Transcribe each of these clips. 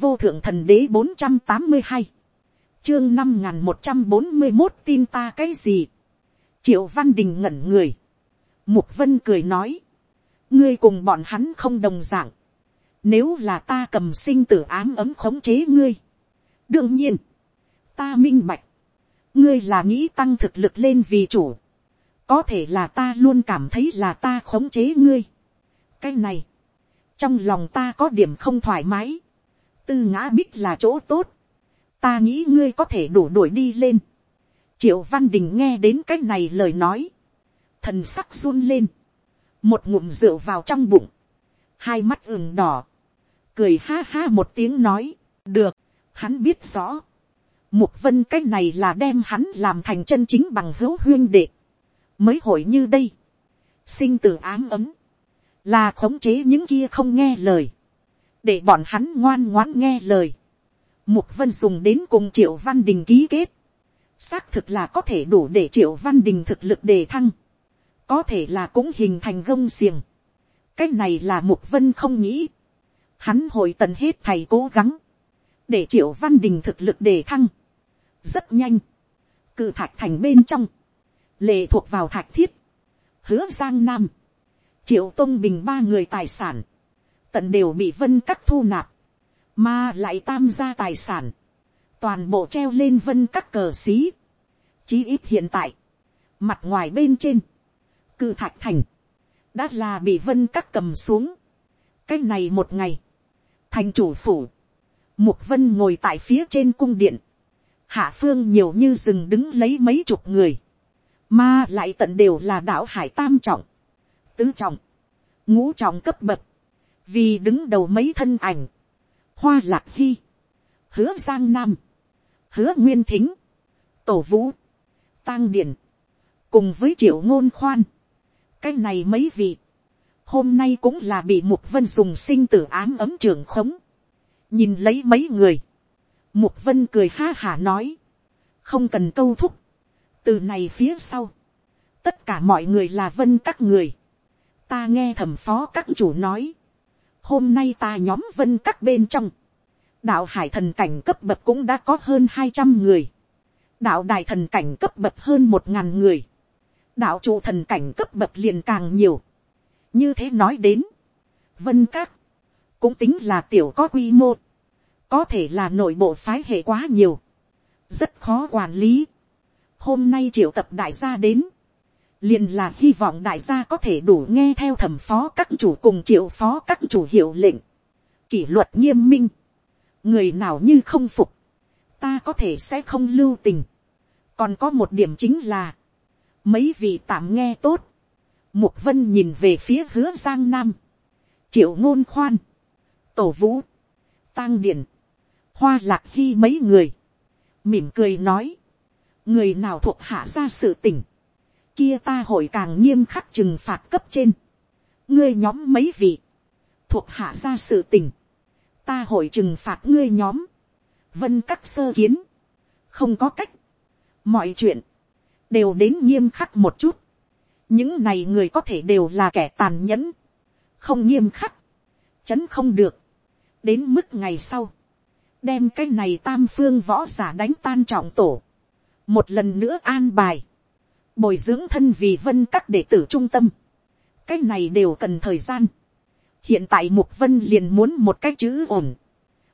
vô thượng thần đế bốn trăm tám mươi hai, chương năm n g h n một trăm bốn mươi một tin ta cái gì, triệu văn đình ngẩn người, mục vân cười nói, ngươi cùng bọn hắn không đồng d ạ n g nếu là ta cầm sinh tử ám ấm khống chế ngươi, đương nhiên, ta minh bạch, ngươi là nghĩ tăng thực lực lên vì chủ, có thể là ta luôn cảm thấy là ta khống chế ngươi. cái này, trong lòng ta có điểm không thoải mái, tư ngã bích là chỗ tốt, ta nghĩ ngươi có thể đủ đuổi đi lên. triệu văn đình nghe đến cái này lời nói, thần sắc run lên, một ngụm rượu vào trong bụng, hai mắt ửng đỏ, cười ha ha một tiếng nói, được, hắn biết rõ, mục vân cái này là đem hắn làm thành chân chính bằng hữu huyên đệ, mới hội như đây, sinh từ ám ấm, là khống chế những kia không nghe lời, để bọn hắn ngoan ngoãn nghe lời. Mục vân dùng đến cùng triệu văn đình ký kết, xác thực là có thể đủ để triệu văn đình thực lực đề thăng, có thể là cũng hình thành gông xiềng. cái này là mục vân không nghĩ, hắn hồi tần hết thầy cố gắng, để triệu văn đình thực lực đề thăng, rất nhanh, cự thạch thành bên trong, lệ thuộc vào thạch thiết, hứa giang nam, triệu Tông bình ba người tài sản, tận đều bị vân các thu nạp, mà lại tam gia tài sản, toàn bộ treo lên vân các cờ xí, chí ít hiện tại, mặt ngoài bên trên, cự thạch thành, đã là bị vân các cầm xuống, cái này một ngày, thành chủ phủ, mục vân ngồi tại phía trên cung điện, hạ phương nhiều như rừng đứng lấy mấy chục người, mà lại tận đều là đạo hải tam trọng, tứ trọng, ngũ trọng cấp bậc, vì đứng đầu mấy thân ảnh, hoa lạc hy, hứa giang nam, hứa nguyên thính, tổ vũ, tang điển, cùng với triệu ngôn khoan, cái này mấy vị, hôm nay cũng là bị mục vân dùng sinh tử ám ấm trường khống, nhìn lấy mấy người, mục vân cười ha hả nói, không cần câu thúc, từ này phía sau, tất cả mọi người là vân các người, ta nghe thẩm phó các chủ nói, hôm nay ta nhóm vân các bên trong, đạo hải thần cảnh cấp bậc cũng đã có hơn hai trăm người, đạo đài thần cảnh cấp bậc hơn một ngàn người, đạo trụ thần cảnh cấp bậc liền càng nhiều. như thế nói đến, vân các, cũng tính là tiểu có quy mô, có thể là nội bộ phái hệ quá nhiều, rất khó quản lý. hôm nay triệu tập đại gia đến, liền là hy vọng đại gia có thể đủ nghe theo thẩm phó các chủ cùng triệu phó các chủ hiệu lệnh, kỷ luật nghiêm minh, người nào như không phục, ta có thể sẽ không lưu tình. còn có một điểm chính là, mấy vị tạm nghe tốt, mục vân nhìn về phía hứa giang nam, triệu ngôn khoan, tổ vũ, tang điển, hoa lạc hy mấy người, mỉm cười nói, người nào thuộc hạ ra sự tỉnh, kia ta hội càng nghiêm khắc trừng phạt cấp trên. ngươi nhóm mấy vị, thuộc hạ ra sự tình, ta hội trừng phạt ngươi nhóm, vân các sơ kiến, không có cách, mọi chuyện, đều đến nghiêm khắc một chút, những này người có thể đều là kẻ tàn nhẫn, không nghiêm khắc, chấn không được, đến mức ngày sau, đem cái này tam phương võ giả đánh tan trọng tổ, một lần nữa an bài, bồi dưỡng thân vì vân các đệ tử trung tâm, cái này đều cần thời gian. hiện tại mục vân liền muốn một cái chữ ổn.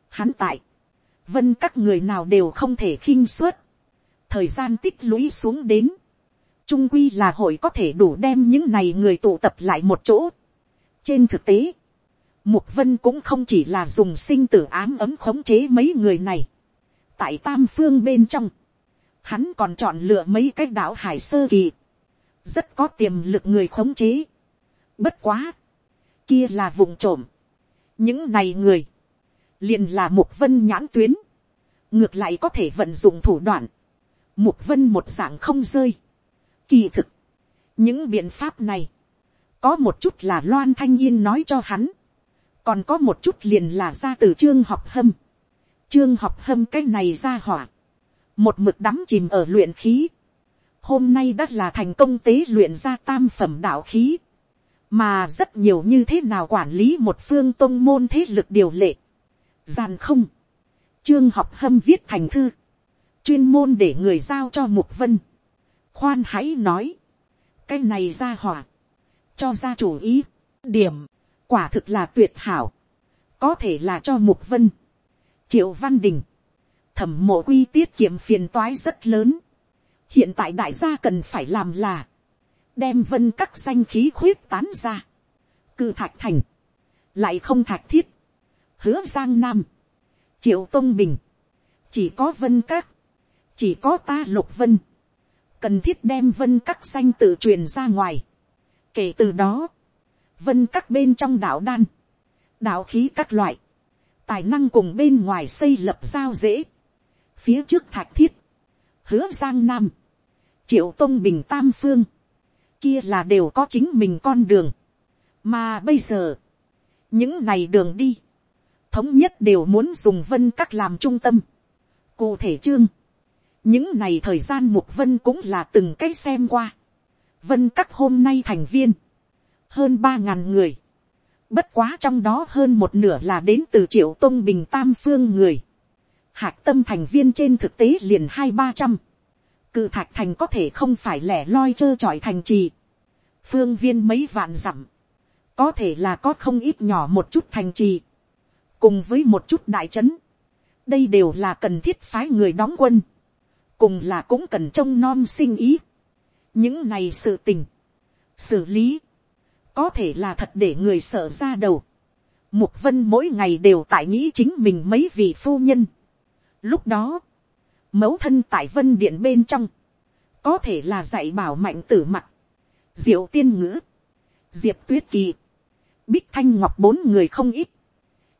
hắn tại, vân các người nào đều không thể khinh suất, thời gian tích lũy xuống đến, trung quy là hội có thể đủ đem những này người tụ tập lại một chỗ. trên thực tế, mục vân cũng không chỉ là dùng sinh tử ám ấm khống chế mấy người này. tại tam phương bên trong, hắn còn chọn lựa mấy cái đảo hải sơ kỳ, rất có tiềm lực người khống chế. Bất quá, kia là vùng trộm. những này người, liền là mục vân nhãn tuyến, ngược lại có thể vận dụng thủ đoạn, mục vân một dạng không rơi. Kỳ thực, những biện pháp này, có một chút là loan thanh yên nói cho hắn, còn có một chút liền là ra từ trương học hâm. Trương học hâm cái này ra hỏa, một mực đắm chìm ở luyện khí, hôm nay đã là thành công tế luyện ra tam phẩm đạo khí, mà rất nhiều như thế nào quản lý một phương tôn môn thế lực điều lệ, Giàn không. Trương học hâm viết thành thư. Chuyên môn để người giao cho Mục Vân. Khoan hãy nói. Cái này ra hỏa. Cho ra chủ ý. Điểm. Quả thực là tuyệt hảo. Có thể là cho Mục Vân. Triệu Văn Đình. Thẩm mộ quy tiết kiệm phiền toái rất lớn. Hiện tại đại gia cần phải làm là. Đem vân các danh khí khuyết tán ra. Cư thạch thành. Lại không thạch thiết. Hứa Giang Nam. Triệu Tông Bình. Chỉ có vân các. Chỉ có ta lục vân. Cần thiết đem vân các danh tự truyền ra ngoài. Kể từ đó. Vân các bên trong đạo đan. Đạo khí các loại. Tài năng cùng bên ngoài xây lập giao dễ. Phía trước thạch thiết. Hứa Giang Nam. Triệu Tông Bình Tam Phương. Kia là đều có chính mình con đường. Mà bây giờ. Những này đường đi thống nhất đều muốn dùng vân các làm trung tâm. Cụ thể chương, những này thời gian mục vân cũng là từng cái xem qua. Vân các hôm nay thành viên, hơn ba ngàn người. Bất quá trong đó hơn một nửa là đến từ triệu tôn bình tam phương người. Hạc tâm thành viên trên thực tế liền hai ba trăm. Cự thạch thành có thể không phải lẻ loi trơ trọi thành trì. Phương viên mấy vạn dặm. Có thể là có không ít nhỏ một chút thành trì cùng với một chút đại trấn, đây đều là cần thiết phái người đóng quân, cùng là cũng cần trông nom sinh ý. những này sự tình, xử lý, có thể là thật để người sợ ra đầu. Mục vân mỗi ngày đều tại nghĩ chính mình mấy vị phu nhân. Lúc đó, mẫu thân tại vân điện bên trong, có thể là dạy bảo mạnh tử mặt, diệu tiên ngữ, diệp tuyết kỳ, bích thanh ngọc bốn người không ít,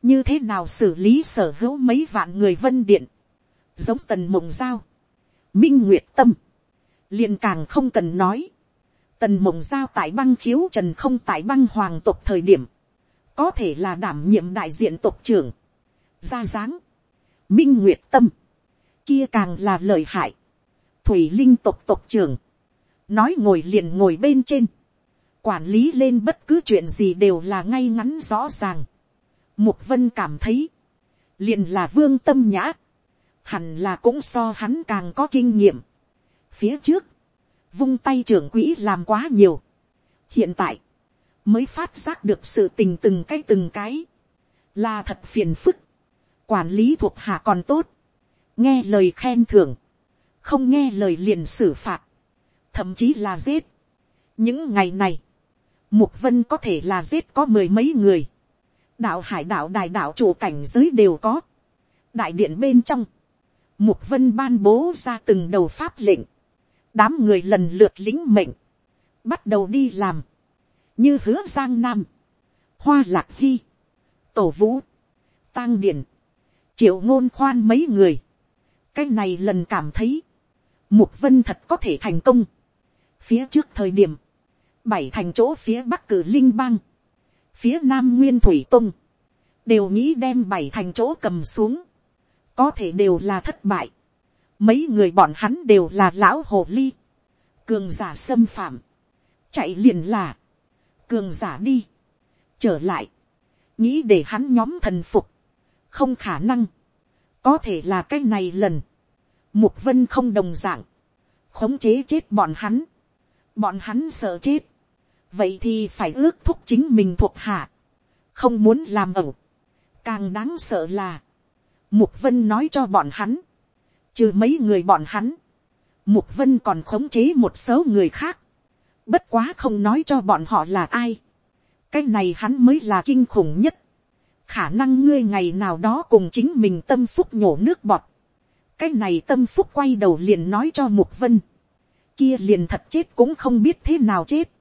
như thế nào xử lý sở hữu mấy vạn người vân điện, giống tần mộng giao, minh nguyệt tâm, liền càng không cần nói, tần mộng giao tại băng khiếu trần không tại băng hoàng tộc thời điểm, có thể là đảm nhiệm đại diện tộc trưởng, gia dáng, minh nguyệt tâm, kia càng là lời hại, thủy linh tộc tộc trưởng, nói ngồi liền ngồi bên trên, quản lý lên bất cứ chuyện gì đều là ngay ngắn rõ ràng, Mục vân cảm thấy, liền là vương tâm nhã, hẳn là cũng so hắn càng có kinh nghiệm. Phía trước, vung tay trưởng quỹ làm quá nhiều. Hiện tại, mới phát giác được sự tình từng cái từng cái, là thật phiền phức. Quản lý thuộc hạ còn tốt, nghe lời khen thưởng, không nghe lời liền xử phạt, thậm chí là giết. những ngày này, mục vân có thể là giết có mười mấy người. Đạo hải đạo đài đạo chủ cảnh giới đều có. đại điện bên trong, mục vân ban bố ra từng đầu pháp lệnh, đám người lần lượt lính mệnh, bắt đầu đi làm, như hứa giang nam, hoa lạc phi, tổ vũ, tang điển, triệu ngôn khoan mấy người, cái này lần cảm thấy, mục vân thật có thể thành công. phía trước thời điểm, bảy thành chỗ phía bắc cử linh bang, phía nam nguyên thủy tung, đều nghĩ đem bảy thành chỗ cầm xuống, có thể đều là thất bại. Mấy người bọn hắn đều là lão hồ ly, cường giả xâm phạm, chạy liền là, cường giả đi, trở lại, nghĩ để hắn nhóm thần phục, không khả năng, có thể là cái này lần, mục vân không đồng dạng, khống chế chết bọn hắn, bọn hắn sợ chết, vậy thì phải ước thúc chính mình thuộc hạ, không muốn làm ẩu. càng đáng sợ là, mục vân nói cho bọn hắn, trừ mấy người bọn hắn, mục vân còn khống chế một số người khác, bất quá không nói cho bọn họ là ai, cái này hắn mới là kinh khủng nhất, khả năng ngươi ngày nào đó cùng chính mình tâm phúc nhổ nước bọt, cái này tâm phúc quay đầu liền nói cho mục vân, kia liền thật chết cũng không biết thế nào chết,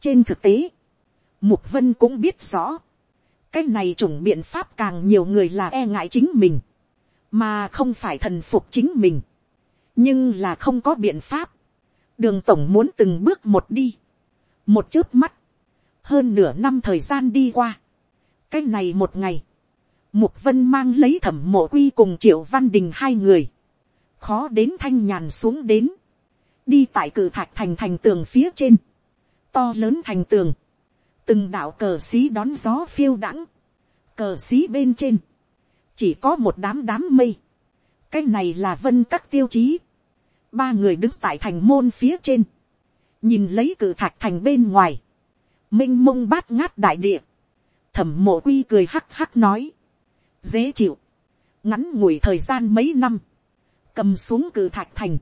trên thực tế, Mục Vân cũng biết rõ, cái này chủng biện pháp càng nhiều người là e ngại chính mình, mà không phải thần phục chính mình, nhưng là không có biện pháp. Đường tổng muốn từng bước một đi, một chớp mắt, hơn nửa năm thời gian đi qua cái này một ngày, Mục Vân mang lấy thẩm mộ quy cùng Triệu Văn Đình hai người. Khó đến thanh nhàn xuống đến. Đi tại cử thạch thành thành tường phía trên. To lớn thành tường, từng đạo cờ xí đón gió phiêu đãng, cờ xí bên trên, chỉ có một đám đám mây, cái này là vân các tiêu chí, ba người đứng tại thành môn phía trên, nhìn lấy cử thạch thành bên ngoài, m i n h mông bát ngát đại địa, thẩm mộ quy cười hắc hắc nói, dễ chịu, ngắn ngủi thời gian mấy năm, cầm xuống cử thạch thành,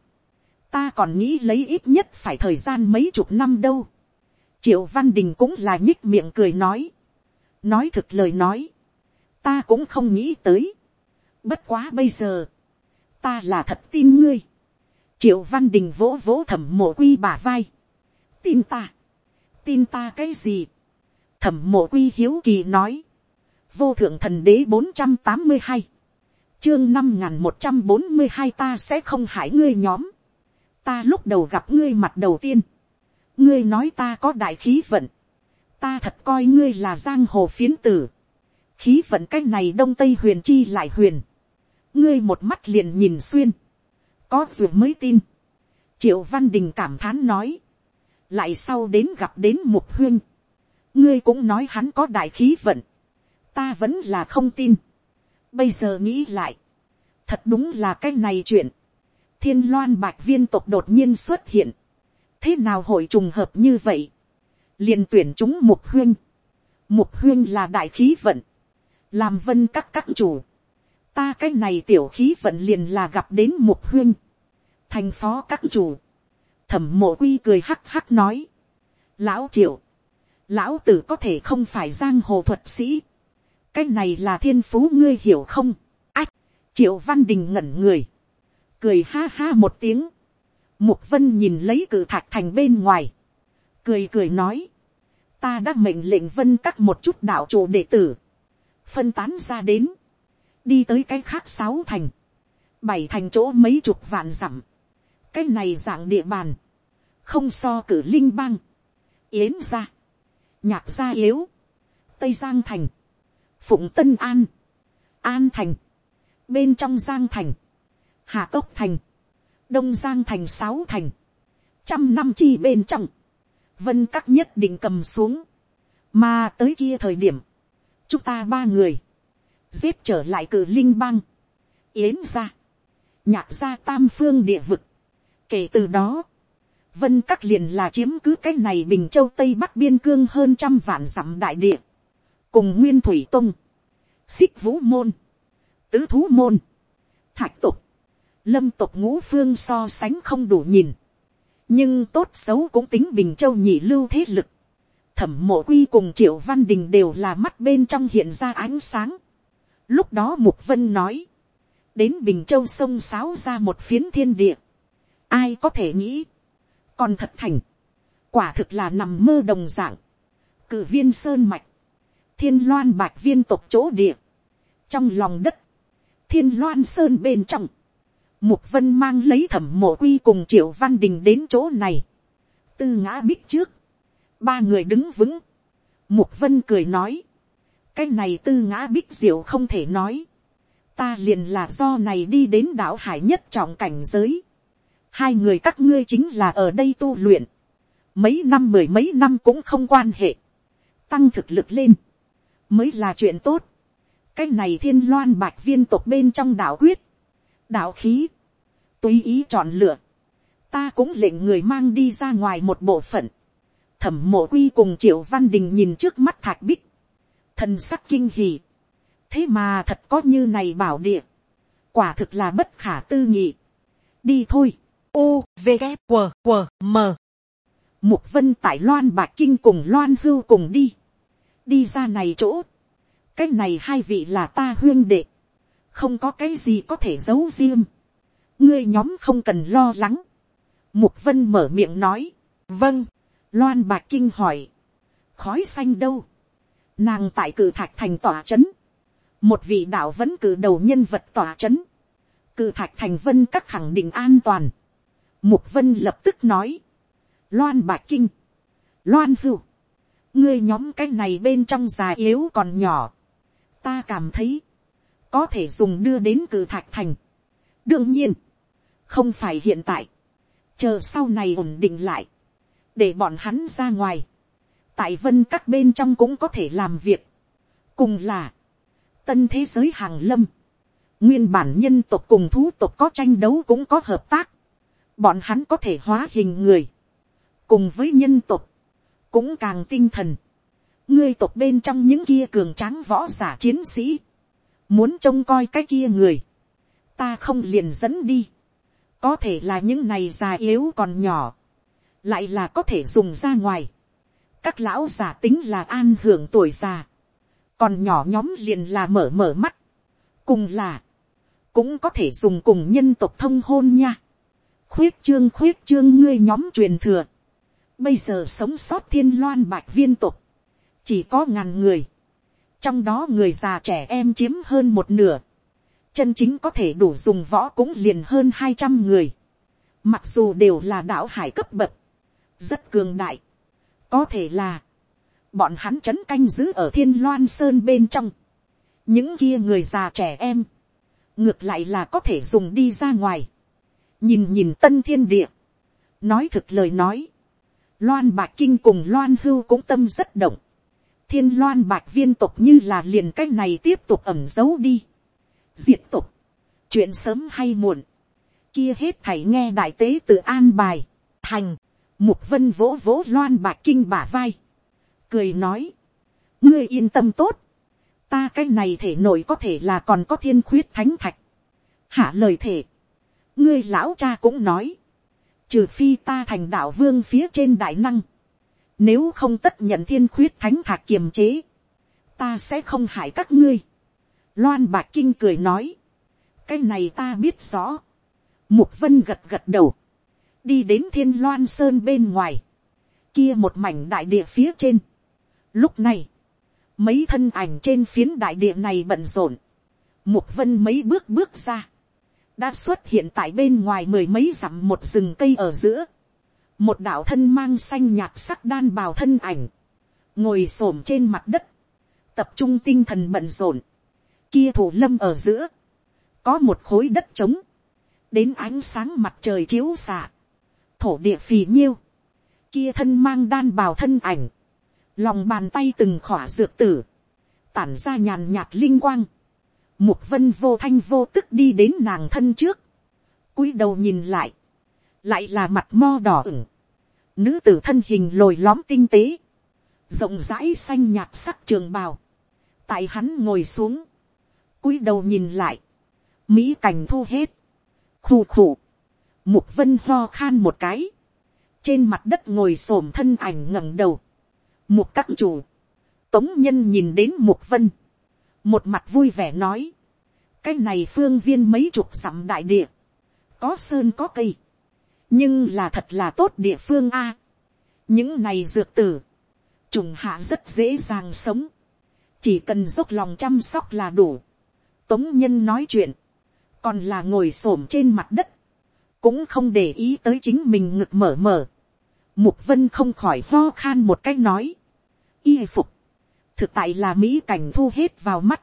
ta còn nghĩ lấy ít nhất phải thời gian mấy chục năm đâu, triệu văn đình cũng là nhích miệng cười nói, nói thực lời nói, ta cũng không nghĩ tới, bất quá bây giờ, ta là thật tin ngươi, triệu văn đình vỗ vỗ thẩm mộ quy bả vai, tin ta, tin ta cái gì, thẩm mộ quy hiếu kỳ nói, vô thượng thần đế bốn trăm tám mươi hai, chương năm n g h n một trăm bốn mươi hai ta sẽ không hại ngươi nhóm, ta lúc đầu gặp ngươi mặt đầu tiên, ngươi nói ta có đại khí vận, ta thật coi ngươi là giang hồ phiến tử, khí vận cách này đông tây huyền chi lại huyền, ngươi một mắt liền nhìn xuyên, có ruột mới tin, triệu văn đình cảm thán nói, lại sau đến gặp đến mục huyên, ngươi cũng nói hắn có đại khí vận, ta vẫn là không tin. bây giờ nghĩ lại, thật đúng là cái này chuyện, thiên loan bạch viên tộc đột nhiên xuất hiện, thế nào hội trùng hợp như vậy, liền tuyển chúng mục huyên, mục huyên là đại khí vận, làm vân các các chủ, ta cái này tiểu khí vận liền là gặp đến mục huyên, thành phó các chủ, thẩm mộ quy cười hắc hắc nói. lão triệu, lão tử có thể không phải giang hồ thuật sĩ. cái này là thiên phú ngươi hiểu không. ách, triệu văn đình ngẩn người. cười ha ha một tiếng. mục vân nhìn lấy cử thạch thành bên ngoài. cười cười nói. ta đã mệnh lệnh vân cắt một chút đạo chủ đệ tử. phân tán ra đến. đi tới cái khác sáu thành. bảy thành chỗ mấy chục vạn dặm cái này dạng địa bàn, không so cử linh bang, yến ra nhạc gia yếu, tây giang thành, phụng tân an, an thành, bên trong giang thành, hà cốc thành, đông giang thành sáu thành, trăm năm chi bên trong, vân các nhất định cầm xuống, mà tới kia thời điểm, chúng ta ba người, giết trở lại cử linh bang, yến gia, nhạc gia tam phương địa vực, kể từ đó, vân các liền là chiếm cứ cái này bình châu tây bắc biên cương hơn trăm vạn dặm đại địa, cùng nguyên thủy tông, xích vũ môn, tứ thú môn, thạch tục, lâm tục ngũ phương so sánh không đủ nhìn, nhưng tốt xấu cũng tính bình châu nhị lưu thế lực, thẩm mộ quy cùng triệu văn đình đều là mắt bên trong hiện ra ánh sáng. lúc đó mục vân nói, đến bình châu sông sáo ra một phiến thiên địa, ai có thể nghĩ, còn thật thành, quả thực là nằm mơ đồng dạng, cử viên sơn mạch, thiên loan bạch viên tộc chỗ địa, trong lòng đất, thiên loan sơn bên trong, mục vân mang lấy thẩm mộ quy cùng triệu văn đình đến chỗ này, tư ngã bích trước, ba người đứng vững, mục vân cười nói, cái này tư ngã bích diệu không thể nói, ta liền là do này đi đến đảo hải nhất trọng cảnh giới, hai người các ngươi chính là ở đây tu luyện, mấy năm mười mấy năm cũng không quan hệ, tăng thực lực lên, mới là chuyện tốt, cái này thiên loan bạch viên tộc bên trong đạo quyết, đạo khí, tùy ý chọn lựa, ta cũng lệnh người mang đi ra ngoài một bộ phận, thẩm mộ quy cùng triệu văn đình nhìn trước mắt thạch bích, thần sắc kinh hì, thế mà thật có như này bảo địa, quả thực là bất khả tư nghị, đi thôi, u v g q q m. Mục vân tại loan bạc kinh cùng loan hưu cùng đi. Đi ra này chỗ. Cái này hai vị là ta huyên đệ. Không có cái gì có thể giấu riêng ngươi nhóm không cần lo lắng. Mục vân mở miệng nói. Vâng. Loan bạc kinh hỏi. Khói xanh đâu? Nàng tại cử thạch thành tòa c h ấ n một vị đạo vẫn cử đầu nhân vật tòa c h ấ n cử thạch thành vân các khẳng định an toàn. Mục vân lập tức nói. Loan bạc kinh. Loan hưu. Ngươi nhóm cái này bên trong già yếu còn nhỏ. Ta cảm thấy. Có thể dùng đưa đến cử thạch thành. Đương nhiên. Không phải hiện tại. Chờ sau này ổn định lại. Để bọn hắn ra ngoài. Tại vân các bên trong cũng có thể làm việc. Cùng là. Tân thế giới hàng lâm. Nguyên bản nhân tộc cùng thú tộc có tranh đấu cũng có hợp tác. Bọn hắn có thể hóa hình người. Cùng với nhân tộc. Cũng càng tinh thần. Ngươi tộc bên trong những kia cường tráng võ giả chiến sĩ. Muốn trông coi cái kia người. Ta không liền dẫn đi. Có thể là những này già yếu còn nhỏ. Lại là có thể dùng ra ngoài. Các lão giả tính là an hưởng tuổi già. Còn nhỏ nhóm liền là mở mở mắt. Cùng là, cũng có thể dùng cùng nhân tộc thông hôn nha khuyết trương khuyết trương ngươi nhóm truyền thừa. bây giờ sống sót thiên loan bạch viên tộc, chỉ có ngàn người. trong đó người già trẻ em chiếm hơn một nửa. chân chính có thể đủ dùng võ cũng liền hơn hai trăm người. mặc dù đều là đạo hải cấp bậc, rất cường đại. có thể là, bọn hắn chấn canh giữ ở thiên loan sơn bên trong. những kia người già trẻ em, ngược lại là có thể dùng đi ra ngoài, nhìn nhìn tân thiên địa, nói thực lời nói, loan bạc kinh cùng loan hưu cũng tâm rất động, thiên loan bạc viên tục như là liền cái này tiếp tục ẩm giấu đi, diệt tục, chuyện sớm hay muộn, kia hết thảy nghe đại tế tự an bài, thành, mục vân vỗ vỗ loan bạc kinh bả vai, cười nói, ngươi yên tâm tốt, ta cái này thể nội có thể là còn có thiên khuyết thánh thạch. Hạ lời thể ngươi lão cha cũng nói. trừ phi ta thành đạo vương phía trên đại năng. nếu không tất nhận thiên khuyết thánh thạc kiềm chế. ta sẽ không hại các ngươi. loan bạc kinh cười nói. cái này ta biết rõ. mục vân gật gật đầu. đi đến thiên loan sơn bên ngoài. kia một mảnh đại địa phía trên. lúc này, mấy thân ảnh trên phiến đại địa này bận rộn, mục vân mấy bước bước ra, đã xuất hiện tại bên ngoài mười mấy dặm một rừng cây ở giữa, một đạo thân mang xanh nhạt sắc đan bào thân ảnh, ngồi s ổ m trên mặt đất, tập trung tinh thần bận rộn, kia thủ lâm ở giữa, có một khối đất trống, đến ánh sáng mặt trời chiếu xạ, thổ địa phì nhiêu, kia thân mang đan bào thân ảnh, lòng bàn tay từng khỏa dược tử, tản ra nhàn nhạt linh quang, mục vân vô thanh vô tức đi đến nàng thân trước, cúi đầu nhìn lại, lại là mặt mo đỏ ửng, nữ tử thân hình lồi lõm tinh tế, rộng rãi xanh nhạt sắc trường bào, tại hắn ngồi xuống, cúi đầu nhìn lại, mỹ cảnh thu hết, khù khủ. mục vân ho khan một cái, trên mặt đất ngồi xổm thân ảnh ngẩng đầu, Mục các chủ. Tống nhân nhìn đến mục vân. Một mặt vui vẻ nói. Cái này phương viên mấy chục dặm đại địa. Có sơn có cây. Nhưng là thật là tốt địa phương a. Những này dược tử. Trùng hạ rất dễ dàng sống. Chỉ cần dốc lòng chăm sóc là đủ. Tống nhân nói chuyện. Còn là ngồi xổm trên mặt đất. Cũng không để ý tới chính mình ngực mở mở Mục vân không khỏi ho khan một cách nói. Y phục. Thực tại là mỹ cảnh thu hết vào mắt.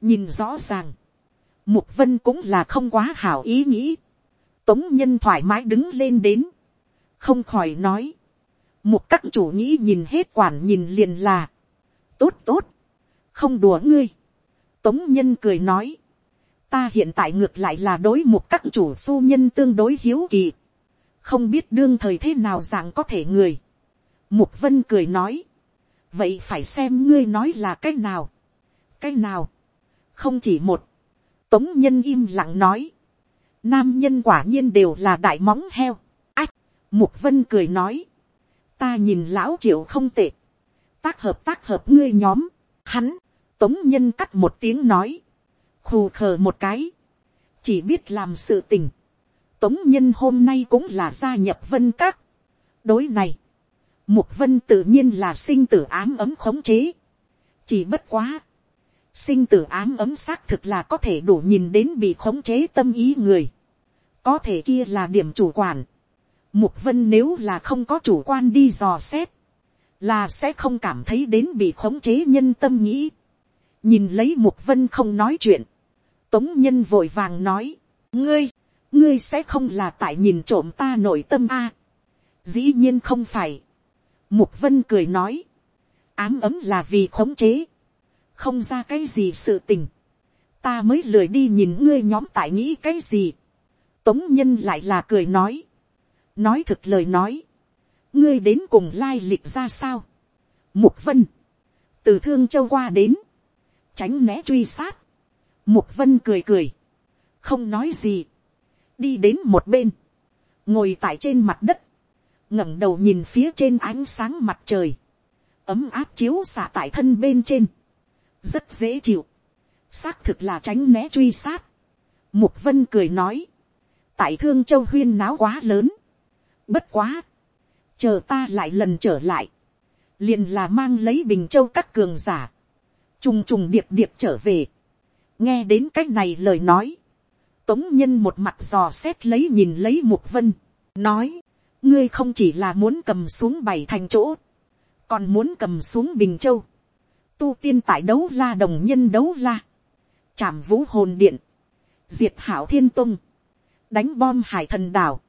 Nhìn rõ ràng. Mục vân cũng là không quá hảo ý nghĩ. Tống nhân thoải mái đứng lên đến. Không khỏi nói. Mục các chủ nghĩ nhìn hết quản nhìn liền là. Tốt tốt. Không đùa ngươi. Tống nhân cười nói. Ta hiện tại ngược lại là đối mục các chủ phu nhân tương đối hiếu kỳ không biết đương thời thế nào dạng có thể người. Mục vân cười nói, vậy phải xem ngươi nói là cái nào, cái nào, không chỉ một, tống nhân im lặng nói, nam nhân quả nhiên đều là đại móng heo, ách, mục vân cười nói, ta nhìn lão triệu không tệ, tác hợp tác hợp ngươi nhóm, hắn, tống nhân cắt một tiếng nói, khù khờ một cái, chỉ biết làm sự tình, Tống nhân hôm nay cũng là gia nhập vân các. Đối này. Mục vân tự nhiên là sinh tử ám ấm khống chế. Chỉ bất quá. Sinh tử ám ấm xác thực là có thể đủ nhìn đến bị khống chế tâm ý người. Có thể kia là điểm chủ quản. Mục vân nếu là không có chủ quan đi dò xét. Là sẽ không cảm thấy đến bị khống chế nhân tâm nghĩ. Nhìn lấy mục vân không nói chuyện. Tống nhân vội vàng nói. Ngươi ngươi sẽ không là tại nhìn trộm ta nội tâm a. dĩ nhiên không phải mục vân cười nói. ám ấm là vì khống chế. không ra cái gì sự tình. ta mới lười đi nhìn ngươi nhóm tại nghĩ cái gì. tống nhân lại là cười nói. nói thực lời nói. ngươi đến cùng lai lịch ra sao. mục vân. từ thương châu qua đến. tránh né truy sát. mục vân cười cười. không nói gì. đi đến một bên. ngồi tại trên mặt đất ngẩng đầu nhìn phía trên ánh sáng mặt trời. ấm áp chiếu xạ tại thân bên trên. rất dễ chịu. Xác thực là tránh né truy sát. Mục vân cười nói, tại thương châu huyên náo quá lớn, bất quá, chờ ta lại lần trở lại, liền là mang lấy bình châu các cường giả, trùng trùng điệp điệp trở về, nghe đến c á c h này lời nói, tống nhân một mặt dò xét lấy nhìn lấy mục vân, nói, ngươi không chỉ là muốn cầm xuống bảy thành chỗ, còn muốn cầm xuống bình châu, tu tiên tại đấu la đồng nhân đấu la, chạm vũ hồn điện, diệt hảo thiên tung, đánh bom hải thần đảo,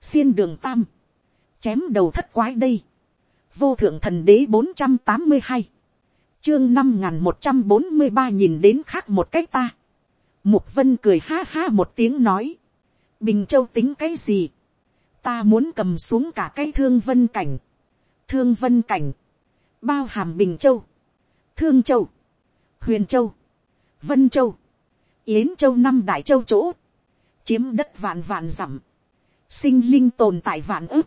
xiên đường tam, chém đầu thất quái đây, vô thượng thần đế bốn trăm tám mươi hai, chương năm n g h n một trăm bốn mươi ba nhìn đến khác một cách ta, mục vân cười ha ha một tiếng nói, bình châu tính cái gì, ta muốn cầm xuống cả cái thương vân cảnh, thương vân cảnh, bao hàm bình châu, thương châu, huyền châu, vân châu, yến châu năm đại châu chỗ, chiếm đất vạn vạn dặm, sinh linh tồn tại vạn ức,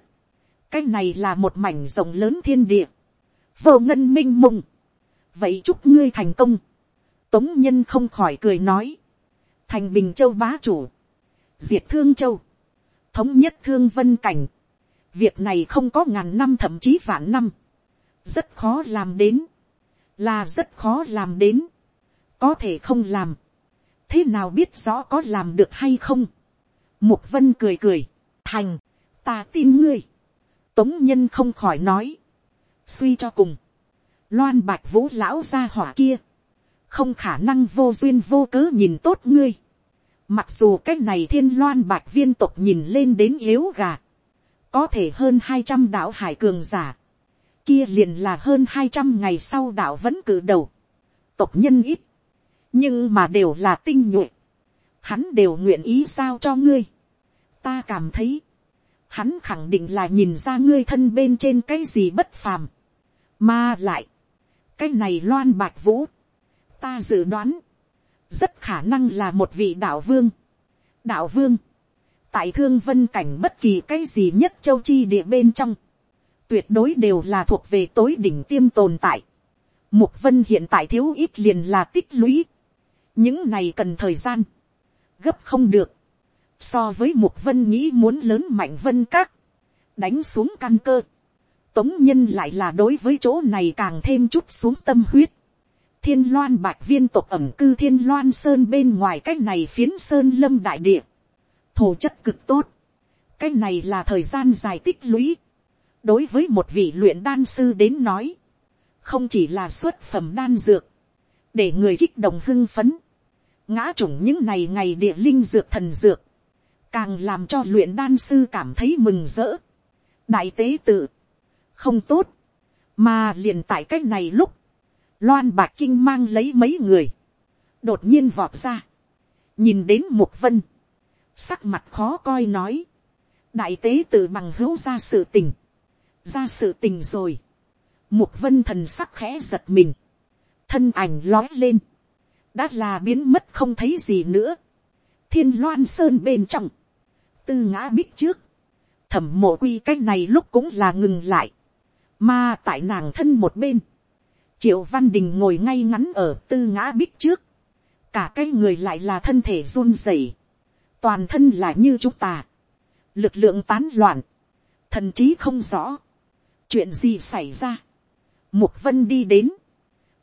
cái này là một mảnh rộng lớn thiên địa, vô ngân m i n h mùng, vậy chúc ngươi thành công, tống nhân không khỏi cười nói, thành bình châu bá chủ, diệt thương châu, thống nhất thương vân cảnh, việc này không có ngàn năm thậm chí vạn năm, rất khó làm đến, là rất khó làm đến, có thể không làm, thế nào biết rõ có làm được hay không. mục vân cười cười, thành, ta tin ngươi. tống nhân không khỏi nói, suy cho cùng, loan bạch vũ lão gia hỏa kia, không khả năng vô duyên vô cớ nhìn tốt ngươi. Mặc dù cái này thiên loan bạch viên tộc nhìn lên đến yếu gà, có thể hơn hai trăm đạo hải cường giả, kia liền là hơn hai trăm ngày sau đạo vẫn cử đầu, tộc nhân ít, nhưng mà đều là tinh nhuệ, hắn đều nguyện ý sao cho ngươi. ta cảm thấy, hắn khẳng định là nhìn ra ngươi thân bên trên cái gì bất phàm, mà lại, cái này loan bạch vũ, ta dự đoán, rất khả năng là một vị đạo vương. đạo vương, tại thương vân cảnh bất kỳ cái gì nhất châu chi địa bên trong, tuyệt đối đều là thuộc về tối đỉnh tiêm tồn tại. Mục vân hiện tại thiếu ít liền là tích lũy những này cần thời gian, gấp không được, so với mục vân nghĩ muốn lớn mạnh vân các, đánh xuống căn cơ, tống nhân lại là đối với chỗ này càng thêm chút xuống tâm huyết, thiên loan bạch viên tộc ẩm cư thiên loan sơn bên ngoài cái này phiến sơn lâm đại địa, thổ chất cực tốt, cái này là thời gian dài tích lũy, đối với một vị luyện đan sư đến nói, không chỉ là xuất phẩm đan dược, để người kích động hưng phấn, ngã chủng những này ngày địa linh dược thần dược, càng làm cho luyện đan sư cảm thấy mừng rỡ. đại tế tự, không tốt, mà liền tại c á c h này lúc, loan bạc kinh mang lấy mấy người, đột nhiên vọt ra, nhìn đến mục vân, sắc mặt khó coi nói, đại tế tự bằng hữu ra sự tình, ra sự tình rồi, mục vân thần sắc khẽ giật mình, thân ảnh lói lên, đã là biến mất không thấy gì nữa. thiên loan sơn bên trong, tư ngã bích trước, thẩm mộ quy cái này lúc cũng là ngừng lại, mà tại nàng thân một bên, triệu văn đình ngồi ngay ngắn ở tư ngã bích trước, cả cái người lại là thân thể run rẩy, toàn thân là như chúng ta, lực lượng tán loạn, thần trí không rõ, chuyện gì xảy ra, mục vân đi đến,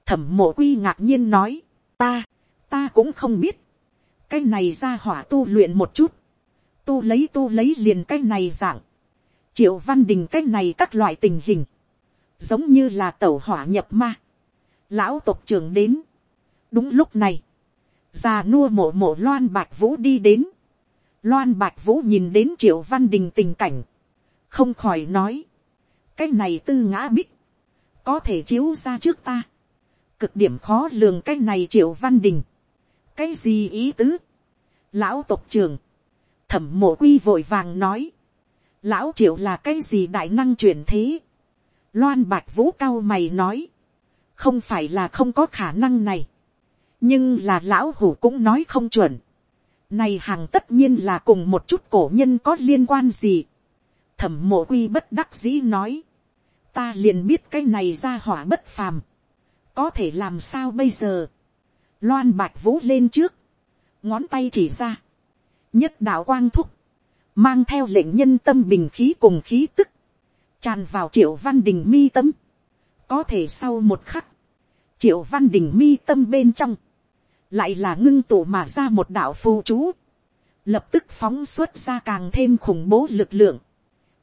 thẩm mộ quy ngạc nhiên nói, ta, ta cũng không biết, cái này ra hỏa tu luyện một chút, tu lấy tu lấy liền cái này dạng, triệu văn đình cái này các loại tình hình, giống như là tẩu hỏa nhập ma, lão tộc trưởng đến, đúng lúc này, già nua mộ mộ loan bạch vũ đi đến, loan bạch vũ nhìn đến triệu văn đình tình cảnh, không khỏi nói, cái này tư ngã bích, có thể chiếu ra trước ta, cực điểm khó lường cái này triệu văn đình, cái gì ý tứ, lão tộc trưởng, thẩm mộ quy vội vàng nói, lão triệu là cái gì đại năng truyền thế, loan bạch vũ cao mày nói, không phải là không có khả năng này, nhưng là lão hủ cũng nói không chuẩn, này hàng tất nhiên là cùng một chút cổ nhân có liên quan gì, thẩm mộ quy bất đắc dĩ nói, ta liền biết cái này ra hỏa bất phàm, có thể làm sao bây giờ, loan bạch vũ lên trước, ngón tay chỉ ra, nhất đạo quang thúc, mang theo lệnh nhân tâm bình khí cùng khí tức, tràn vào triệu văn đình mi tâm, có thể sau một khắc, triệu văn đình mi tâm bên trong, lại là ngưng tụ mà ra một đạo phù chú, lập tức phóng xuất ra càng thêm khủng bố lực lượng,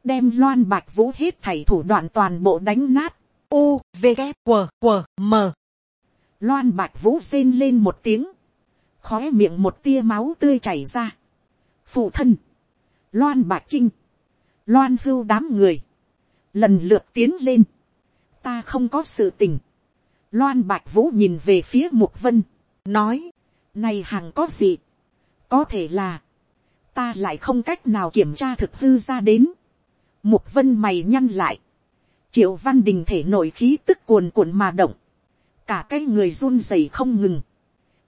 đem loan bạch vũ hết thảy thủ đoạn toàn bộ đánh nát, u v g q q m. Loan bạch vũ rên lên một tiếng, khói miệng một tia máu tươi chảy ra, phụ thân, loan bạch kinh, loan hưu đám người, lần lượt tiến lên, ta không có sự tình, loan bạch vũ nhìn về phía mục vân, nói, này hàng có gì, có thể là, ta lại không cách nào kiểm tra thực hư ra đến, mục vân mày nhăn lại, triệu văn đình thể nội khí tức cuồn cuộn mà động, cả cái người run rẩy không ngừng,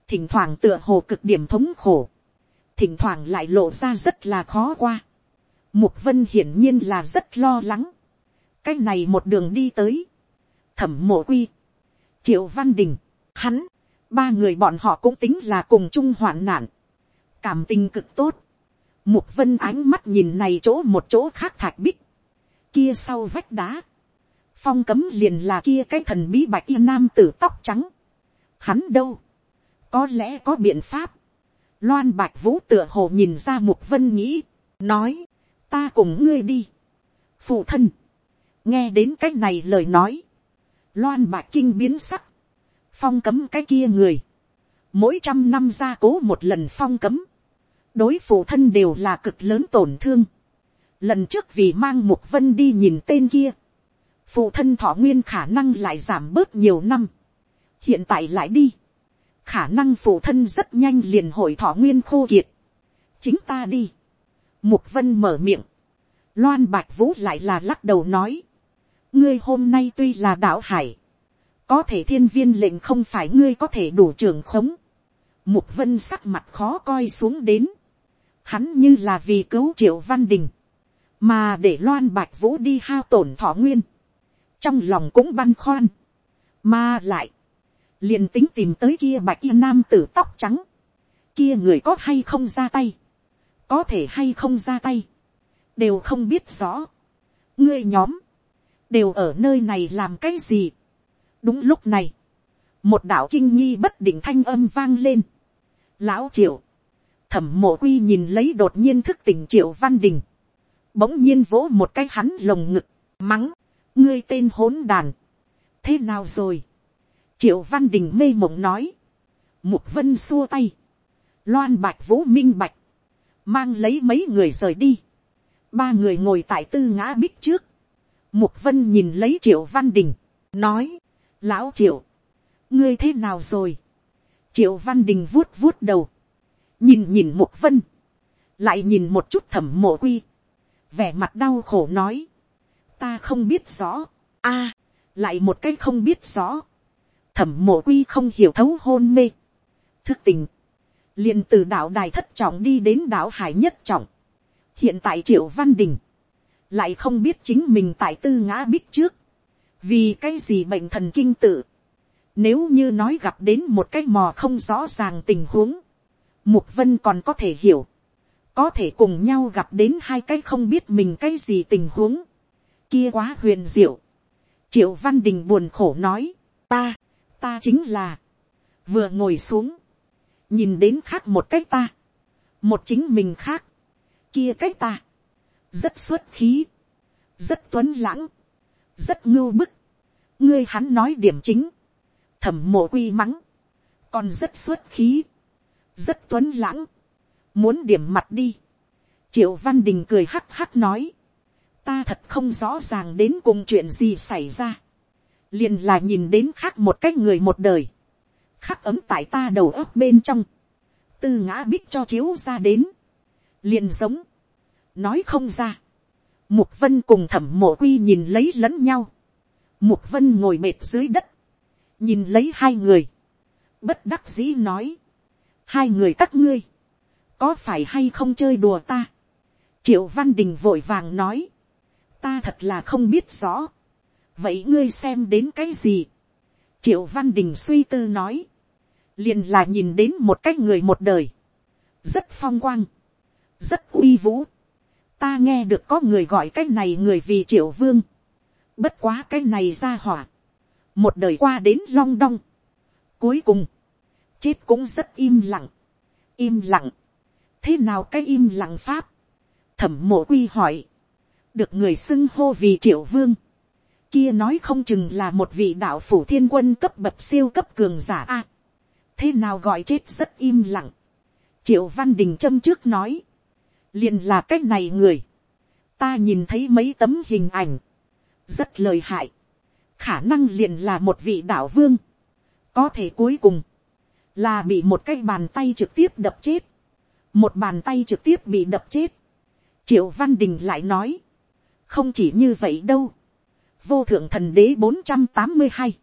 thỉnh thoảng tựa hồ cực điểm thống khổ, thỉnh thoảng lại lộ ra rất là khó qua. Mục vân hiển nhiên là rất lo lắng. cái này một đường đi tới, thẩm mộ quy, triệu văn đình, hắn, ba người bọn họ cũng tính là cùng chung hoạn nạn, cảm tình cực tốt. Mục vân ánh mắt nhìn này chỗ một chỗ khác thạch bích, kia sau vách đá, phong cấm liền là kia cái thần bí bạch y nam tử tóc trắng. Hắn đâu, có lẽ có biện pháp. Loan bạch vũ tựa hồ nhìn ra mục vân nghĩ, nói, ta cùng ngươi đi. phụ thân, nghe đến cái này lời nói, loan bạch kinh biến sắc, phong cấm cái kia người, mỗi trăm năm ra cố một lần phong cấm, đối phụ thân đều là cực lớn tổn thương. Lần trước vì mang mục vân đi nhìn tên kia, phụ thân thọ nguyên khả năng lại giảm bớt nhiều năm, hiện tại lại đi, khả năng phụ thân rất nhanh liền hội thọ nguyên khô kiệt, chính ta đi, mục vân mở miệng, loan bạch vũ lại là lắc đầu nói, ngươi hôm nay tuy là đạo hải, có thể thiên viên lệnh không phải ngươi có thể đủ trưởng khống, mục vân sắc mặt khó coi xuống đến, hắn như là vì cứu triệu văn đình, mà để loan bạch vũ đi hao tổn thọ nguyên, trong lòng cũng băn khoăn, mà lại, liền tính tìm tới kia bạch y nam tử tóc trắng, kia người có hay không ra tay, có thể hay không ra tay, đều không biết rõ. ngươi nhóm, đều ở nơi này làm cái gì. đúng lúc này, một đạo kinh nghi bất định thanh âm vang lên. lão triệu, thẩm mộ quy nhìn lấy đột nhiên thức tỉnh triệu văn đình, bỗng nhiên vỗ một cái hắn lồng ngực, mắng, ngươi tên hỗn đàn, thế nào rồi, triệu văn đình mê mộng nói, mục vân xua tay, loan bạch vũ minh bạch, mang lấy mấy người rời đi, ba người ngồi tại tư ngã bích trước, mục vân nhìn lấy triệu văn đình, nói, lão triệu, ngươi thế nào rồi, triệu văn đình vuốt vuốt đầu, nhìn nhìn mục vân, lại nhìn một chút thẩm mộ quy, vẻ mặt đau khổ nói, ta không biết rõ, a, lại một cái không biết rõ, thẩm mộ quy không hiểu thấu hôn mê, thức tình, liền từ đạo đài thất trọng đi đến đạo hải nhất trọng, hiện tại triệu văn đình, lại không biết chính mình tại tư ngã bích trước, vì cái gì bệnh thần kinh tự, nếu như nói gặp đến một cái mò không rõ ràng tình huống, mục vân còn có thể hiểu, có thể cùng nhau gặp đến hai cái không biết mình cái gì tình huống, kia quá huyền diệu. triệu văn đình buồn khổ nói, ta, ta chính là, vừa ngồi xuống, nhìn đến khác một cách ta, một chính mình khác, kia cách ta, rất xuất khí, rất tuấn lãng, rất ngưu bức, ngươi hắn nói điểm chính, thẩm mộ quy mắng, còn rất xuất khí, rất tuấn lãng, muốn điểm mặt đi, triệu văn đình cười hắc hắc nói, ta thật không rõ ràng đến cùng chuyện gì xảy ra, liền là nhìn đến khác một cái người một đời, khắc ấm tại ta đầu óc bên trong, tư ngã bích cho chiếu ra đến, liền giống, nói không ra, mục vân cùng thẩm mộ quy nhìn lấy lẫn nhau, mục vân ngồi mệt dưới đất, nhìn lấy hai người, bất đắc dĩ nói, hai người các ngươi, có phải hay không chơi đùa ta, triệu văn đình vội vàng nói, ta thật là không biết rõ, vậy ngươi xem đến cái gì, triệu văn đình suy tư nói, liền là nhìn đến một cái người một đời, rất phong quang, rất uy vũ, ta nghe được có người gọi cái này người vì triệu vương, bất quá cái này ra hỏa, một đời qua đến long đong, cuối cùng, chết cũng rất im lặng, im lặng, thế nào cái im lặng pháp, thẩm mộ quy hỏi, được người xưng hô vì triệu vương, kia nói không chừng là một vị đạo phủ thiên quân cấp bậc siêu cấp cường giả a. thế nào gọi chết rất im lặng. triệu văn đình châm trước nói, liền là cái này người, ta nhìn thấy mấy tấm hình ảnh, rất lời hại, khả năng liền là một vị đạo vương, có thể cuối cùng, là bị một cái bàn tay trực tiếp đập chết, một bàn tay trực tiếp bị đập chết, triệu văn đình lại nói, không chỉ như vậy đâu, vô thượng thần đế bốn trăm tám mươi hai,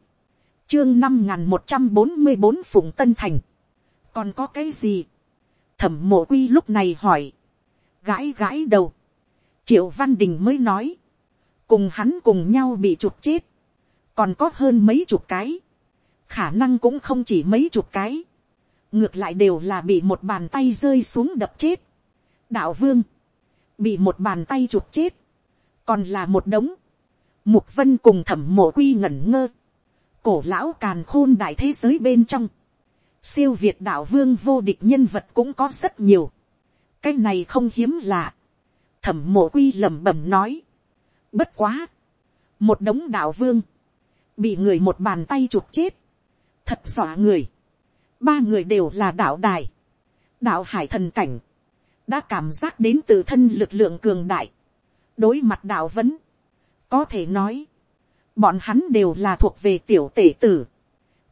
chương năm n một trăm bốn mươi bốn phụng tân thành, còn có cái gì, thẩm mộ quy lúc này hỏi, gãi gãi đầu, triệu văn đình mới nói, cùng hắn cùng nhau bị chụp chết, còn có hơn mấy chục cái, khả năng cũng không chỉ mấy chục cái, ngược lại đều là bị một bàn tay rơi xuống đập chết. đạo vương, bị một bàn tay chụp chết, còn là một đống, mục vân cùng thẩm mộ quy ngẩn ngơ, cổ lão càn khôn đại thế giới bên trong, siêu việt đạo vương vô địch nhân vật cũng có rất nhiều, cái này không hiếm lạ, thẩm mộ quy lẩm bẩm nói, bất quá, một đống đạo vương, bị người một bàn tay chụp chết, thật dọa người, ba người đều là đạo đài, đạo hải thần cảnh, đã cảm giác đến từ thân lực lượng cường đại, đối mặt đạo vấn, có thể nói, bọn hắn đều là thuộc về tiểu tể tử,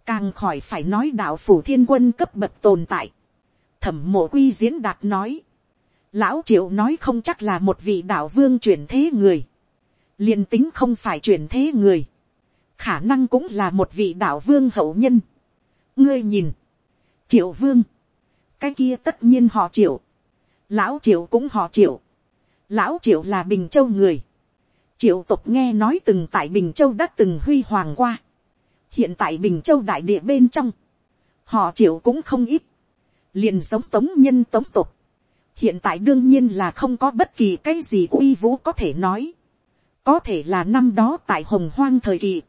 càng khỏi phải nói đạo phủ thiên quân cấp bậc tồn tại, thẩm mộ quy diễn đạt nói, lão triệu nói không chắc là một vị đạo vương chuyển thế người, liền tính không phải chuyển thế người, khả năng cũng là một vị đạo vương hậu nhân. ngươi nhìn, triệu vương, cái kia tất nhiên họ triệu, lão triệu cũng họ triệu, lão triệu là bình châu người, triệu tục nghe nói từng tại bình châu đã từng huy hoàng qua, hiện tại bình châu đại địa bên trong, họ triệu cũng không ít, liền giống tống nhân tống tục, hiện tại đương nhiên là không có bất kỳ cái gì uy vũ có thể nói, có thể là năm đó tại hồng hoang thời kỳ,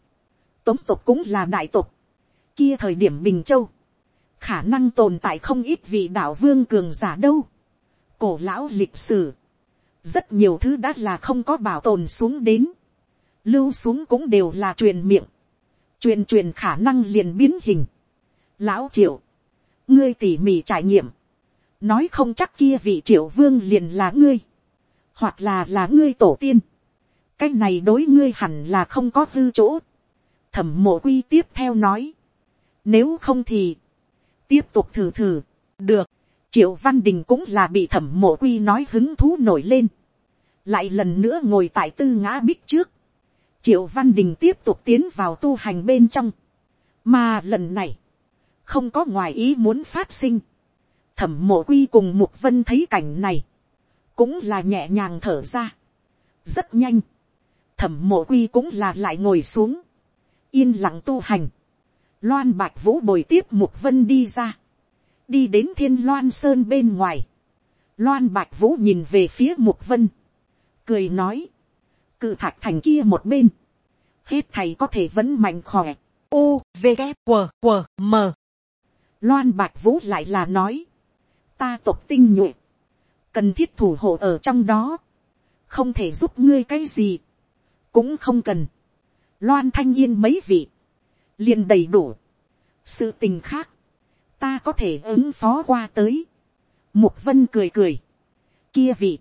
tống tục cũng là đại tục, kia thời điểm bình châu, khả năng tồn tại không ít vị đạo vương cường giả đâu, cổ lão lịch sử, rất nhiều thứ đã là không có bảo tồn xuống đến, lưu xuống cũng đều là truyền miệng, truyền truyền khả năng liền biến hình. Lão triệu, ngươi tỉ mỉ trải nghiệm, nói không chắc kia vị triệu vương liền là ngươi, hoặc là là ngươi tổ tiên, cái này đối ngươi hẳn là không có hư chỗ. thẩm mộ quy tiếp theo nói, nếu không thì, tiếp tục thử thử, được, triệu văn đình cũng là bị thẩm mộ quy nói hứng thú nổi lên, lại lần nữa ngồi tại tư ngã bích trước, triệu văn đình tiếp tục tiến vào tu hành bên trong, mà lần này, không có ngoài ý muốn phát sinh, thẩm mộ quy cùng mục vân thấy cảnh này, cũng là nhẹ nhàng thở ra, rất nhanh, thẩm mộ quy cũng là lại ngồi xuống, yên lặng tu hành, loan bạch vũ bồi tiếp mục vân đi ra, đi đến thiên loan sơn bên ngoài, loan bạch vũ nhìn về phía mục vân, cười nói, cự thạch thành kia một bên, hết thầy có thể vẫn mạnh khỏe, u v g q q m. Loan bạch vũ lại là nói, ta tộc tinh nhuệ, cần thiết thủ hộ ở trong đó, không thể giúp ngươi cái gì, cũng không cần, loan thanh yên mấy vị, liền đầy đủ, sự tình khác, ta có thể ứng phó qua tới, mục vân cười cười, kia vị,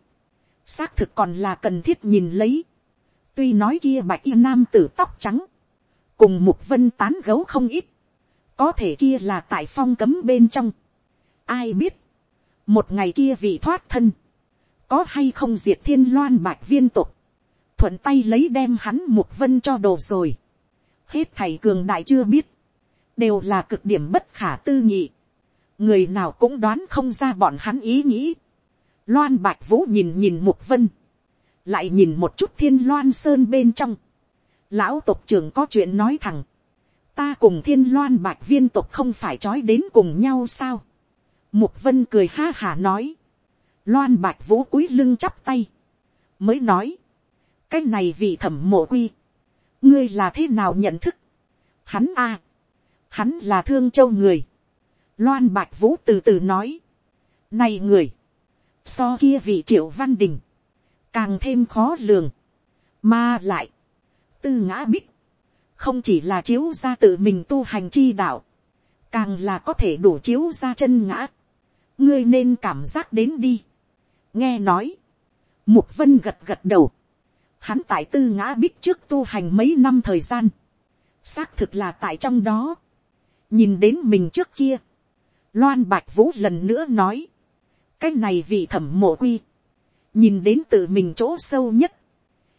xác thực còn là cần thiết nhìn lấy, tuy nói kia bạch y nam tử tóc trắng, cùng mục vân tán gấu không ít, có thể kia là tại phong cấm bên trong, ai biết, một ngày kia vị thoát thân, có hay không diệt thiên loan bạch viên tục, thuận tay lấy đem hắn mục vân cho đồ rồi, hết thầy cường đại chưa biết, đều là cực điểm bất khả tư nghị, người nào cũng đoán không ra bọn hắn ý nghĩ, loan bạch vũ nhìn nhìn mục vân, lại nhìn một chút thiên loan sơn bên trong, lão tộc trưởng có chuyện nói thẳng, ta cùng thiên loan bạch viên tộc không phải trói đến cùng nhau sao mục vân cười ha hả nói, loan bạch vũ cúi lưng chắp tay, mới nói, cái này vì thẩm mộ quy, ngươi là thế nào nhận thức, hắn a, hắn là thương châu người, loan bạch vũ từ từ nói, này người, so kia vị triệu văn đình, càng thêm khó lường, mà lại, tư ngã bích, không chỉ là chiếu ra tự mình tu hành chi đạo, càng là có thể đủ chiếu ra chân ngã, ngươi nên cảm giác đến đi. nghe nói, mục vân gật gật đầu, hắn tại tư ngã bích trước tu hành mấy năm thời gian, xác thực là tại trong đó, nhìn đến mình trước kia, loan bạch vũ lần nữa nói, cái này vì thẩm mộ quy, nhìn đến tự mình chỗ sâu nhất,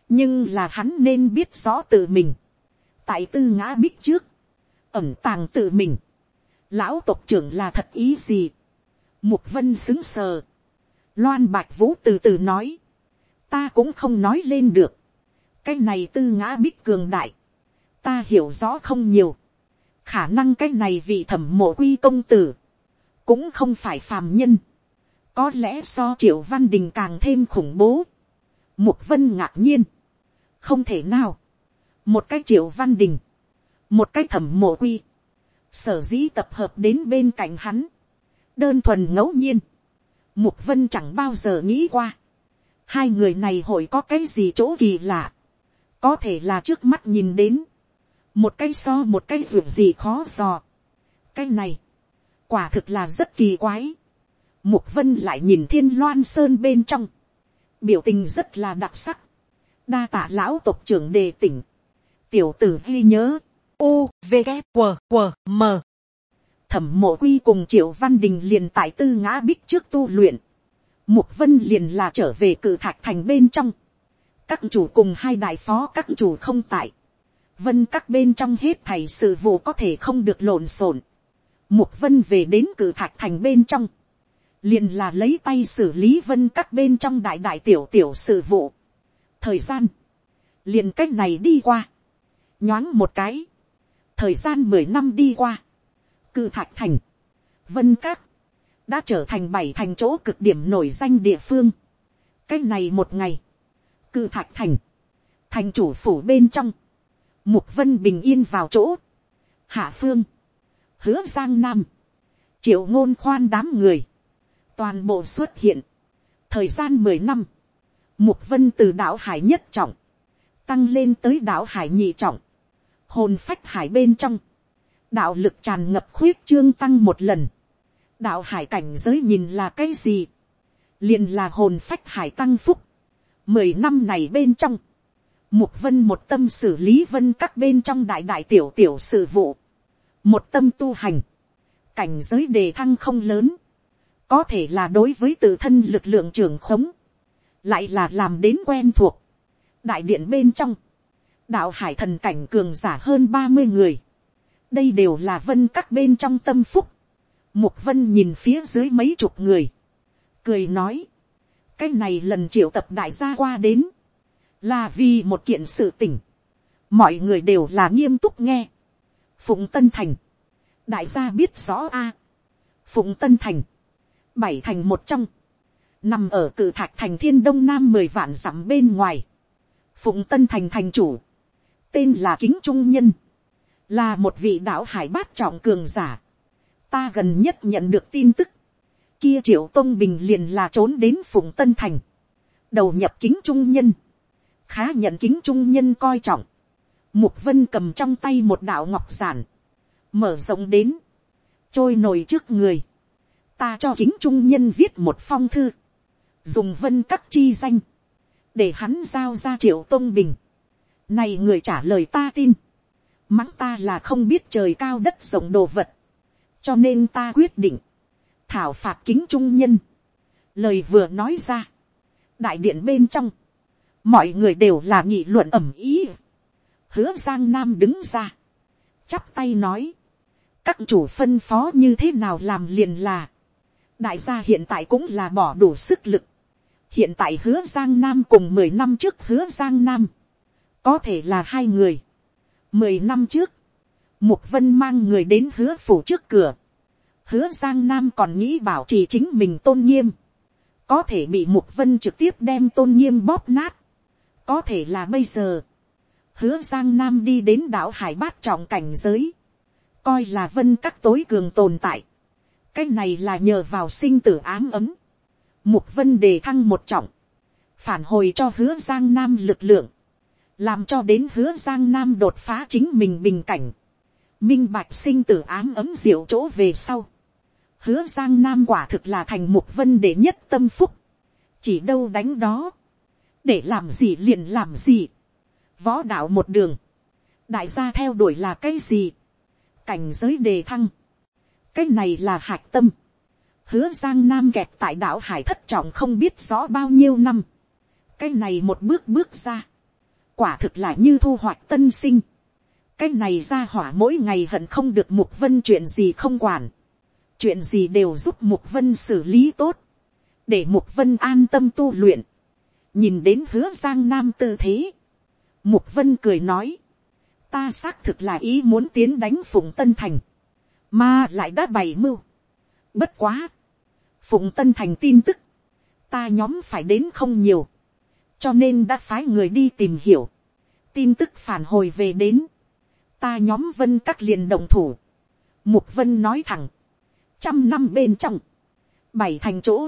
nhưng là hắn nên biết rõ tự mình, tại tư ngã bích trước, ẩm tàng tự mình, lão tộc trưởng là thật ý gì, mục vân xứng sờ, loan bạch vũ từ từ nói, ta cũng không nói lên được, cái này tư ngã bích cường đại, ta hiểu rõ không nhiều, khả năng cái này vị thẩm mộ quy công tử, cũng không phải phàm nhân, có lẽ so triệu văn đình càng thêm khủng bố, mục vân ngạc nhiên, không thể nào, một cái triệu văn đình, một cái thẩm mộ quy, sở dĩ tập hợp đến bên cạnh hắn, đơn thuần ngẫu nhiên, mục vân chẳng bao giờ nghĩ qua, hai người này hội có cái gì chỗ kỳ lạ, có thể là trước mắt nhìn đến, một cái so một cái ruột gì khó dò, cái này, quả thực là rất kỳ quái, mục vân lại nhìn thiên loan sơn bên trong, biểu tình rất là đặc sắc, đa tạ lão tộc trưởng đề tỉnh, tiểu tử ghi nhớ, u, v, g, q, q, m thẩm mộ quy cùng triệu văn đình liền tại tư ngã bích trước tu luyện, mục vân liền là trở về cử thạch thành bên trong, các chủ cùng hai đại phó các chủ không tại, vân các bên trong hết thầy sự vụ có thể không được lộn xộn, mục vân về đến cử thạch thành bên trong, liền là lấy tay xử lý vân các bên trong đại đại tiểu tiểu sự vụ. thời gian, liền cách này đi qua, nhoáng một cái, thời gian mười năm đi qua, Cư thạch thành, vân các, đã trở thành bảy thành chỗ cực điểm nổi danh địa phương. cái này một ngày, Cư thạch thành, thành chủ phủ bên trong, mục vân bình yên vào chỗ, hạ phương, hứa giang nam, triệu ngôn khoan đám người, toàn bộ xuất hiện, thời gian mười năm, mục vân từ đảo hải nhất trọng, tăng lên tới đảo hải nhị trọng, hồn phách hải bên trong, đạo lực tràn ngập khuyết trương tăng một lần, đạo hải cảnh giới nhìn là cái gì, liền là hồn phách hải tăng phúc, mười năm này bên trong, mục vân một tâm xử lý vân các bên trong đại đại tiểu tiểu sự vụ, một tâm tu hành, cảnh giới đề thăng không lớn, có thể là đối với tự thân lực lượng trưởng khống, lại là làm đến quen thuộc. đại điện bên trong, đạo hải thần cảnh cường giả hơn ba mươi người, đây đều là vân các bên trong tâm phúc, mục vân nhìn phía dưới mấy chục người, cười nói, cái này lần triệu tập đại gia qua đến, là vì một kiện sự tình, mọi người đều là nghiêm túc nghe, phụng tân thành, đại gia biết rõ a, phụng tân thành, bảy thành một trong, nằm ở cự thạch thành thiên đông nam mười vạn dặm bên ngoài, phụng tân thành thành chủ, tên là kính trung nhân, là một vị đạo hải bát trọng cường giả, ta gần nhất nhận được tin tức, kia triệu tôn bình liền là trốn đến phụng tân thành, đầu nhập kính trung nhân, khá nhận kính trung nhân coi trọng, mục vân cầm trong tay một đạo ngọc giản, mở rộng đến, trôi nổi trước người, ta cho kính trung nhân viết một phong thư, dùng vân các chi danh, để hắn giao ra triệu tôn bình. Này người trả lời ta tin, mắng ta là không biết trời cao đất rộng đồ vật, cho nên ta quyết định, thảo phạt kính trung nhân, lời vừa nói ra, đại điện bên trong, mọi người đều là nghị luận ẩm ý, hứa giang nam đứng ra, chắp tay nói, các chủ phân phó như thế nào làm liền là, đại gia hiện tại cũng là bỏ đủ sức lực, hiện tại hứa giang nam cùng mười năm trước hứa giang nam, có thể là hai người, mười năm trước, mục vân mang người đến hứa phủ trước cửa, hứa giang nam còn nghĩ bảo trì chính mình tôn nghiêm, có thể bị mục vân trực tiếp đem tôn nghiêm bóp nát, có thể là bây giờ, hứa giang nam đi đến đảo hải bát trọng cảnh giới, coi là vân các tối cường tồn tại, cái này là nhờ vào sinh tử ám ấm, mục vân đề thăng một trọng, phản hồi cho hứa giang nam lực lượng, làm cho đến hứa giang nam đột phá chính mình bình cảnh, minh bạch sinh tử ám ấm diệu chỗ về sau, hứa giang nam quả thực là thành mục vân để nhất tâm phúc, chỉ đâu đánh đó, để làm gì liền làm gì, võ đạo một đường, đại gia theo đuổi là cái gì, cảnh giới đề thăng, cái này là hạc tâm, hứa giang nam kẹt tại đảo hải thất trọng không biết rõ bao nhiêu năm, cái này một bước bước ra, quả thực là như thu hoạch tân sinh, cái này ra hỏa mỗi ngày hận không được mục vân chuyện gì không quản, chuyện gì đều giúp mục vân xử lý tốt, để mục vân an tâm tu luyện, nhìn đến hứa giang nam tư thế, mục vân cười nói, ta xác thực là ý muốn tiến đánh phụng tân thành, mà lại đã bày mưu. bất quá, phụng tân thành tin tức, ta nhóm phải đến không nhiều, cho nên đã phái người đi tìm hiểu, tin tức phản hồi về đến, ta nhóm vân các liền đồng thủ, mục vân nói thẳng, trăm năm bên trong, bảy thành chỗ,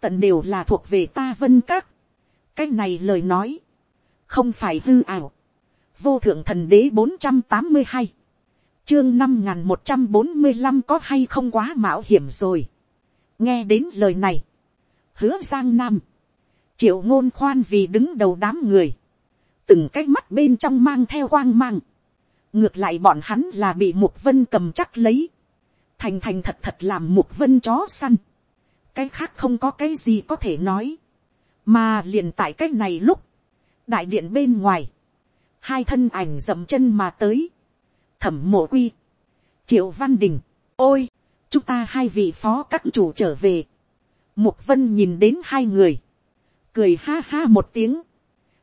tận đều là thuộc về ta vân các, cái này lời nói, không phải hư ảo, vô thượng thần đế bốn trăm tám mươi hai, chương năm n g h n một trăm bốn mươi năm có hay không quá mạo hiểm rồi, nghe đến lời này, hứa giang nam, triệu ngôn khoan vì đứng đầu đám người, từng cái mắt bên trong mang theo hoang mang, ngược lại bọn hắn là bị mục vân cầm chắc lấy, thành thành thật thật làm mục vân chó săn, cái khác không có cái gì có thể nói, mà liền tại cái này lúc, đại điện bên ngoài, hai thân ảnh dậm chân mà tới, thẩm mộ quy, triệu văn đình, ôi, chúng ta hai vị phó các chủ trở về, mục vân nhìn đến hai người, cười ha ha một tiếng,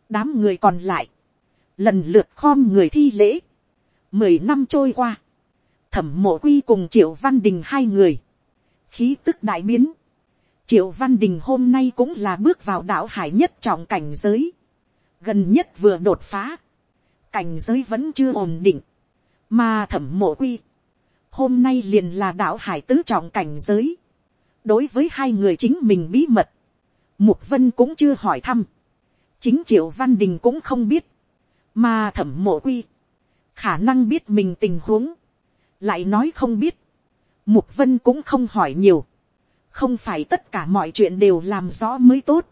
đám người còn lại, lần lượt khom người thi lễ, mười năm trôi qua, thẩm mộ quy cùng triệu văn đình hai người, khí tức đại biến, triệu văn đình hôm nay cũng là bước vào đảo hải nhất trọng cảnh giới, gần nhất vừa đột phá, cảnh giới vẫn chưa ổn định, mà thẩm mộ quy, hôm nay liền là đạo hải tứ trọng cảnh giới, đối với hai người chính mình bí mật, mục vân cũng chưa hỏi thăm, chính triệu văn đình cũng không biết, mà thẩm mộ quy, khả năng biết mình tình huống, lại nói không biết, mục vân cũng không hỏi nhiều, không phải tất cả mọi chuyện đều làm rõ mới tốt,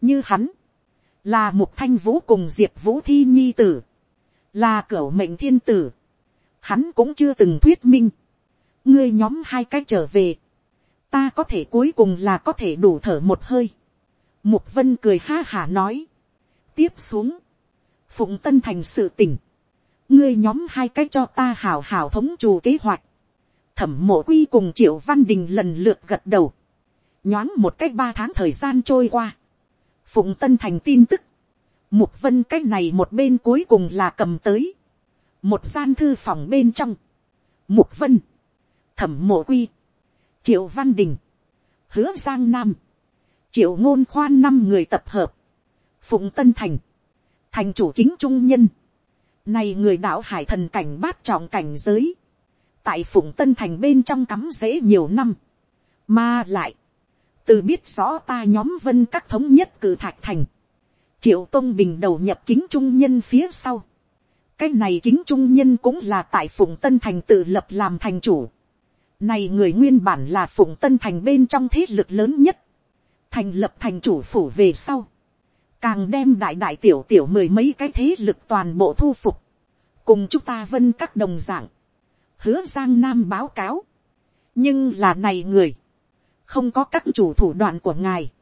như hắn, là mục thanh vũ cùng diệp vũ thi nhi tử, là cửu mệnh thiên tử, hắn cũng chưa từng thuyết minh, ngươi nhóm hai cách trở về, ta có thể cuối cùng là có thể đủ thở một hơi, mục vân cười ha hả nói, tiếp xuống, phụng tân thành sự tỉnh, ngươi nhóm hai cách cho ta hảo hảo thống trù kế hoạch, thẩm mộ quy cùng triệu văn đình lần lượt gật đầu, nhoáng một cách ba tháng thời gian trôi qua, phụng tân thành tin tức, Mục vân cách này một bên cuối cùng là cầm tới. Một gian thư phòng bên trong. Mục vân. Thẩm mộ quy. Triệu Văn Đình. Hứa Giang Nam. Triệu ngôn khoan năm người tập hợp. Phụng Tân Thành. Thành chủ kính trung nhân. Này người đạo hải thần cảnh bát trọng cảnh giới. Tại Phụng Tân Thành bên trong cắm rễ nhiều năm. Mà lại. Từ biết rõ ta nhóm vân các thống nhất cử thạch thành triệu tôn bình đầu nhập kính trung nhân phía sau. cái này kính trung nhân cũng là tại phụng tân thành tự lập làm thành chủ. này người nguyên bản là phụng tân thành bên trong thế lực lớn nhất thành lập thành chủ phủ về sau. càng đem đại đại tiểu tiểu mười mấy cái thế lực toàn bộ thu phục. cùng chúng ta vân các đồng dạng. hứa giang nam báo cáo. nhưng là này người. không có các chủ thủ đoạn của ngài,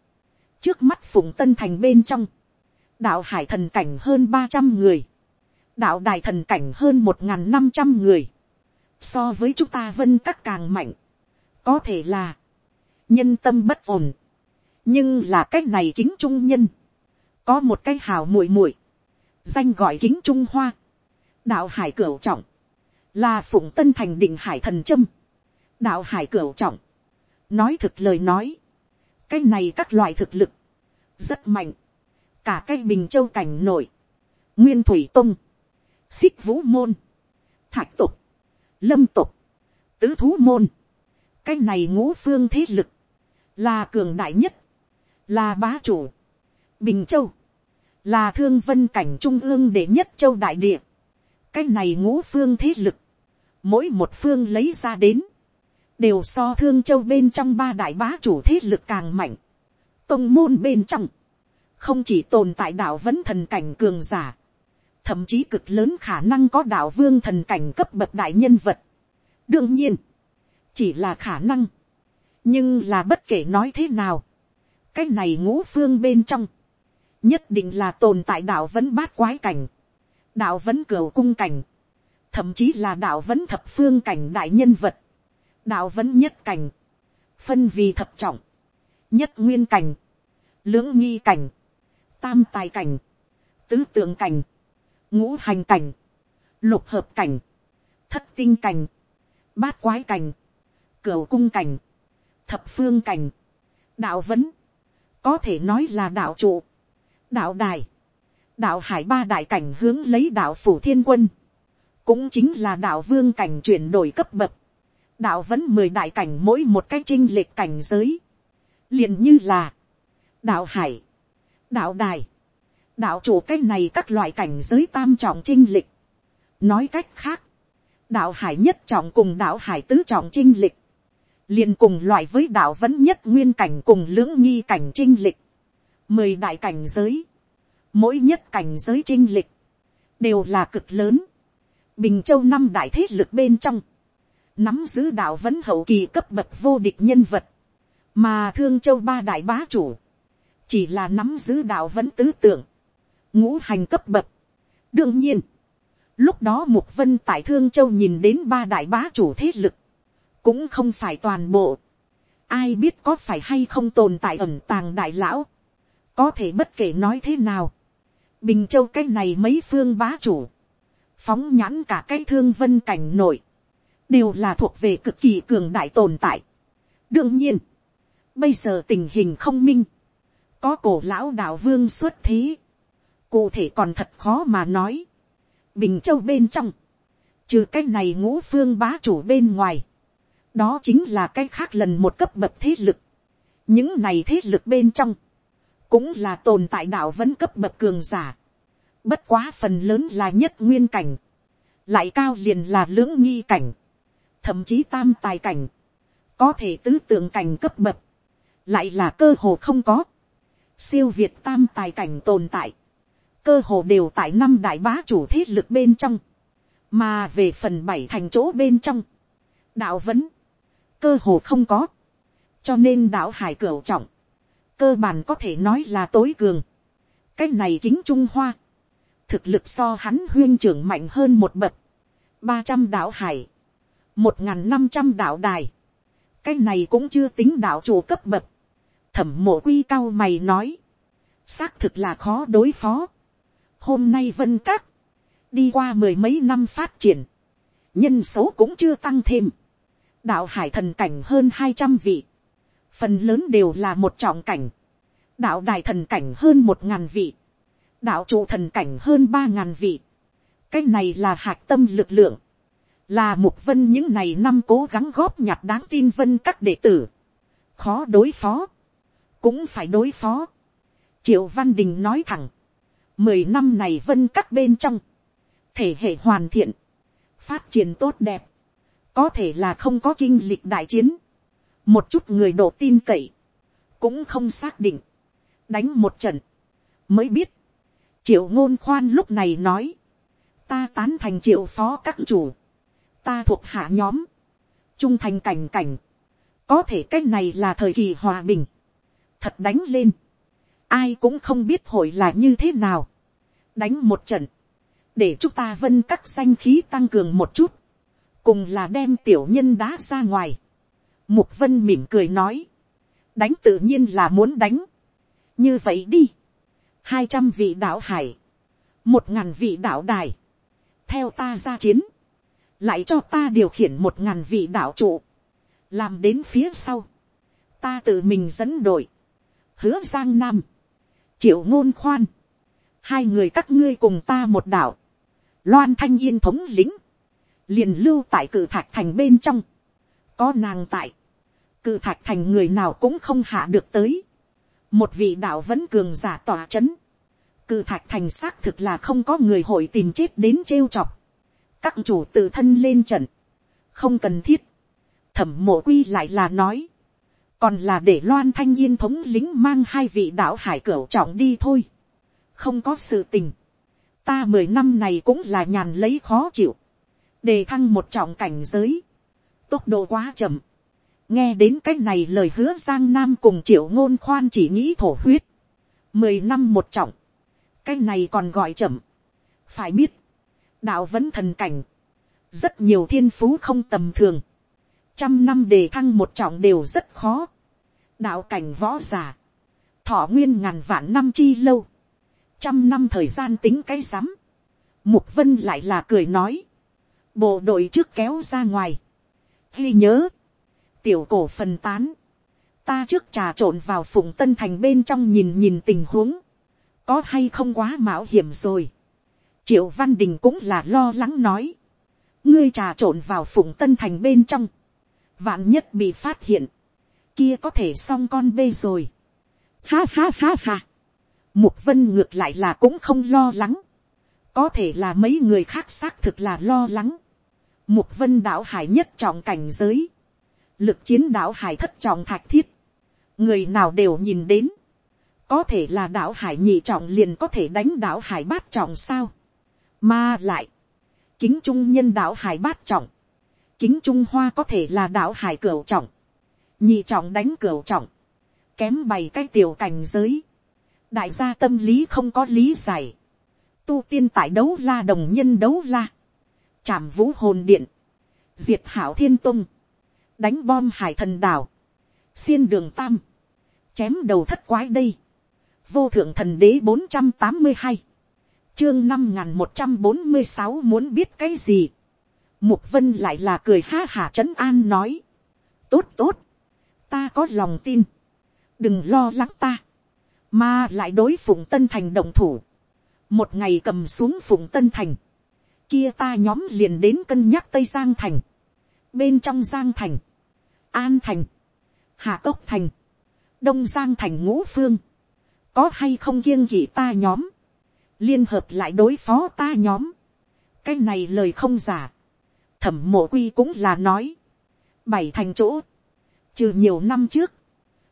trước mắt phụng tân thành bên trong, đạo hải thần cảnh hơn ba trăm người, đạo đại thần cảnh hơn một n g h n năm trăm người, so với chúng ta vân các càng mạnh, có thể là, nhân tâm bất ổn, nhưng là cái này kính trung nhân, có một cái hào muội muội, danh gọi kính trung hoa, đạo hải cửu trọng, là phụng tân thành định hải thần trâm, đạo hải cửu trọng, nói thực lời nói, cái này các loại thực lực, rất mạnh, cả cái bình châu cảnh nổi, nguyên thủy tung, xích vũ môn, thạch tục, lâm tục, tứ thú môn, cái này ngũ phương thế lực, là cường đại nhất, là bá chủ, bình châu, là thương vân cảnh trung ương đệ nhất châu đại địa, cái này ngũ phương thế lực, mỗi một phương lấy ra đến, đều so thương châu bên trong ba đại bá chủ thế lực càng mạnh, tông môn bên trong, không chỉ tồn tại đạo vẫn thần cảnh cường giả, thậm chí cực lớn khả năng có đạo vương thần cảnh cấp bậc đại nhân vật. đương nhiên, chỉ là khả năng, nhưng là bất kể nói thế nào, cái này ngũ phương bên trong, nhất định là tồn tại đạo vẫn bát quái cảnh, đạo vẫn cửu cung cảnh, thậm chí là đạo vẫn thập phương cảnh đại nhân vật, đạo vẫn nhất cảnh, phân vì thập trọng, nhất nguyên cảnh, lưỡng nghi cảnh, tam tài cảnh, tứ tượng cảnh, ngũ hành cảnh, lục hợp cảnh, thất tinh cảnh, bát quái cảnh, cửu cung cảnh, thập phương cảnh, đạo vấn, có thể nói là đạo trụ, đạo đài, đạo hải ba đại cảnh hướng lấy đạo phủ thiên quân, cũng chính là đạo vương cảnh chuyển đổi cấp bậc, đạo vẫn mười đại cảnh mỗi một cái chinh lệch cảnh giới, liền như là đạo hải, đạo đài, đạo chủ cái này các loại cảnh giới tam trọng trinh lịch. nói cách khác, đạo hải nhất trọng cùng đạo hải tứ trọng trinh lịch, liền cùng loại với đạo vẫn nhất nguyên cảnh cùng lưỡng nghi cảnh trinh lịch, mười đại cảnh giới, mỗi nhất cảnh giới trinh lịch, đều là cực lớn, bình châu năm đại thế lực bên trong, nắm giữ đạo vẫn hậu kỳ cấp bậc vô địch nhân vật, mà thương châu ba đại bá chủ, chỉ là nắm giữ đạo vẫn tứ tưởng, ngũ hành cấp bậc. đương nhiên, lúc đó mục vân tại thương châu nhìn đến ba đại bá chủ thế lực, cũng không phải toàn bộ. ai biết có phải hay không tồn tại ẩn tàng đại lão, có thể bất kể nói thế nào. bình châu cái này mấy phương bá chủ, phóng nhãn cả cái thương vân cảnh nội, đều là thuộc về cực kỳ cường đại tồn tại. đương nhiên, bây giờ tình hình không minh, có cổ lão đạo vương xuất thế, cụ thể còn thật khó mà nói. bình châu bên trong, trừ cái này ngũ phương bá chủ bên ngoài, đó chính là cái khác lần một cấp bậc thế lực. những này thế lực bên trong, cũng là tồn tại đạo vẫn cấp bậc cường giả. bất quá phần lớn là nhất nguyên cảnh, lại cao liền là lưỡng nghi cảnh, thậm chí tam tài cảnh, có thể tứ tượng cảnh cấp bậc, lại là cơ hồ không có siêu việt tam tài cảnh tồn tại, cơ hồ đều tại năm đại bá chủ thế lực bên trong, mà về phần bảy thành chỗ bên trong, đạo vẫn, cơ hồ không có, cho nên đạo hải cửu trọng, cơ bản có thể nói là tối cường, cái này kính trung hoa, thực lực so hắn huyên trưởng mạnh hơn một bậc, ba trăm đạo hải, một n g h n năm trăm đạo đài, cái này cũng chưa tính đạo chủ cấp bậc, thẩm mộ quy cao mày nói, xác thực là khó đối phó. hôm nay vân các, đi qua mười mấy năm phát triển, nhân số cũng chưa tăng thêm, đạo hải thần cảnh hơn hai trăm vị, phần lớn đều là một trọng cảnh, đạo đài thần cảnh hơn một ngàn vị, đạo trụ thần cảnh hơn ba ngàn vị, cái này là hạc tâm lực lượng, là mục vân những này năm cố gắng góp nhặt đáng tin vân các đệ tử, khó đối phó, cũng phải đối phó. triệu văn đình nói thẳng, mười năm này vân các bên trong, thể hệ hoàn thiện, phát triển tốt đẹp, có thể là không có kinh lịch đại chiến, một chút người độ tin cậy, cũng không xác định, đánh một trận, mới biết, triệu ngôn khoan lúc này nói, ta tán thành triệu phó các chủ, ta thuộc hạ nhóm, trung thành cảnh cảnh, có thể cái này là thời kỳ hòa bình, thật đánh lên, ai cũng không biết hội là như thế nào, đánh một trận, để chúng ta vân các danh khí tăng cường một chút, cùng là đem tiểu nhân đá ra ngoài. Mục vân mỉm cười nói, đánh tự nhiên là muốn đánh, như vậy đi, hai trăm vị đạo hải, một ngàn vị đạo đài, theo ta ra chiến, lại cho ta điều khiển một ngàn vị đạo trụ, làm đến phía sau, ta tự mình dẫn đội, hứa giang nam, triệu ngôn khoan, hai người các ngươi cùng ta một đạo, loan thanh yên thống lĩnh, liền lưu tại cự thạch thành bên trong, có nàng tại, cự thạch thành người nào cũng không hạ được tới, một vị đạo vẫn cường giả tỏa c h ấ n cự thạch thành xác thực là không có người hội tìm chết đến trêu chọc, các chủ tự thân lên trận, không cần thiết, thẩm mộ quy lại là nói, còn là để loan thanh yên thống lính mang hai vị đạo hải cửu trọng đi thôi, không có sự tình, ta mười năm này cũng là nhàn lấy khó chịu, đề thăng một trọng cảnh giới, tốc độ quá chậm, nghe đến cái này lời hứa giang nam cùng triệu ngôn khoan chỉ nghĩ thổ huyết, mười năm một trọng, cái này còn gọi chậm, phải biết, đạo vẫn thần cảnh, rất nhiều thiên phú không tầm thường, trăm năm đề thăng một trọng đều rất khó, đạo cảnh võ g i ả thọ nguyên ngàn vạn năm chi lâu, trăm năm thời gian tính cái rắm, mục vân lại là cười nói, bộ đội trước kéo ra ngoài, ghi nhớ, tiểu cổ phần tán, ta trước trà trộn vào phụng tân thành bên trong nhìn nhìn tình huống, có hay không quá mạo hiểm rồi. triệu văn đình cũng là lo lắng nói, ngươi trà trộn vào phụng tân thành bên trong, vạn nhất bị phát hiện, kia có thể xong con bê rồi. Ha ha ha ha. Mục vân ngược lại là cũng không lo lắng. Có thể là mấy người khác xác thực là lo lắng. Mục vân đảo hải nhất trọng cảnh giới. Lực chiến đạo hải thất trọng thạch thiết, người nào đều nhìn đến, có thể là đạo hải nhị trọng liền có thể đánh đạo hải bát trọng sao, mà lại, kính trung nhân đạo hải bát trọng, kính trung hoa có thể là đạo hải cửu trọng, nhị trọng đánh cửu trọng, kém bày cái tiểu cảnh giới, đại gia tâm lý không có lý giải, tu tiên tại đấu la đồng nhân đấu la, chạm vũ hồn điện, diệt hảo thiên tung, đánh bom hải thần đảo, xiên đường tam, chém đầu thất quái đây, vô thượng thần đế bốn trăm tám mươi hai, chương năm n g h n một trăm bốn mươi sáu muốn biết cái gì, mục vân lại là cười ha hả trấn an nói, tốt tốt, ta có lòng tin, đừng lo lắng ta, mà lại đối phụng tân thành động thủ, một ngày cầm xuống phụng tân thành, kia ta nhóm liền đến cân nhắc tây giang thành, bên trong giang thành, an thành, hà cốc thành, đông giang thành ngũ phương, có hay không kiêng kỵ ta nhóm, liên hợp lại đối phó ta nhóm, cái này lời không giả, thẩm mộ quy cũng là nói, bảy thành chỗ, trừ nhiều năm trước,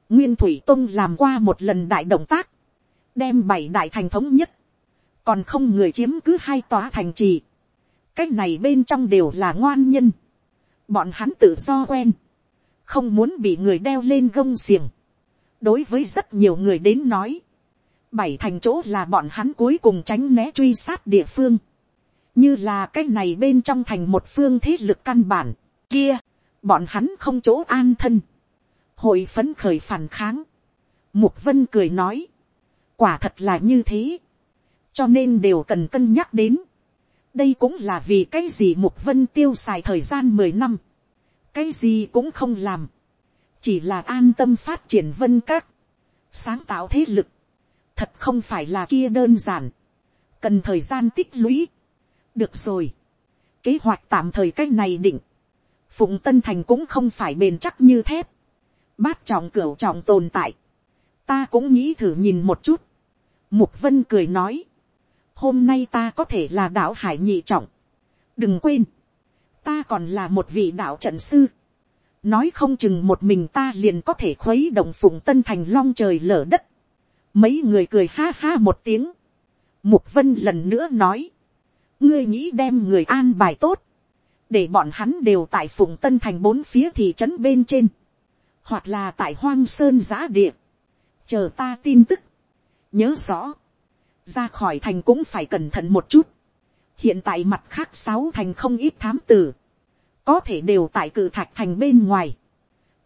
nguyên thủy tông làm qua một lần đại động tác, đem bảy đại thành thống nhất, còn không người chiếm cứ hai tòa thành trì, cái này bên trong đều là ngoan nhân, bọn hắn tự do quen, không muốn bị người đeo lên gông xiềng. đối với rất nhiều người đến nói, bảy thành chỗ là bọn hắn cuối cùng tránh né truy sát địa phương, như là cái này bên trong thành một phương thế lực căn bản, kia, bọn hắn không chỗ an thân, hội phấn khởi phản kháng, mục vân cười nói, quả thật là như thế, cho nên đều cần cân nhắc đến, đây cũng là vì cái gì mục vân tiêu xài thời gian mười năm, cái gì cũng không làm, chỉ là an tâm phát triển vân các, sáng tạo thế lực, thật không phải là kia đơn giản, cần thời gian tích lũy. được rồi, kế hoạch tạm thời cái này định, phụng tân thành cũng không phải bền chắc như thép, bát trọng cửu trọng tồn tại, ta cũng nghĩ thử nhìn một chút, mục vân cười nói, hôm nay ta có thể là đạo hải nhị trọng, đừng quên, ta còn là một vị đạo trận sư. nói không chừng một mình ta liền có thể khuấy động phụng tân thành long trời lở đất. mấy người cười ha ha một tiếng. mục vân lần nữa nói, ngươi nghĩ đem người an bài tốt, để bọn hắn đều tại phụng tân thành bốn phía thị trấn bên trên. hoặc là tại hoang sơn giã địa, chờ ta tin tức, nhớ rõ, ra khỏi thành cũng phải cẩn thận một chút, hiện tại mặt khác sáu thành không ít thám tử, có thể đều tại cự thạch thành bên ngoài,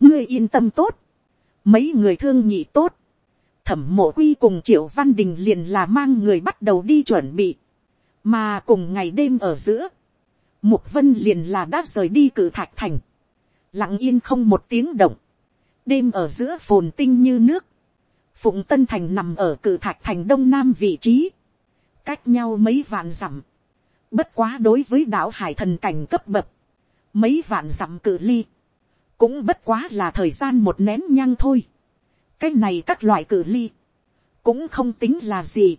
ngươi yên tâm tốt, mấy người thương nhị tốt, thẩm mộ quy cùng triệu văn đình liền là mang người bắt đầu đi chuẩn bị, mà cùng ngày đêm ở giữa, mục vân liền là đã rời đi cử thạch thành, lặng yên không một tiếng động, đêm ở giữa phồn tinh như nước, phụng tân thành nằm ở cử thạch thành đông nam vị trí, cách nhau mấy vạn dặm, bất quá đối với đảo hải thần cảnh cấp bậc, mấy vạn dặm cử ly, cũng bất quá là thời gian một nén nhang thôi. cái này các loại cử ly, cũng không tính là gì.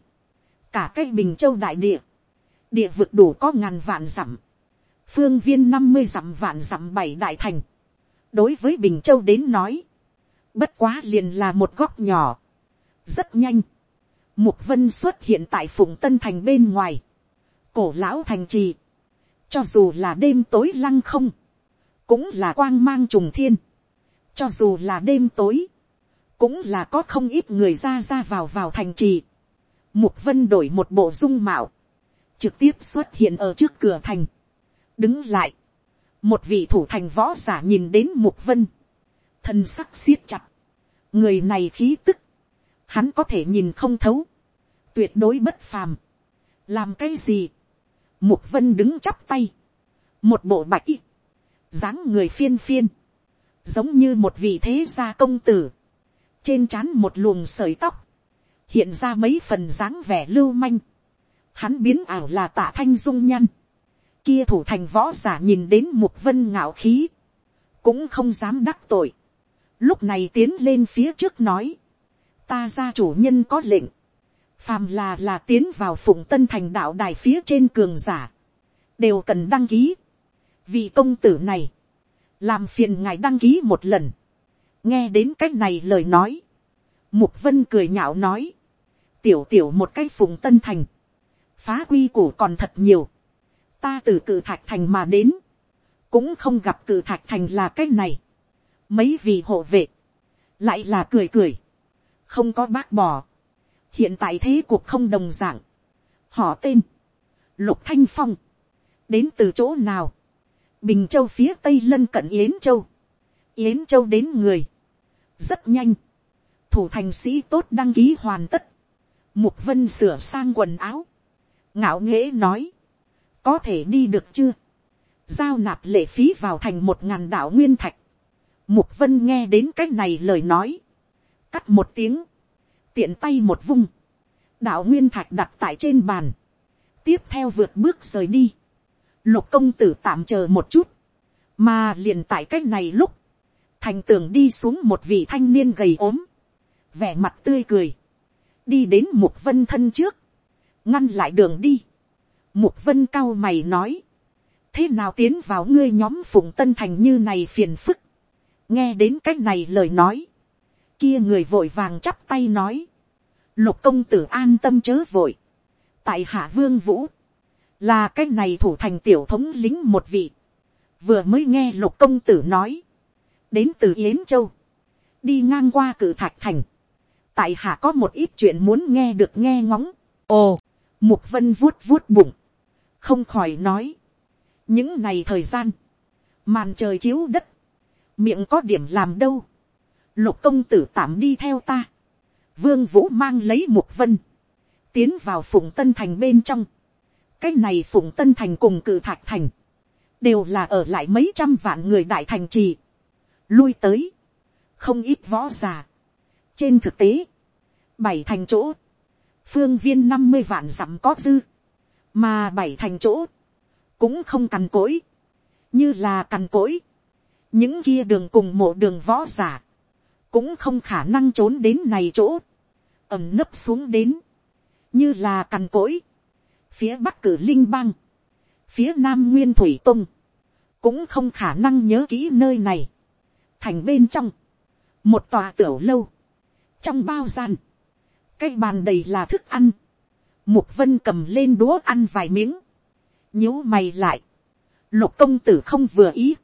cả cái bình châu đại địa, địa vực đủ có ngàn vạn dặm, phương viên năm mươi dặm vạn dặm bảy đại thành, đối với bình châu đến nói, bất quá liền là một góc nhỏ, rất nhanh, mục vân xuất hiện tại phụng tân thành bên ngoài, cổ lão thành trì, cho dù là đêm tối lăng không, cũng là quang mang trùng thiên, cho dù là đêm tối, cũng là có không ít người ra ra vào vào thành trì. Mục vân đổi một bộ dung mạo, trực tiếp xuất hiện ở trước cửa thành, đứng lại, một vị thủ thành võ giả nhìn đến mục vân, thân sắc siết chặt, người này khí tức, hắn có thể nhìn không thấu, tuyệt đối bất phàm, làm cái gì, mục vân đứng chắp tay, một bộ bạch dáng người phiên phiên, giống như một vị thế gia công tử, trên trán một luồng sợi tóc, hiện ra mấy phần dáng vẻ lưu manh, hắn biến ảo là tạ thanh dung nhăn, kia thủ thành võ giả nhìn đến mục vân ngạo khí, cũng không dám đắc tội, lúc này tiến lên phía trước nói, ta ra chủ nhân có lệnh, phàm là là tiến vào phụng tân thành đạo đài phía trên cường giả, đều cần đăng ký, vì công tử này, làm phiền ngài đăng ký một lần, nghe đến cách này lời nói, mục vân cười nhạo nói, tiểu tiểu một cái phụng tân thành, phá quy củ còn thật nhiều, ta từ cử thạch thành mà đến, cũng không gặp cử thạch thành là cái này, mấy vị hộ vệ, lại là cười cười, không có bác bỏ, hiện tại thế cuộc không đồng d ạ n g họ tên, lục thanh phong, đến từ chỗ nào, bình châu phía tây lân cận yến châu, yến châu đến người, rất nhanh, thủ thành sĩ tốt đăng ký hoàn tất, mục vân sửa sang quần áo, ngạo nghễ nói, có thể đi được chưa, giao nạp lệ phí vào thành một ngàn đạo nguyên thạch, mục vân nghe đến cái này lời nói, cắt một tiếng, tiện tay một vung, đạo nguyên thạch đặt tại trên bàn, tiếp theo vượt bước rời đi, lục công tử tạm chờ một chút, mà liền tại c á c h này lúc, thành tường đi xuống một vị thanh niên gầy ốm, vẻ mặt tươi cười, đi đến mục vân thân trước, ngăn lại đường đi, mục vân cao mày nói, thế nào tiến vào ngươi nhóm phụng tân thành như này phiền phức, nghe đến c á c h này lời nói, kia người vội vàng chắp tay nói, lục công tử an tâm chớ vội, tại hạ vương vũ, là cái này thủ thành tiểu thống lính một vị, vừa mới nghe lục công tử nói, đến từ yến châu, đi ngang qua cử thạch thành, tại hạ có một ít chuyện muốn nghe được nghe ngóng, ồ, mục vân vuốt vuốt bụng, không khỏi nói, những này thời gian, màn trời chiếu đất, miệng có điểm làm đâu, lục công tử tạm đi theo ta, vương vũ mang lấy mục vân, tiến vào phụng tân thành bên trong, cái này phụng tân thành cùng cử thạch thành, đều là ở lại mấy trăm vạn người đại thành trì, lui tới, không ít võ già. trên thực tế, bảy thành chỗ, phương viên năm mươi vạn dặm có dư, mà bảy thành chỗ, cũng không cằn cỗi, như là cằn cỗi, những kia đường cùng mộ đường võ giả, cũng không khả năng trốn đến này chỗ, ẩm nấp xuống đến, như là cằn cỗi, phía bắc cử linh bang, phía nam nguyên thủy tung, cũng không khả năng nhớ kỹ nơi này. thành bên trong, một tòa tiểu lâu, trong bao gian, cái bàn đầy là thức ăn, mục vân cầm lên đũa ăn vài miếng, nhíu mày lại, lục công tử không vừa ý,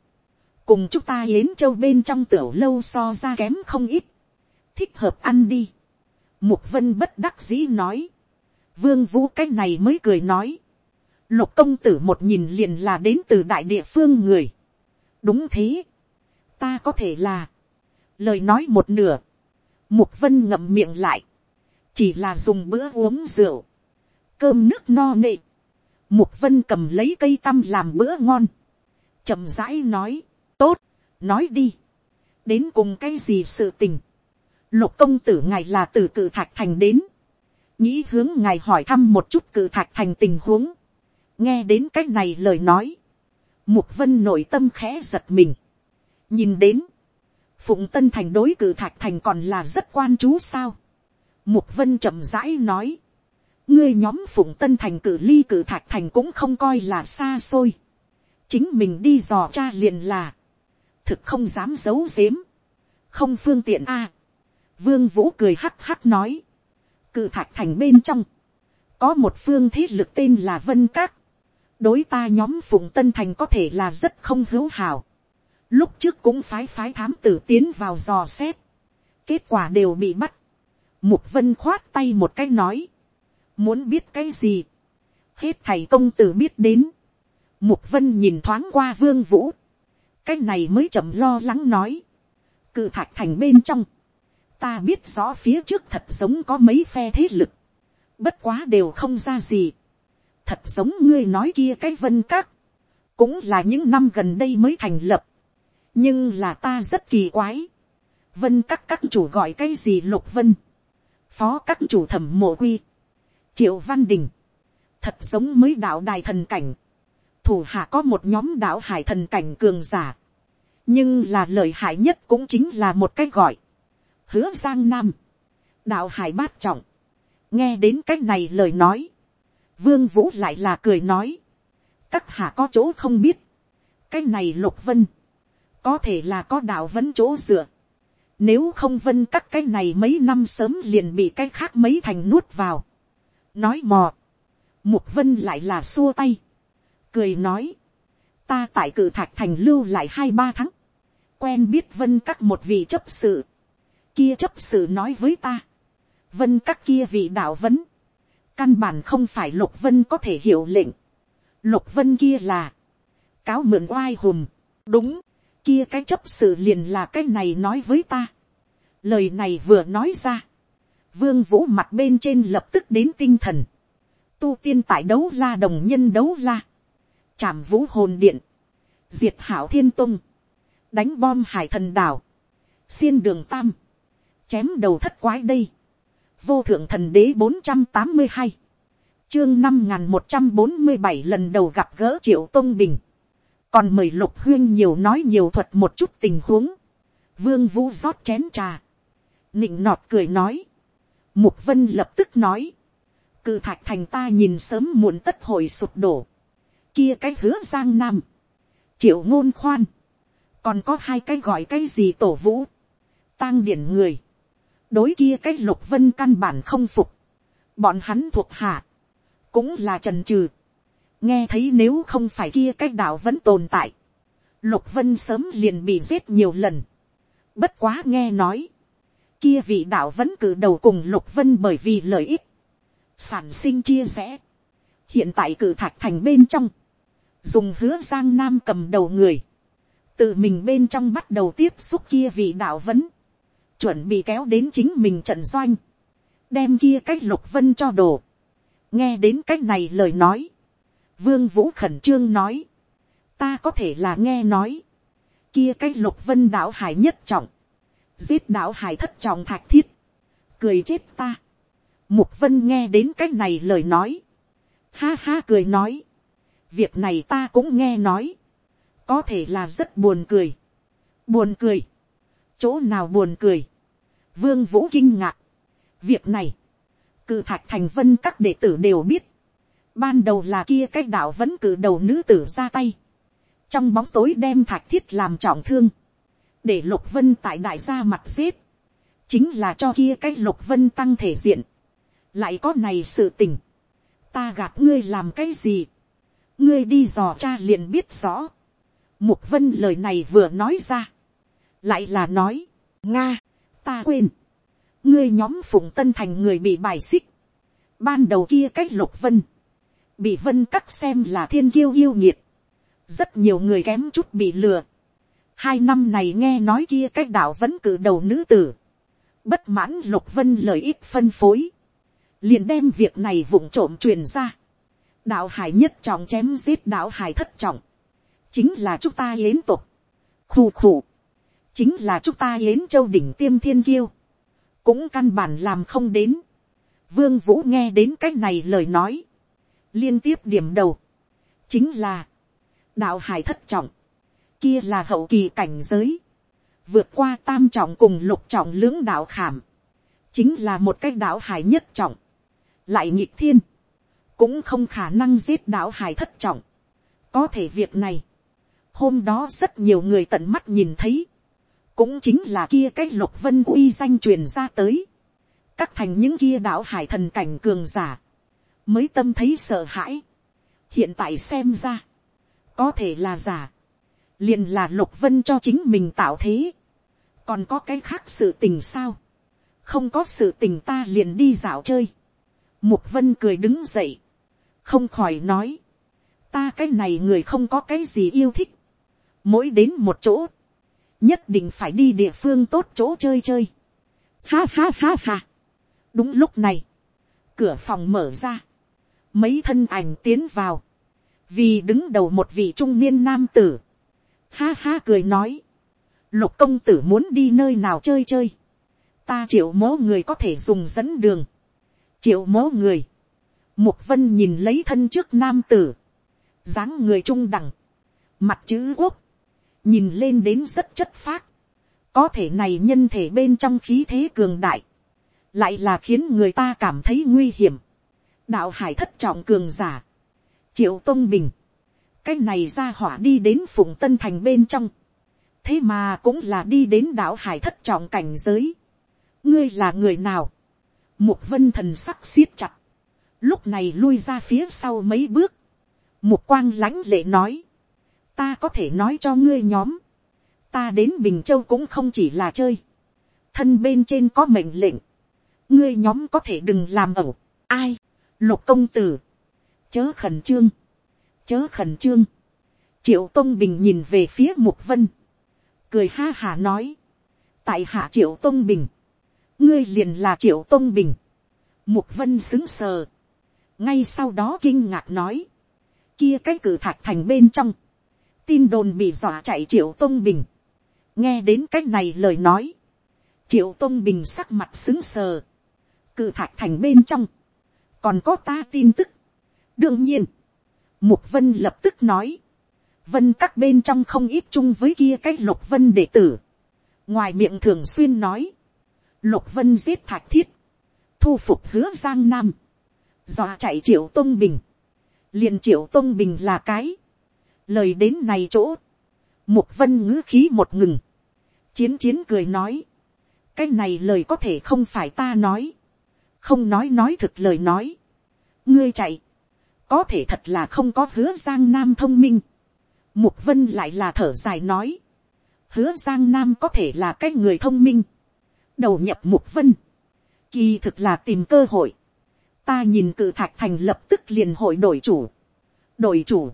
cùng chúng ta yến châu bên trong tiểu lâu so ra kém không ít, thích hợp ăn đi. Mục vân bất đắc dĩ nói, vương vũ cái này mới cười nói, lục công tử một nhìn liền là đến từ đại địa phương người. đúng thế, ta có thể là, lời nói một nửa, mục vân ngậm miệng lại, chỉ là dùng bữa uống rượu, cơm nước no nệ, mục vân cầm lấy cây tăm làm bữa ngon, chậm rãi nói, tốt, nói đi, đến cùng cái gì sự tình, lục công tử ngài là từ cự thạch thành đến, nghĩ hướng ngài hỏi thăm một chút cự thạch thành tình huống, nghe đến cái này lời nói, mục vân nội tâm khẽ giật mình, nhìn đến, phụng tân thành đối cử thạch thành còn là rất quan chú sao. mục vân chậm rãi nói, ngươi nhóm phụng tân thành cử ly cử thạch thành cũng không coi là xa xôi. chính mình đi dò cha liền là, thực không dám giấu giếm, không phương tiện a. vương vũ cười hắc hắc nói, cử thạch thành bên trong, có một phương thế lực tên là vân các, đối ta nhóm phụng tân thành có thể là rất không hữu hảo. Lúc trước cũng phái phái thám tử tiến vào dò xét, kết quả đều bị bắt, mục vân khoát tay một cái nói, muốn biết cái gì, hết thầy công tử biết đến, mục vân nhìn thoáng qua vương vũ, cái này mới chậm lo lắng nói, cự thạch thành bên trong, ta biết rõ phía trước thật giống có mấy phe thế lực, bất quá đều không ra gì, thật giống ngươi nói kia cái vân các, cũng là những năm gần đây mới thành lập, nhưng là ta rất kỳ quái. vân các các chủ gọi cái gì lục vân. phó các chủ thẩm mộ quy. triệu văn đình. thật giống mới đạo đài thần cảnh. thủ hạ có một nhóm đạo hải thần cảnh cường giả nhưng là lợi hại nhất cũng chính là một cái gọi. hứa giang nam. đạo hải bát trọng. nghe đến cái này lời nói. vương vũ lại là cười nói. các hạ có chỗ không biết. cái này lục vân có thể là có đạo vẫn chỗ dựa. Nếu không vân các cái này mấy năm sớm liền bị cái khác mấy thành nuốt vào. Nói mò. Mục vân lại là xua tay. Cười nói. Ta tại cử thạch thành lưu lại hai ba tháng. Quen biết vân các một vị chấp sự. Kia chấp sự nói với ta. Vân các kia vị đạo vấn. Căn bản không phải lục vân có thể hiểu lệnh. Lục vân kia là. Cáo mượn oai hùm. Đúng, kia cái chấp sự liền là cái này nói với ta. lời này vừa nói ra. vương vũ mặt bên trên lập tức đến tinh thần. tu tiên tại đấu la đồng nhân đấu la. chạm vũ hồn điện. diệt hảo thiên tung đánh bom hải thần đảo. xiên đường tam. chém đầu thất quái đây. vô thượng thần đế bốn trăm tám mươi hai chương năm n một trăm bốn mươi bảy lần đầu gặp gỡ triệu tôn bình còn mời lục huyên nhiều nói nhiều thuật một chút tình huống, vương vũ rót chén trà, nịnh nọt cười nói, mục vân lập tức nói, cự thạch thành ta nhìn sớm muộn tất hội sụp đổ, kia cái hứa giang nam, triệu ngôn khoan, còn có hai cái gọi cái gì tổ vũ, tang điển người, đối kia cái lục vân căn bản không phục, bọn hắn thuộc hạ, cũng là trần trừ, nghe thấy nếu không phải kia cái đạo vẫn tồn tại, lục vân sớm liền bị giết nhiều lần. bất quá nghe nói, kia vị đạo vẫn cử đầu cùng lục vân bởi vì lợi ích, sản sinh chia rẽ. hiện tại cử thạch thành bên trong, dùng hứa giang nam cầm đầu người, tự mình bên trong bắt đầu tiếp xúc kia vị đạo vẫn, chuẩn bị kéo đến chính mình trận doanh, đem kia cách lục vân cho đồ. nghe đến cách này lời nói, Vương Vũ khẩn trương nói. Ta có thể là nghe nói. Kia cách lục vân đảo hải nhất trọng. Giết đảo hải thất trọng thạch thiết. Cười chết ta. Mục vân nghe đến cách này lời nói. Ha ha cười nói. Việc này ta cũng nghe nói. Có thể là rất buồn cười. Buồn cười. Chỗ nào buồn cười. Vương Vũ kinh ngạc. Việc này. Cự thạch thành vân các đệ tử đều biết Ban đầu là kia cái đạo vẫn cử đầu nữ tử ra tay. Trong bóng tối đem thạch thiết làm trọng thương. Để lục vân tại đại gia mặt xếp Chính là cho kia cái lục vân tăng thể diện. Lại có này sự tình. Ta gạt ngươi làm cái gì. Ngươi đi dò cha liền biết rõ. Mục vân lời này vừa nói ra. Lại là nói. Nga, ta quên. Ngươi nhóm phụng tân thành người bị bài xích. Ban đầu kia cách lục vân. Bị vân cắt xem là thiên kiêu yêu nhiệt. Rất nhiều người kém chút bị lừa. Hai năm này nghe nói kia cách đạo vẫn cử đầu nữ tử. Bất mãn lục vân lợi ích phân phối. Liền đem việc này vụng trộm truyền ra. Đạo hải nhất trọng chém giết đạo hải thất trọng chính là chúng ta yến tục, khù khù, chính là chúng ta yến châu đỉnh tiêm thiên kiêu, cũng căn bản làm không đến. Vương vũ nghe đến cái này lời nói, liên tiếp điểm đầu, chính là, đạo hải thất trọng, kia là hậu kỳ cảnh giới, vượt qua tam trọng cùng lục trọng lưỡng đạo khảm, chính là một cái đạo hải nhất trọng, lại nhịp thiên, cũng không khả năng giết đạo hải thất trọng. có thể việc này, Hôm đó rất nhiều người tận mắt nhìn thấy. Cũng chính là kia cái lục vân uy danh truyền ra tới. Các thành những kia đạo hải thần cảnh cường giả. Mới tâm thấy sợ hãi. Hiện tại xem ra. Có thể là giả. Liền là lục vân cho chính mình tạo thế. Còn có cái khác sự tình sao? Không có sự tình ta liền đi dạo chơi. Mục vân cười đứng dậy. Không khỏi nói ta cái này người không có cái gì yêu thích, mỗi đến một chỗ, nhất định phải đi địa phương tốt chỗ chơi chơi. Ha ha ha ha. đúng lúc này, cửa phòng mở ra, mấy thân ảnh tiến vào, vì đứng đầu một vị trung niên nam tử, ha ha cười nói, lục công tử muốn đi nơi nào chơi chơi, ta triệu mố người có thể dùng dẫn đường, triệu mố người, mục vân nhìn lấy thân trước nam tử, dáng người trung đẳng, mặt chữ quốc, nhìn lên đến rất chất phác, có thể này nhân thể bên trong khí thế cường đại, lại là khiến người ta cảm thấy nguy hiểm, đạo hải thất trọng cường giả, triệu tông bình, cái này ra hỏa đi đến phụng tân thành bên trong, thế mà cũng là đi đến đạo hải thất trọng cảnh giới, ngươi là người nào, mục vân thần sắc siết chặt, lúc này lui ra phía sau mấy bước, mục quang lãnh lệ nói, ta có thể nói cho ngươi nhóm, ta đến bình châu cũng không chỉ là chơi, thân bên trên có mệnh lệnh, ngươi nhóm có thể đừng làm ẩu, ai, lục công tử, chớ khẩn trương, chớ khẩn trương, triệu tông bình nhìn về phía mục vân, cười ha hà nói, tại hạ triệu tông bình, ngươi liền là triệu tông bình, mục vân xứng sờ, ngay sau đó kinh ngạc nói, kia cái cử thạch thành bên trong, tin đồn bị dọa chạy triệu tông bình. nghe đến c á c h này lời nói, triệu tông bình sắc mặt xứng sờ, cự thạch thành bên trong, còn có ta tin tức. đương nhiên, mục vân lập tức nói, vân các bên trong không ít chung với kia cái lục vân đệ tử. ngoài miệng thường xuyên nói, lục vân giết thạch thiết, thu phục hứa giang nam, dọa chạy triệu tông bình, liền triệu tông bình là cái, lời đến này chỗ, mục vân ngữ khí một ngừng, chiến chiến cười nói, cái này lời có thể không phải ta nói, không nói nói thực lời nói, ngươi chạy, có thể thật là không có hứa giang nam thông minh, mục vân lại là thở dài nói, hứa giang nam có thể là cái người thông minh, đầu nhập mục vân, kỳ thực là tìm cơ hội, ta nhìn cự thạch thành lập tức liền hội đổi chủ, đổi chủ,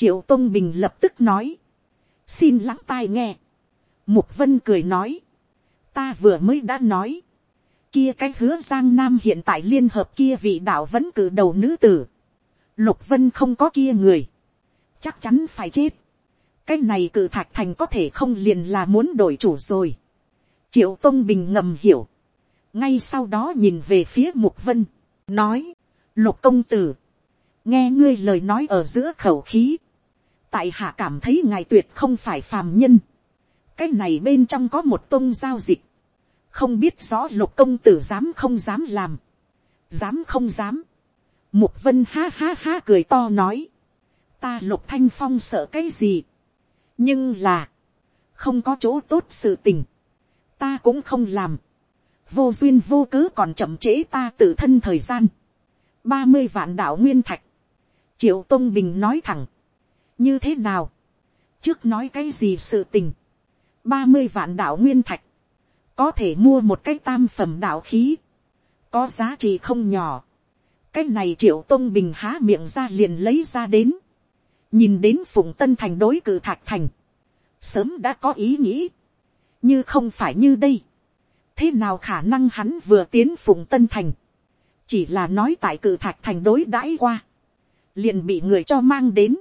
triệu tôn bình lập tức nói, xin lắng tai nghe. mục vân cười nói, ta vừa mới đã nói, kia cái hứa giang nam hiện tại liên hợp kia vị đạo vẫn cử đầu nữ tử, lục vân không có kia người, chắc chắn phải chết. cái này cử thạch thành có thể không liền là muốn đổi chủ rồi. triệu tôn bình ngầm hiểu, ngay sau đó nhìn về phía mục vân, nói, lục công tử, nghe ngươi lời nói ở giữa khẩu khí, tại hạ cảm thấy ngài tuyệt không phải phàm nhân. cái này bên trong có một tôn giao dịch. không biết rõ lục công tử dám không dám làm. dám không dám. mục vân ha ha ha cười to nói. ta lục thanh phong sợ cái gì. nhưng là, không có chỗ tốt sự tình. ta cũng không làm. vô duyên vô cớ còn chậm trễ ta tự thân thời gian. ba mươi vạn đạo nguyên thạch. triệu tôn bình nói thẳng như thế nào, trước nói cái gì sự tình, ba mươi vạn đạo nguyên thạch, có thể mua một cái tam phẩm đạo khí, có giá trị không nhỏ. cái này triệu tôn bình há miệng ra liền lấy ra đến, nhìn đến phụng tân thành đối cử thạch thành, sớm đã có ý nghĩ, như không phải như đây, thế nào khả năng hắn vừa tiến phụng tân thành, chỉ là nói tại cử thạch thành đối đãi qua, liền bị người cho mang đến,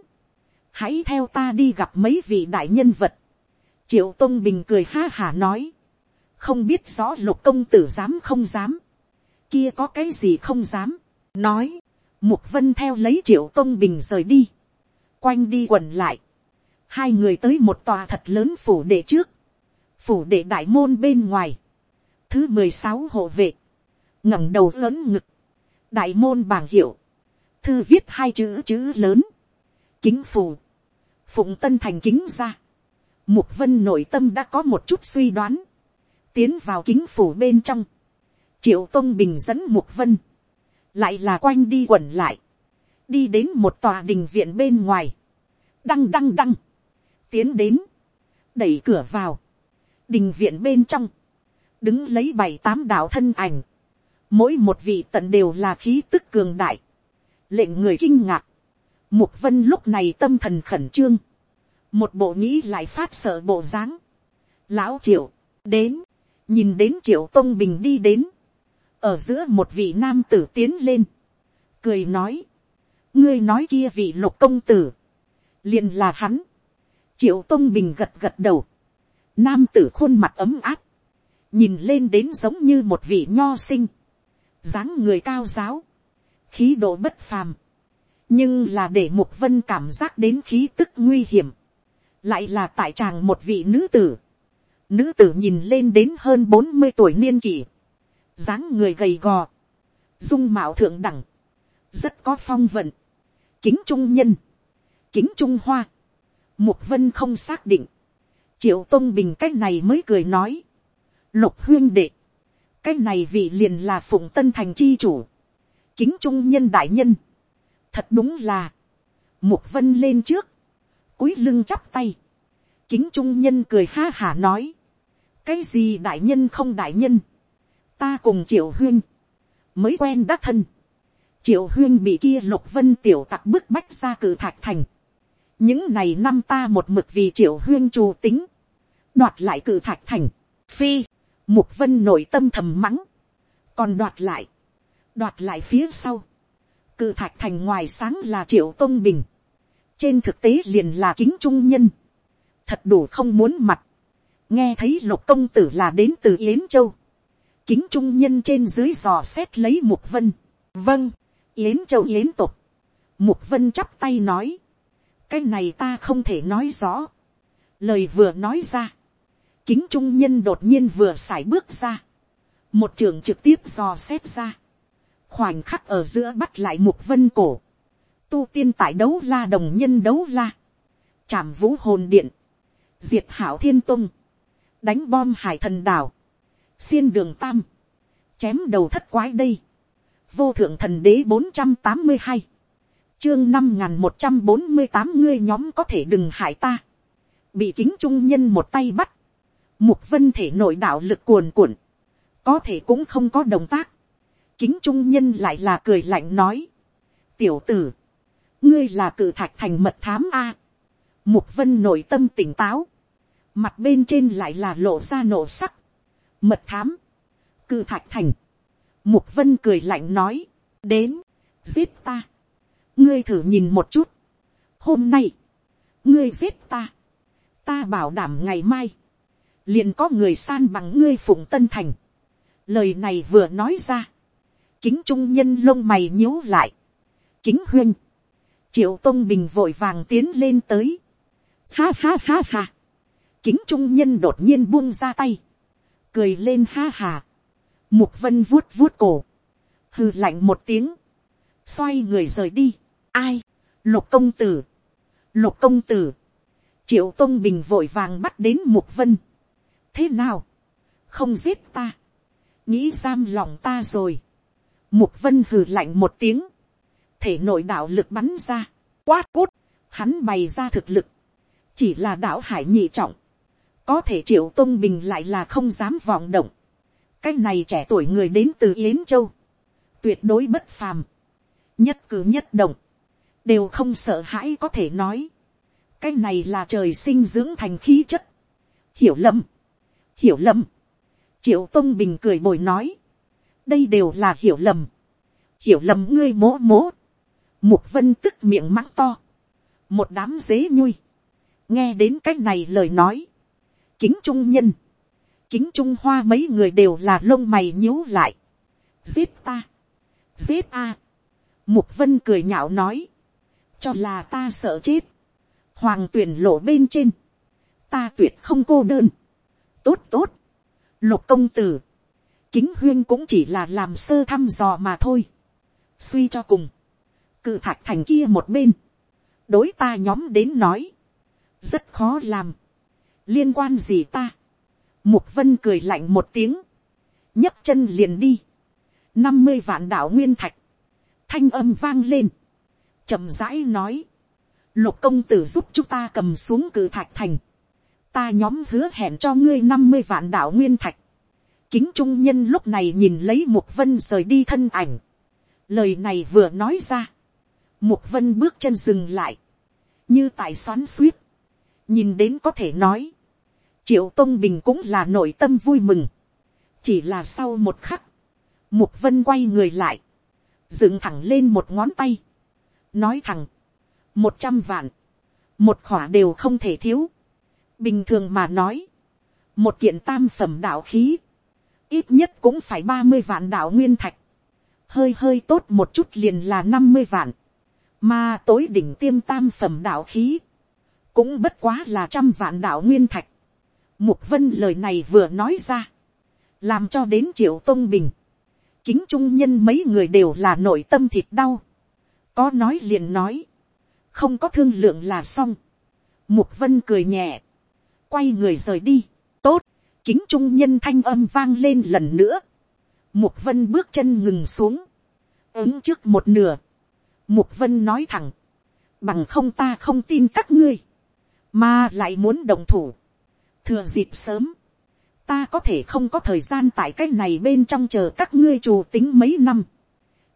hãy theo ta đi gặp mấy vị đại nhân vật, triệu tôn bình cười ha hả nói, không biết rõ lục công tử dám không dám, kia có cái gì không dám, nói, mục vân theo lấy triệu tôn bình rời đi, quanh đi quần lại, hai người tới một tòa thật lớn phủ đệ trước, phủ đệ đại môn bên ngoài, thứ mười sáu hộ vệ, ngẩng đầu lớn ngực, đại môn bảng hiệu, thư viết hai chữ chữ lớn, kính phủ, phụng tân thành kính ra, mục vân nội tâm đã có một chút suy đoán, tiến vào kính phủ bên trong, triệu tôn bình dẫn mục vân, lại là quanh đi quẩn lại, đi đến một tòa đình viện bên ngoài, đăng đăng đăng, tiến đến, đẩy cửa vào, đình viện bên trong, đứng lấy bảy tám đạo thân ảnh, mỗi một vị tận đều là khí tức cường đại, lệnh người kinh ngạc, mục vân lúc này tâm thần khẩn trương, một bộ nghĩ lại phát sợ bộ dáng, lão triệu, đến, nhìn đến triệu tông bình đi đến, ở giữa một vị nam tử tiến lên, cười nói, ngươi nói kia vị lục công tử, liền là hắn, triệu tông bình gật gật đầu, nam tử khuôn mặt ấm áp, nhìn lên đến giống như một vị nho sinh, dáng người cao giáo, khí độ bất phàm, nhưng là để mục vân cảm giác đến khí tức nguy hiểm, lại là tại chàng một vị nữ tử, nữ tử nhìn lên đến hơn bốn mươi tuổi niên kỷ, dáng người gầy gò, dung mạo thượng đẳng, rất có phong vận, kính trung nhân, kính trung hoa, mục vân không xác định, triệu tôn bình cách này mới cười nói, lục huyên đệ, cái này vị liền là phụng tân thành chi chủ, kính trung nhân đại nhân, thật đúng là, mục vân lên trước, cúi lưng chắp tay, kính trung nhân cười ha hả nói, cái gì đại nhân không đại nhân, ta cùng triệu huyên, mới quen đắc thân, triệu huyên bị kia lục vân tiểu tặc bức bách ra cử thạch thành, những này năm ta một mực vì triệu huyên trù tính, đoạt lại cử thạch thành, phi, mục vân nội tâm thầm mắng, còn đoạt lại, đoạt lại phía sau, cự thạch thành ngoài sáng là triệu tôn bình, trên thực tế liền là kính trung nhân, thật đủ không muốn mặt, nghe thấy lục công tử là đến từ yến châu, kính trung nhân trên dưới dò xét lấy mục vân, vâng, yến châu yến tục, mục vân chắp tay nói, cái này ta không thể nói rõ, lời vừa nói ra, kính trung nhân đột nhiên vừa x bước ra, một trường trực tiếp dò xét ra, khoảnh khắc ở giữa bắt lại mục vân cổ, tu tiên tại đấu la đồng nhân đấu la, chạm vũ hồn điện, diệt hảo thiên tung, đánh bom hải thần đảo, xiên đường tam, chém đầu thất quái đây, vô thượng thần đế bốn trăm tám mươi hai, chương năm n g h n một trăm bốn mươi tám ngươi nhóm có thể đừng hại ta, bị kính trung nhân một tay bắt, mục vân thể nội đạo lực cuồn cuộn, có thể cũng không có động tác, kính trung nhân lại là cười lạnh nói, tiểu tử, ngươi là cử thạch thành mật thám a, mục vân nội tâm tỉnh táo, mặt bên trên lại là lộ ra nổ sắc, mật thám, cự thạch thành, mục vân cười lạnh nói, đến, giết ta, ngươi thử nhìn một chút, hôm nay, ngươi giết ta, ta bảo đảm ngày mai, liền có người san bằng ngươi phụng tân thành, lời này vừa nói ra, kính trung nhân lông mày nhíu lại, kính huyên, triệu tôn bình vội vàng tiến lên tới, ha ha ha ha, kính trung nhân đột nhiên buông ra tay, cười lên ha hà, mục vân vuốt vuốt cổ, hư lạnh một tiếng, xoay người rời đi, ai, lục công tử, lục công tử, triệu tôn bình vội vàng bắt đến mục vân, thế nào, không giết ta, nghĩ giam lòng ta rồi, mục vân hừ lạnh một tiếng, thể nội đạo lực bắn ra, quát cút, hắn bày ra thực lực, chỉ là đạo hải nhị trọng, có thể triệu tôn bình lại là không dám vọng động, cái này trẻ tuổi người đến từ yến châu, tuyệt đối bất phàm, nhất cử nhất động, đều không sợ hãi có thể nói, cái này là trời sinh dưỡng thành khí chất, hiểu lầm, hiểu lầm, triệu tông bình cười bồi nói, đây đều là hiểu lầm, hiểu lầm ngươi mố mố, mục vân tức miệng mắng to, một đám dế nhui, nghe đến cái này lời nói, kính trung nhân, kính trung hoa mấy người đều là lông mày nhíu lại, giết ta, giết a, mục vân cười nhạo nói, cho là ta sợ chết, hoàng tuyển lộ bên trên, ta tuyệt không cô đơn, tốt tốt, lục công tử, kính huyên cũng chỉ là làm sơ thăm dò mà thôi, suy cho cùng, cự thạch thành kia một bên, đối ta nhóm đến nói, rất khó làm, liên quan gì ta, mục vân cười lạnh một tiếng, nhấc chân liền đi, năm mươi vạn đạo nguyên thạch, thanh âm vang lên, chậm rãi nói, lục công tử giúp chúng ta cầm xuống cử thạch thành, ta nhóm hứa hẹn cho ngươi năm mươi vạn đạo nguyên thạch, kính trung nhân lúc này nhìn lấy mục vân rời đi thân ảnh, lời này vừa nói ra, mục vân bước chân dừng lại, như tại xoắn suýt, nhìn đến có thể nói, triệu tôn bình cũng là nội tâm vui mừng, chỉ là sau một khắc, mục vân quay người lại, dựng thẳng lên một ngón tay, nói thẳng, một trăm vạn, một khỏa đều không thể thiếu, bình thường mà nói, một kiện tam phẩm đạo khí, ít nhất cũng phải ba mươi vạn đạo nguyên thạch, hơi hơi tốt một chút liền là năm mươi vạn, mà tối đỉnh tiêm tam phẩm đạo khí, cũng bất quá là trăm vạn đạo nguyên thạch. Mục vân lời này vừa nói ra, làm cho đến triệu tôn bình, kính trung nhân mấy người đều là nội tâm thịt đau, có nói liền nói, không có thương lượng là xong. Mục vân cười nhẹ, quay người rời đi, kính trung nhân thanh âm vang lên lần nữa. Mục vân bước chân ngừng xuống, ứng trước một nửa, Mục vân nói thẳng, bằng không ta không tin các ngươi, mà lại muốn đồng thủ, thừa dịp sớm, ta có thể không có thời gian tại cái này bên trong chờ các ngươi trù tính mấy năm.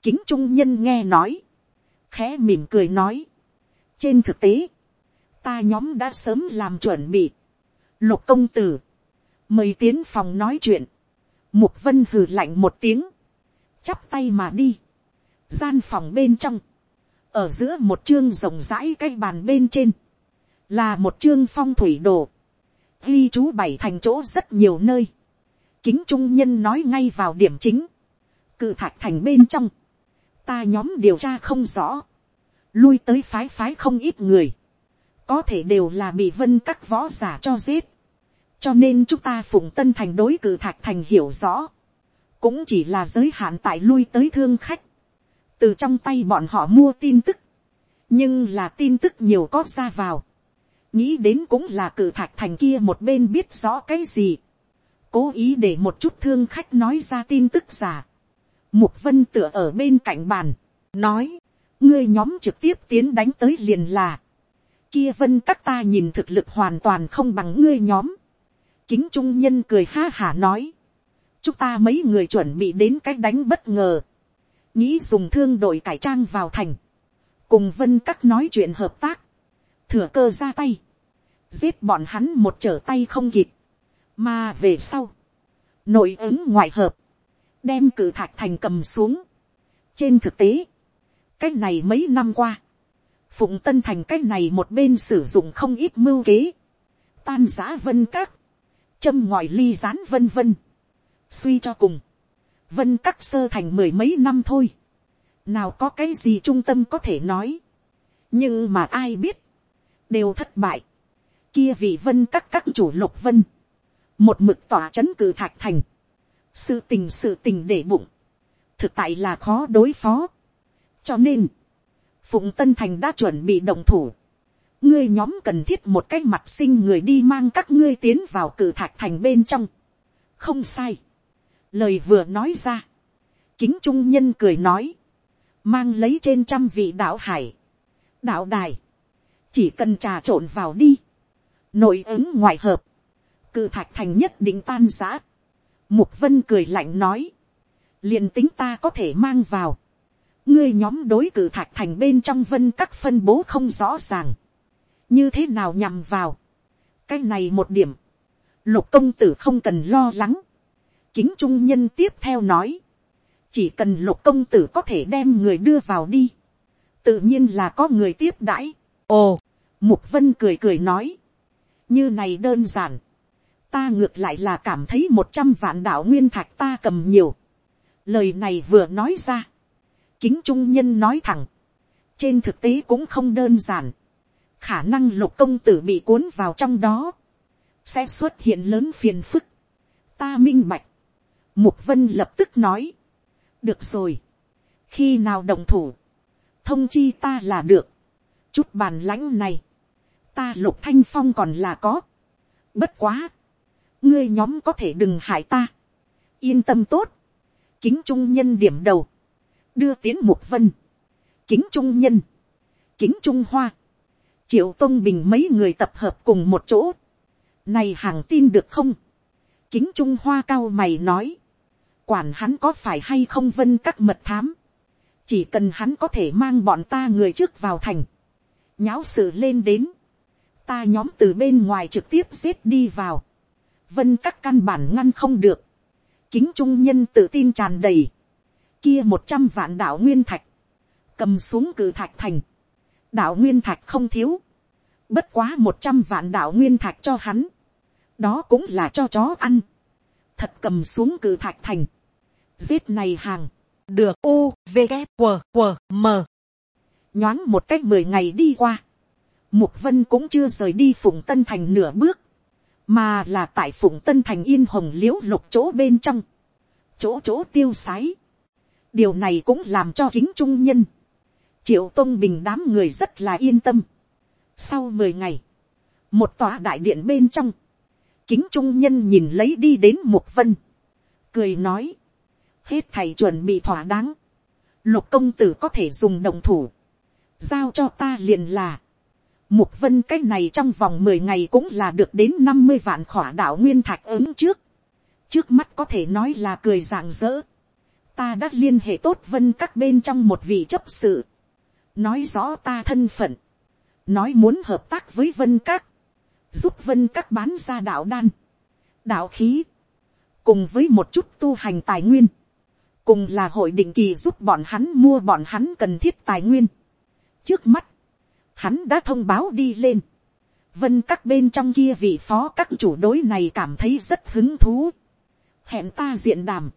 Kính trung nhân nghe nói, khẽ mỉm cười nói, trên thực tế, ta nhóm đã sớm làm chuẩn bị, lục công tử, mời tiến phòng nói chuyện, mục vân hừ lạnh một tiếng, chắp tay mà đi, gian phòng bên trong, ở giữa một chương rộng rãi cái bàn bên trên, là một chương phong thủy đồ, ghi chú bảy thành chỗ rất nhiều nơi, kính trung nhân nói ngay vào điểm chính, cự thạch thành bên trong, ta nhóm điều tra không rõ, lui tới phái phái không ít người, có thể đều là bị vân các võ giả cho giết, cho nên chúng ta phụng tân thành đối cử thạch thành hiểu rõ, cũng chỉ là giới hạn tại lui tới thương khách, từ trong tay bọn họ mua tin tức, nhưng là tin tức nhiều có ra vào, nghĩ đến cũng là cử thạch thành kia một bên biết rõ cái gì, cố ý để một chút thương khách nói ra tin tức giả, mục vân tựa ở bên cạnh bàn, nói, ngươi nhóm trực tiếp tiến đánh tới liền là, kia vân các ta nhìn thực lực hoàn toàn không bằng ngươi nhóm, kính trung nhân cười ha hả nói, chúng ta mấy người chuẩn bị đến cách đánh bất ngờ, nghĩ dùng thương đội cải trang vào thành, cùng vân các nói chuyện hợp tác, thừa cơ ra tay, giết bọn hắn một trở tay không kịp, mà về sau, nội ứng ngoại hợp, đem cử thạch thành cầm xuống. trên thực tế, cái này mấy năm qua, phụng tân thành cái này một bên sử dụng không ít mưu kế, tan giã vân các, châm ngòi ly rán vân vân, suy cho cùng, vân các sơ thành mười mấy năm thôi, nào có cái gì trung tâm có thể nói, nhưng mà ai biết, đều thất bại, kia vị vân các các chủ lục vân, một mực tỏa chấn cử thạch thành, sự tình sự tình để bụng, thực tại là khó đối phó, cho nên, phụng tân thành đã chuẩn bị động thủ, ngươi nhóm cần thiết một cái mặt sinh người đi mang các ngươi tiến vào cử thạch thành bên trong, không sai, lời vừa nói ra, kính trung nhân cười nói, mang lấy trên trăm vị đạo hải, đạo đài, chỉ cần trà trộn vào đi, nội ứng ngoại hợp, cử thạch thành nhất định tan giã. Mục vân cười lạnh nói, liền tính ta có thể mang vào, ngươi nhóm đối cử thạch thành bên trong vân các phân bố không rõ ràng, như thế nào nhằm vào, cái này một điểm, lục công tử không cần lo lắng, kính trung nhân tiếp theo nói, chỉ cần lục công tử có thể đem người đưa vào đi, tự nhiên là có người tiếp đãi. ồ, mục vân cười cười nói, như này đơn giản, ta ngược lại là cảm thấy một trăm vạn đạo nguyên thạch ta cầm nhiều. lời này vừa nói ra, kính trung nhân nói thẳng, trên thực tế cũng không đơn giản, khả năng lục công tử bị cuốn vào trong đó, sẽ xuất hiện lớn phiền phức, ta minh bạch, mục vân lập tức nói, được rồi, khi nào đồng thủ, thông chi ta là được, chút bàn lãnh này, ta lục thanh phong còn là có, bất quá, ngươi nhóm có thể đừng hại ta, yên tâm tốt, kính trung nhân điểm đầu, đưa tiến mục vân, kính trung nhân, kính trung hoa, triệu tôn bình mấy người tập hợp cùng một chỗ, này hàng tin được không, kính trung hoa cao mày nói, quản hắn có phải hay không vân các mật thám, chỉ cần hắn có thể mang bọn ta người trước vào thành, nháo sự lên đến, ta nhóm từ bên ngoài trực tiếp giết đi vào, vân các căn bản ngăn không được, kính trung nhân tự tin tràn đầy, kia một trăm vạn đạo nguyên thạch, cầm xuống cử thạch thành, đạo nguyên thạch không thiếu, bất quá một trăm vạn đạo nguyên thạch cho hắn, đó cũng là cho chó ăn, thật cầm xuống cử thạch thành, giết này hàng, được. U v g q q m. Nhoáng một cách mười ngày đi qua, mục vân cũng chưa rời đi phụng tân thành nửa bước, mà là tại phụng tân thành yên hồng l i ễ u lục chỗ bên trong, chỗ chỗ tiêu sái, điều này cũng làm cho kính trung nhân, triệu tôn bình đám người rất là yên tâm sau mười ngày, một tòa đại điện bên trong, kính trung nhân nhìn lấy đi đến mục vân, cười nói, hết thầy chuẩn bị thỏa đáng, lục công tử có thể dùng đồng thủ, giao cho ta liền là, Mục vân cái này trong vòng 10 ngày cũng là được đến 50 vạn khỏa đạo nguyên thạch ứng trước. Trước mắt có thể nói là cười rạng rỡ. Ta đã liên hệ tốt vân các bên trong một vị chấp sự. Nói rõ ta thân phận. Nói muốn hợp tác với vân các. Giúp vân các bán ra đạo đan. Đạo khí. Cùng với một chút tu hành tài nguyên. Cùng là hội định kỳ giúp bọn hắn mua bọn hắn cần thiết tài nguyên. Trước mắt, hắn đã thông báo đi lên. vân các bên trong kia vị phó các chủ đối này cảm thấy rất hứng thú. hẹn ta diện đàm.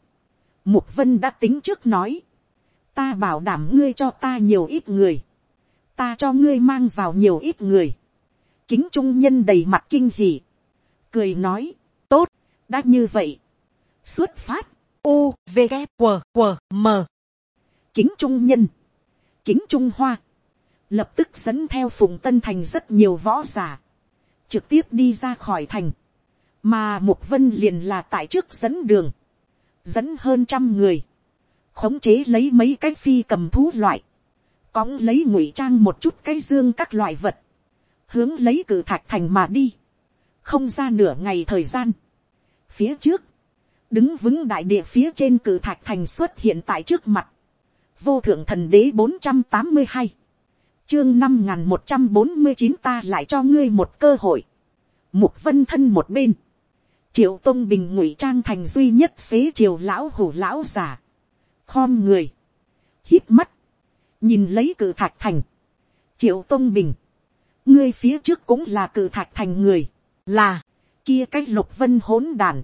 mục vân đã tính trước nói. ta bảo đảm ngươi cho ta nhiều ít người ta cho ngươi mang vào nhiều ít người. kính trung nhân đầy mặt kinh hỉ. cười nói, tốt, đã như vậy. xuất phát, u, v, g, q, q, m. kính trung nhân, kính trung hoa, lập tức dẫn theo phùng tân thành rất nhiều võ giả, trực tiếp đi ra khỏi thành, mà mục vân liền là tại trước dẫn đường, dẫn hơn trăm người, khống chế lấy mấy cái phi cầm thú loại, cóng lấy ngụy trang một chút cái dương các loại vật, hướng lấy cử thạch thành mà đi, không ra nửa ngày thời gian. phía trước, đứng vững đại địa phía trên cử thạch thành xuất hiện tại trước mặt, vô thượng thần đế bốn trăm tám mươi hai, chương năm n một trăm bốn mươi chín ta lại cho ngươi một cơ hội. mục vân thân một bên. triệu tôn bình ngụy trang thành duy nhất xế triều lão hủ lão già. khom người. hít mắt nhìn lấy cử thạch thành. triệu tôn bình. ngươi phía trước cũng là cử thạch thành người. là, kia cái lục vân hỗn đàn.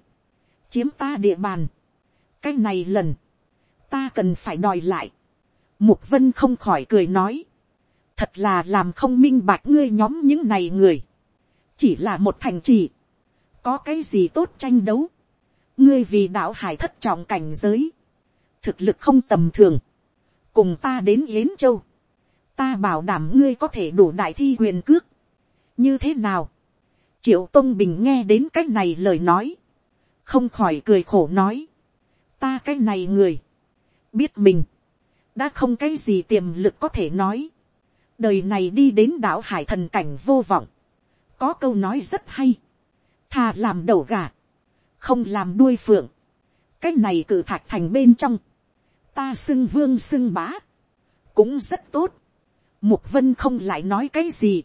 chiếm ta địa bàn. cái này lần. ta cần phải đòi lại. mục vân không khỏi cười nói thật là làm không minh bạch ngươi nhóm những này người, chỉ là một thành trì, có cái gì tốt tranh đấu, ngươi vì đạo hải thất trọng cảnh giới, thực lực không tầm thường, cùng ta đến yến châu, ta bảo đảm ngươi có thể đủ đại thi quyền cước, như thế nào, triệu tôn bình nghe đến cái này lời nói, không khỏi cười khổ nói, ta cái này người, biết mình, đã không cái gì tiềm lực có thể nói, đời này đi đến đảo hải thần cảnh vô vọng, có câu nói rất hay, thà làm đầu gà, không làm đuôi phượng, cái này cử thạch thành bên trong, ta xưng vương xưng bá, cũng rất tốt, mục vân không lại nói cái gì,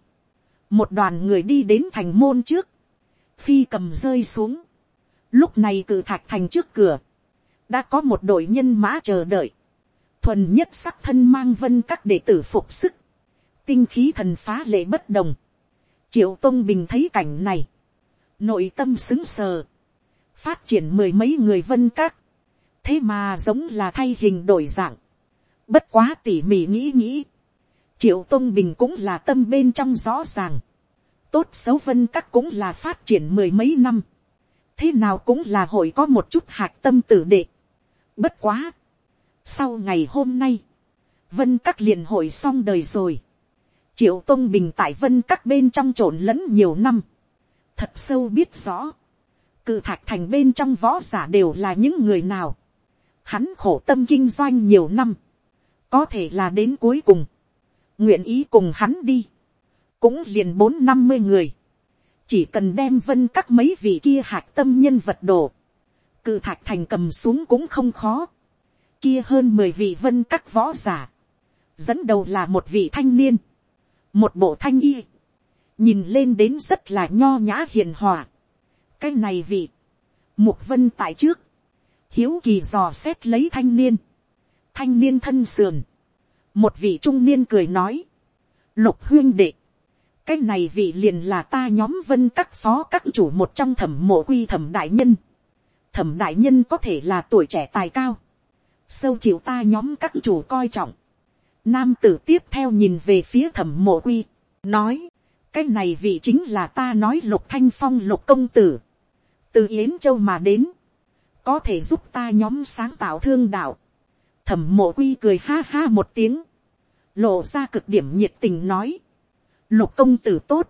một đoàn người đi đến thành môn trước, phi cầm rơi xuống, lúc này cử thạch thành trước cửa, đã có một đội nhân mã chờ đợi, thuần nhất sắc thân mang vân các đệ tử phục sức, tinh khí thần phá lệ bất đồng, triệu tôn bình thấy cảnh này, nội tâm xứng sờ, phát triển mười mấy người vân các, thế mà giống là thay hình đổi dạng, bất quá tỉ mỉ nghĩ nghĩ, triệu tôn bình cũng là tâm bên trong rõ ràng, tốt xấu vân các cũng là phát triển mười mấy năm, thế nào cũng là hội có một chút hạc tâm tử đệ, bất quá, sau ngày hôm nay, vân các liền hội xong đời rồi, triệu tôn bình tại vân các bên trong trộn lẫn nhiều năm, thật sâu biết rõ, cự thạch thành bên trong võ giả đều là những người nào, hắn khổ tâm kinh doanh nhiều năm, có thể là đến cuối cùng, nguyện ý cùng hắn đi, cũng liền bốn năm mươi người, chỉ cần đem vân các mấy vị kia hạc tâm nhân vật đồ, cự thạch thành cầm xuống cũng không khó, kia hơn mười vị vân các võ giả, dẫn đầu là một vị thanh niên, một bộ thanh y, nhìn lên đến rất là nho nhã hiền hòa. cái này vị, mục vân tại trước, hiếu kỳ dò xét lấy thanh niên, thanh niên thân sườn, một vị trung niên cười nói, lục huyên đệ, cái này vị liền là ta nhóm vân các phó các chủ một trong thẩm mộ quy thẩm đại nhân, thẩm đại nhân có thể là tuổi trẻ tài cao, sâu chịu ta nhóm các chủ coi trọng, nam tử tiếp theo nhìn về phía thẩm mộ quy, nói, cái này vị chính là ta nói lục thanh phong lục công tử, từ yến châu mà đến, có thể giúp ta nhóm sáng tạo thương đạo, thẩm mộ quy cười ha ha một tiếng, lộ ra cực điểm nhiệt tình nói, lục công tử tốt,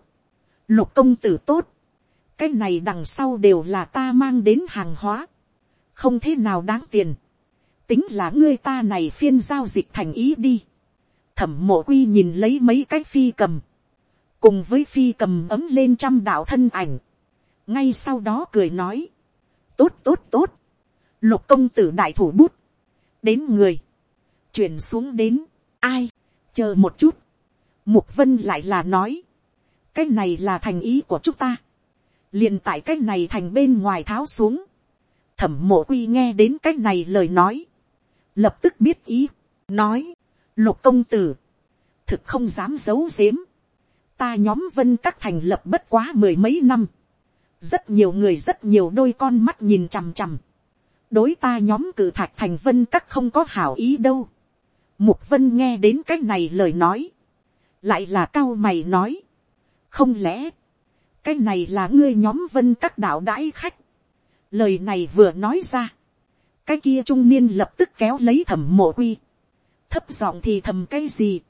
lục công tử tốt, cái này đằng sau đều là ta mang đến hàng hóa, không thế nào đáng tiền, tính là ngươi ta này phiên giao dịch thành ý đi, thẩm mộ quy nhìn lấy mấy cái phi cầm, cùng với phi cầm ấm lên trăm đạo thân ảnh, ngay sau đó cười nói, tốt tốt tốt, lục công tử đại thủ bút, đến người, chuyển xuống đến, ai, chờ một chút, mục vân lại là nói, cái này là thành ý của chúng ta, liền tại cái này thành bên ngoài tháo xuống, thẩm mộ quy nghe đến cái này lời nói, lập tức biết ý, nói, lục công tử, thực không dám giấu giếm, ta nhóm vân các thành lập bất quá mười mấy năm, rất nhiều người rất nhiều đôi con mắt nhìn chằm chằm, đối ta nhóm cử thạch thành vân các không có hảo ý đâu. Mục vân nghe đến cái này lời nói, lại là cao mày nói, không lẽ, cái này là ngươi nhóm vân các đạo đãi khách, lời này vừa nói ra, cái kia trung niên lập tức kéo lấy thẩm mộ quy, thấp giọng thì thầm cái gì,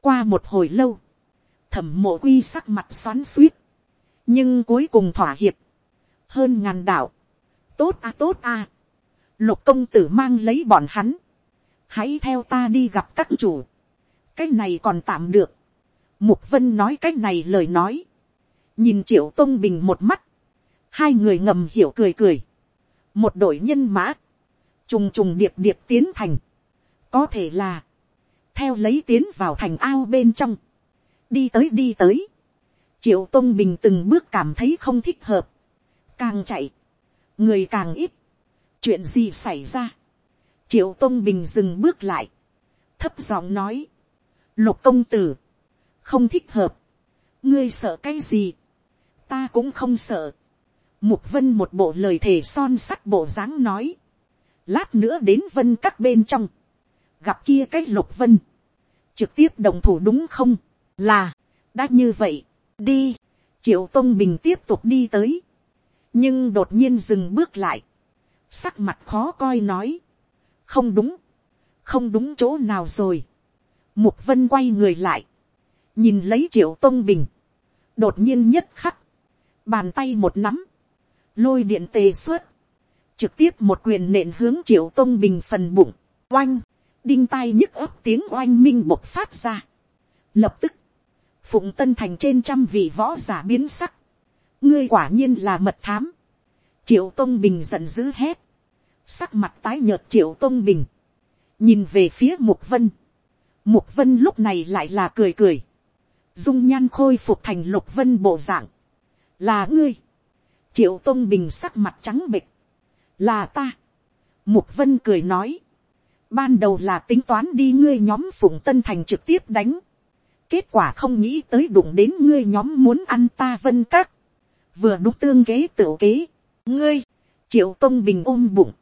qua một hồi lâu, thẩm mộ quy sắc mặt xoắn suýt, nhưng cuối cùng thỏa hiệp, hơn ngàn đạo, tốt à tốt à, lục công tử mang lấy bọn hắn, hãy theo ta đi gặp các chủ, cái này còn tạm được, mục vân nói cái này lời nói, nhìn triệu tôn bình một mắt, hai người ngầm hiểu cười cười, một đội nhân mã, trùng trùng điệp điệp tiến thành, có thể là, theo lấy tiến vào thành ao bên trong, đi tới đi tới, triệu tôn bình từng bước cảm thấy không thích hợp, càng chạy, người càng ít, chuyện gì xảy ra, triệu tôn bình dừng bước lại, thấp giọng nói, lục công tử, không thích hợp, ngươi sợ cái gì, ta cũng không sợ, mục vân một bộ lời thề son sắt bộ dáng nói, lát nữa đến vân các bên trong, gặp kia cái lục vân, trực tiếp đồng thủ đúng không, là, đã như vậy, đi, triệu tôn bình tiếp tục đi tới, nhưng đột nhiên dừng bước lại, sắc mặt khó coi nói, không đúng, không đúng chỗ nào rồi, mục vân quay người lại, nhìn lấy triệu tông bình, đột nhiên nhất khắc, bàn tay một nắm, lôi điện tề suốt, trực tiếp một quyền nện hướng triệu tông bình phần bụng, oanh, đinh tai nhức ấp tiếng oanh minh bộc phát ra. Lập tức, phụng tân thành trên trăm vị võ giả biến sắc, ngươi quả nhiên là mật thám, triệu tông bình giận dữ hét, sắc mặt tái nhợt triệu tôn bình, nhìn về phía mục vân, mục vân lúc này lại là cười cười, dung nhan khôi phục thành lục vân bộ dạng, là ngươi, triệu tôn bình sắc mặt trắng bịch, là ta, mục vân cười nói, ban đầu là tính toán đi ngươi nhóm phụng tân thành trực tiếp đánh, kết quả không nghĩ tới đụng đến ngươi nhóm muốn ăn ta vân các, vừa đúng tương kế tựu kế, ngươi, triệu tôn bình ôm bụng,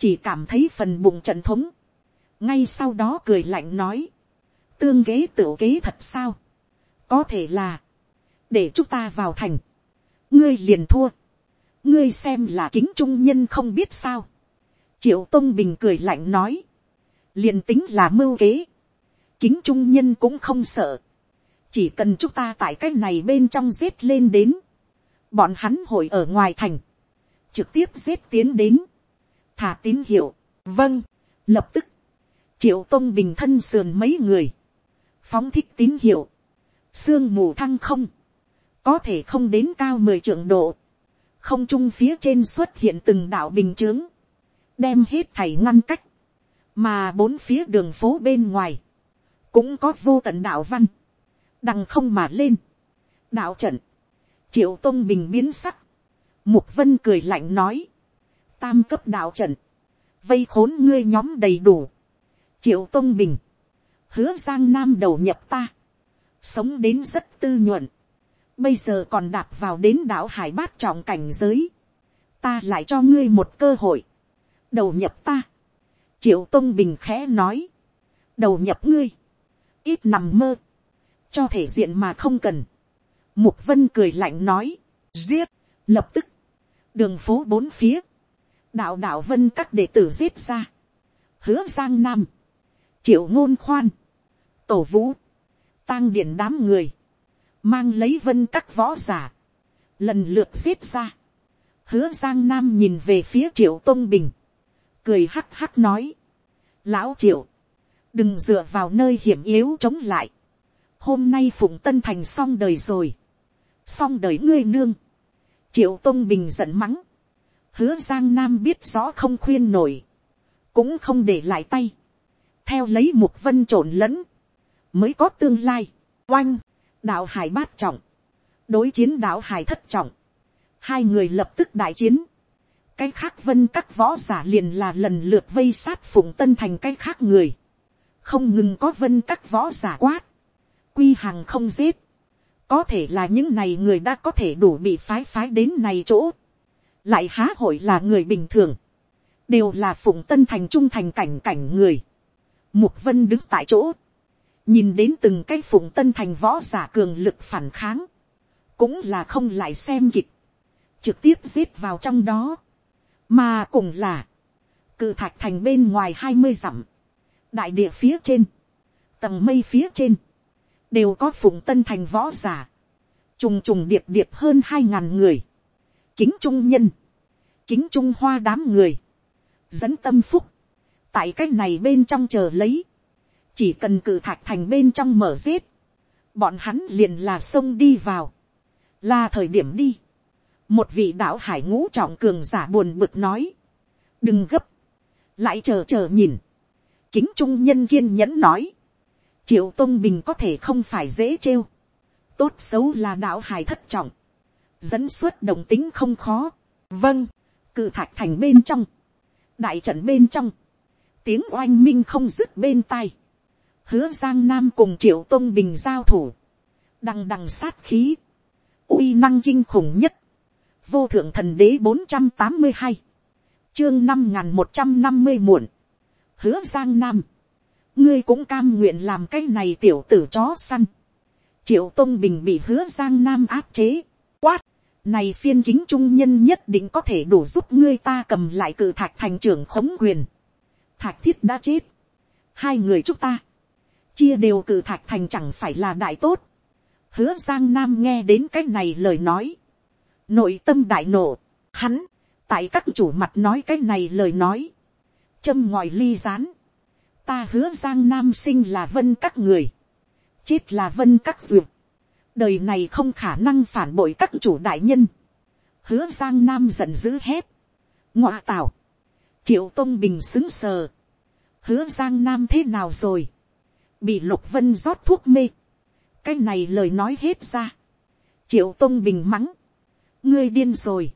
chỉ cảm thấy phần bụng trận thống, ngay sau đó cười lạnh nói, tương kế tựu kế thật sao, có thể là, để chúng ta vào thành, ngươi liền thua, ngươi xem là kính trung nhân không biết sao, triệu tôn bình cười lạnh nói, liền tính là mưu kế, kính trung nhân cũng không sợ, chỉ cần chúng ta tại cái này bên trong giết lên đến, bọn hắn hội ở ngoài thành, trực tiếp giết tiến đến, thả tín hiệu, vâng, lập tức, triệu tôn bình thân sườn mấy người, phóng thích tín hiệu, sương mù thăng không, có thể không đến cao mười trưởng độ, không trung phía trên xuất hiện từng đạo bình chướng, đem hết thảy ngăn cách, mà bốn phía đường phố bên ngoài, cũng có vô tận đạo văn, đằng không mà lên, đạo trận, triệu tôn bình biến sắc, mục vân cười lạnh nói, tam cấp đạo trận, vây khốn ngươi nhóm đầy đủ, triệu tôn bình, hứa giang nam đầu nhập ta, sống đến rất tư nhuận, bây giờ còn đạp vào đến đảo hải bát trọng cảnh giới, ta lại cho ngươi một cơ hội, đầu nhập ta, triệu tôn bình khẽ nói, đầu nhập ngươi, ít nằm mơ, cho thể diện mà không cần, mục vân cười lạnh nói, giết, lập tức, đường phố bốn phía, đạo đạo vân các đệ tử giết ra, hứa giang nam, triệu ngôn khoan, tổ vũ, tang điện đám người, mang lấy vân các võ giả, lần lượt giết ra, hứa giang nam nhìn về phía triệu tôn bình, cười hắc hắc nói, lão triệu, đừng dựa vào nơi hiểm yếu chống lại, hôm nay phụng tân thành xong đời rồi, xong đời ngươi nương, triệu tôn bình giận mắng, hứa giang nam biết rõ không khuyên nổi, cũng không để lại tay, theo lấy mục vân trộn lẫn, mới có tương lai, oanh, đạo hải bát trọng, đối chiến đạo hải thất trọng, hai người lập tức đại chiến, cái khác vân các võ giả liền là lần lượt vây sát phụng tân thành cái khác người, không ngừng có vân các võ giả quát, quy hàng không giết, có thể là những này người đã có thể đủ bị phái phái đến này chỗ, lại há hội là người bình thường, đều là phụng tân thành trung thành cảnh cảnh người. Mục vân đứng tại chỗ, nhìn đến từng cái phụng tân thành võ giả cường lực phản kháng, cũng là không lại xem kịch, trực tiếp giết vào trong đó, mà cùng là, cự thạch thành bên ngoài hai mươi dặm, đại địa phía trên, tầng mây phía trên, đều có phụng tân thành võ giả, trùng trùng điệp điệp hơn hai ngàn người, kính trung nhân, kính trung hoa đám người, dẫn tâm phúc, tại cái này bên trong chờ lấy, chỉ cần cử thạch thành bên trong mở giết, bọn hắn liền là sông đi vào, là thời điểm đi. một vị đạo hải ngũ trọng cường giả buồn bực nói, đừng gấp, lại chờ chờ nhìn, kính trung nhân kiên nhẫn nói, triệu tôn bình có thể không phải dễ trêu, tốt xấu là đạo hải thất trọng, dẫn xuất đồng tính không khó, vâng, cự thạch thành bên trong, đại trận bên trong, tiếng oanh minh không dứt bên tai, hứa giang nam cùng triệu tôn bình giao thủ, đằng đằng sát khí, uy năng kinh khủng nhất, vô thượng thần đế bốn trăm tám mươi hai, chương năm n g h n một trăm năm mươi muộn, hứa giang nam, ngươi cũng cam nguyện làm cái này tiểu tử chó săn, triệu tôn bình bị hứa giang nam áp chế, quát, này phiên kính trung nhân nhất định có thể đủ giúp ngươi ta cầm lại cự thạch thành trưởng khống quyền, thạch thiết đã chết, hai người chúng ta, chia đều cử thạch thành chẳng phải là đại tốt. Hứa Giang Nam nghe đến cái này lời nói. Nội tâm đại nộ, hắn, tại các chủ mặt nói cái này lời nói. Châm ngòi ly rán. Ta hứa Giang Nam sinh là vân các người. Chết là vân các duyệt đời này không khả năng phản bội các chủ đại nhân, hứa giang nam giận dữ hét, ngoạ tào, triệu tôn bình xứng sờ, hứa giang nam thế nào rồi, bị lục vân rót thuốc mê, cái này lời nói hết ra, triệu tôn bình mắng, ngươi điên rồi,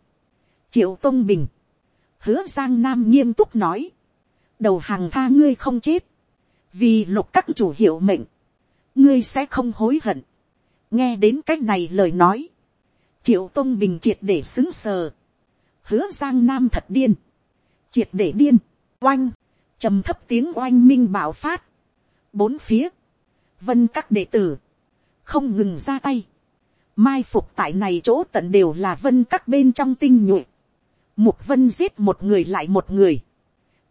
triệu tôn bình, hứa giang nam nghiêm túc nói, đầu hàng tha ngươi không chết, vì lục các chủ hiệu mệnh, ngươi sẽ không hối hận, nghe đến c á c h này lời nói, triệu tôn bình triệt để xứng sờ, hứa giang nam thật điên, triệt để điên, oanh, trầm thấp tiếng oanh minh bảo phát, bốn phía, vân các đệ tử, không ngừng ra tay, mai phục tại này chỗ tận đều là vân các bên trong tinh nhuệ, mục vân giết một người lại một người,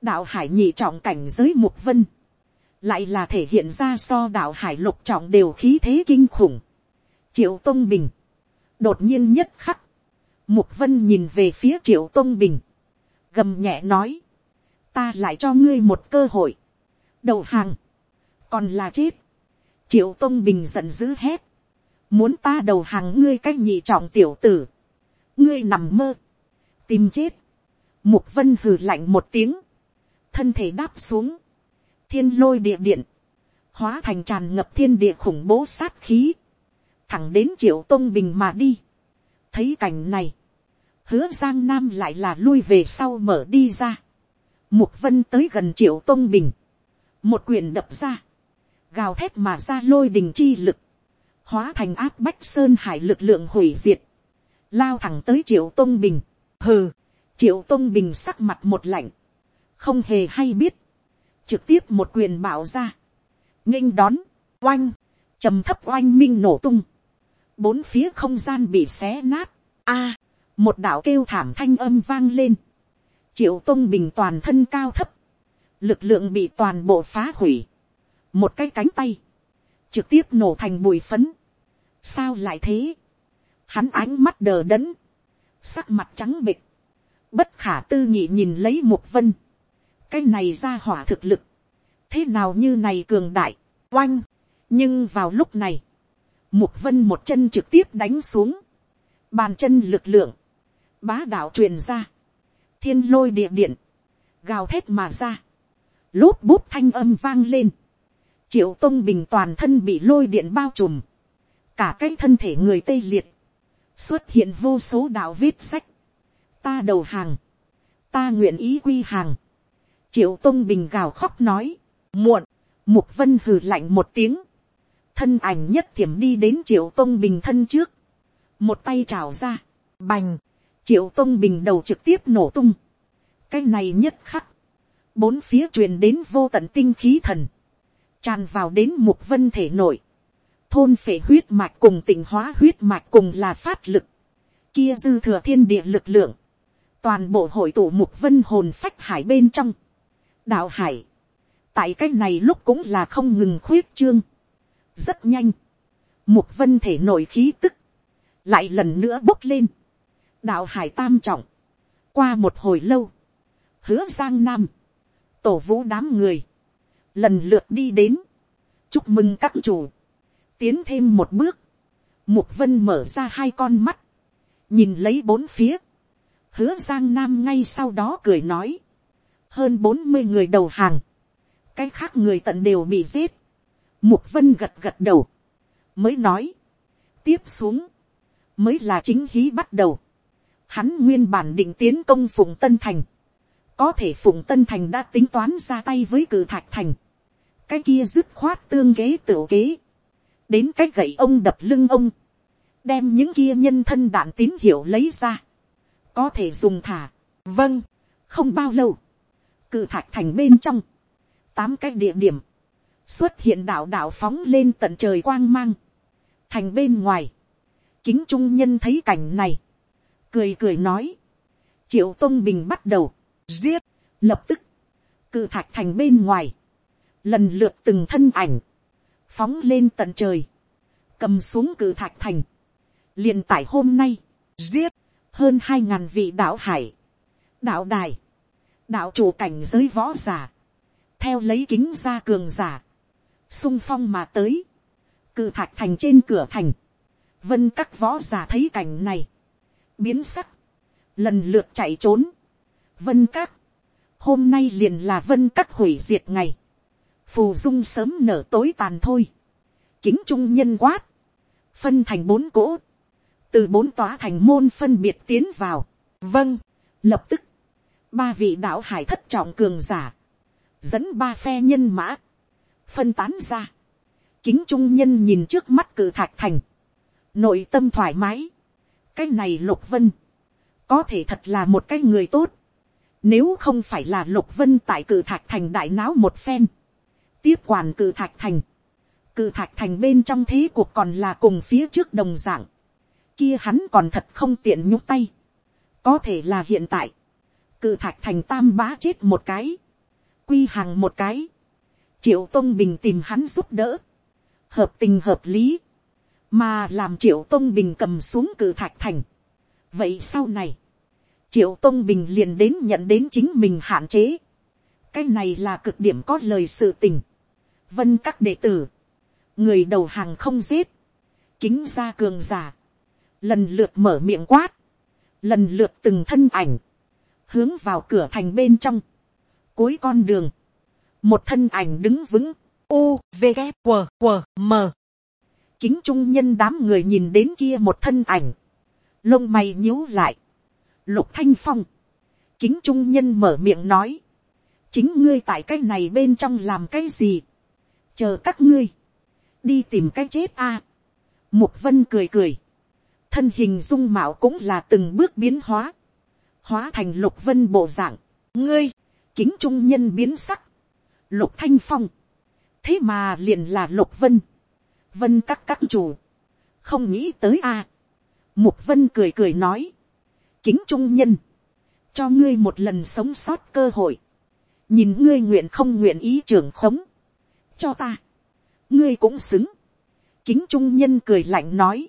đạo hải nhị trọng cảnh giới mục vân, lại là thể hiện ra so đạo hải lục trọng đều khí thế kinh khủng, triệu tôn bình, đột nhiên nhất khắc, mục vân nhìn về phía triệu tôn bình, gầm nhẹ nói, ta lại cho ngươi một cơ hội, đầu hàng, còn là chết, triệu tôn bình giận dữ hét, muốn ta đầu hàng ngươi cách nhị trọng tiểu tử, ngươi nằm mơ, tìm chết, mục vân hừ lạnh một tiếng, thân thể đáp xuống, thiên lôi địa điện, hóa thành tràn ngập thiên địa khủng bố sát khí, thẳng đến triệu tôn bình mà đi. thấy cảnh này, hứa giang nam lại là lui về sau mở đi ra. mục vân tới gần triệu tôn bình, một quyền đập ra, gào thét mà ra lôi đình chi lực, hóa thành áp bách sơn hải lực lượng hủy diệt, lao thẳng tới triệu tôn bình, hừ, triệu tôn bình sắc mặt một lạnh, không hề hay biết, trực tiếp một quyền bảo ra, nghênh đón, oanh, trầm thấp oanh minh nổ tung, bốn phía không gian bị xé nát, a, một đạo kêu thảm thanh âm vang lên, triệu tôn bình toàn thân cao thấp, lực lượng bị toàn bộ phá hủy, một cái cánh tay, trực tiếp nổ thành bụi phấn, sao lại thế, hắn ánh mắt đờ đẫn, sắc mặt trắng bịch, bất khả tư nghị nhìn lấy một vân, cái này ra hỏa thực lực, thế nào như này cường đại, oanh, nhưng vào lúc này, Mục vân một chân trực tiếp đánh xuống. Bàn chân lực lượng. Bá đạo truyền ra. Thiên lôi địa điện. Gào thét mà ra. Lốp bút thanh âm vang lên. Triệu Tông Bình toàn thân bị lôi điện bao trùm. Cả cái thân thể người tê liệt. Xuất hiện vô số đạo viết sách. Ta đầu hàng. Ta nguyện ý quy hàng. Triệu Tông Bình gào khóc nói. Muộn. Mục Vân hừ lạnh một tiếng thân ảnh nhất thiểm đi đến triệu tôn bình thân trước, một tay trào ra, bành, triệu tôn bình đầu trực tiếp nổ tung, cái này nhất khắc, bốn phía truyền đến vô tận tinh khí thần, tràn vào đến mục vân thể nội, thôn phệ huyết mạch cùng tỉnh hóa huyết mạch cùng là phát lực, kia dư thừa thiên địa lực lượng, toàn bộ hội tụ mục vân hồn phách hải bên trong, đạo hải, tại cái này lúc cũng là không ngừng khuyết trương, rất nhanh, mục vân thể nổi khí tức, lại lần nữa bốc lên, đạo hải tam trọng, qua một hồi lâu, hứa giang nam, tổ vũ đám người, lần lượt đi đến, chúc mừng các chủ, tiến thêm một bước, mục vân mở ra hai con mắt, nhìn lấy bốn phía, hứa giang nam ngay sau đó cười nói, hơn bốn mươi người đầu hàng, cái khác người tận đều bị giết, Mục vân gật gật đầu. Mới nói. Tiếp xuống. Mới là chính hí bắt đầu. Hắn nguyên bản định tiến công Phụng Tân Thành. Có thể Phụng Tân Thành đã tính toán ra tay với cử thạch thành. Cái kia dứt khoát tương kế tự kế. Đến cái gậy ông đập lưng ông. Đem những kia nhân thân đạn tín hiệu lấy ra. Có thể dùng thả. Vâng. Không bao lâu. Cử thạch thành bên trong. Tám cái địa điểm xuất hiện đạo đạo phóng lên tận trời quang mang, thành bên ngoài, kính trung nhân thấy cảnh này, cười cười nói, triệu tôn bình bắt đầu, giết, lập tức, cự thạch thành bên ngoài, lần lượt từng thân ảnh, phóng lên tận trời, cầm xuống cự thạch thành, liền tại hôm nay, giết, hơn hai ngàn vị đạo hải, đạo đài, đạo chủ cảnh giới võ giả, theo lấy kính ra cường giả, sung phong mà tới, cự thạch thành trên cửa thành, vân các võ giả thấy cảnh này, biến sắc, lần lượt chạy trốn, vân các, hôm nay liền là vân các hủy diệt ngày, phù dung sớm nở tối tàn thôi, kính trung nhân quát, phân thành bốn cỗ, từ bốn tòa thành môn phân biệt tiến vào, vâng, lập tức, ba vị đạo hải thất trọng cường giả, dẫn ba phe nhân mã, phân tán ra, kính trung nhân nhìn trước mắt cử thạch thành, nội tâm thoải mái, cái này lục vân, có thể thật là một cái người tốt, nếu không phải là lục vân tại cử thạch thành đại náo một phen, tiếp quản cử thạch thành, cử thạch thành bên trong thế cuộc còn là cùng phía trước đồng dạng, kia hắn còn thật không tiện nhúc tay, có thể là hiện tại, cử thạch thành tam bá chết một cái, quy hàng một cái, triệu tôn bình tìm hắn giúp đỡ, hợp tình hợp lý, mà làm triệu tôn bình cầm xuống cử thạch thành. vậy sau này, triệu tôn bình liền đến nhận đến chính mình hạn chế, cái này là cực điểm có lời sự tình, vân các đệ tử, người đầu hàng không giết, kính ra cường giả, lần lượt mở miệng quát, lần lượt từng thân ảnh, hướng vào cửa thành bên trong, cuối con đường, một thân ảnh đứng vững, u, v, g, q, q, m. kính trung nhân đám người nhìn đến kia một thân ảnh, lông mày nhíu lại, lục thanh phong, kính trung nhân mở miệng nói, chính ngươi tại cái này bên trong làm cái gì, chờ các ngươi, đi tìm cái chết a. mục vân cười cười, thân hình dung mạo cũng là từng bước biến hóa, hóa thành lục vân bộ dạng, ngươi, kính trung nhân biến sắc, lục thanh phong, thế mà liền là lục vân, vân các các chủ, không nghĩ tới a, mục vân cười cười nói, kính trung nhân, cho ngươi một lần sống sót cơ hội, nhìn ngươi nguyện không nguyện ý trưởng khống, cho ta, ngươi cũng xứng, kính trung nhân cười lạnh nói,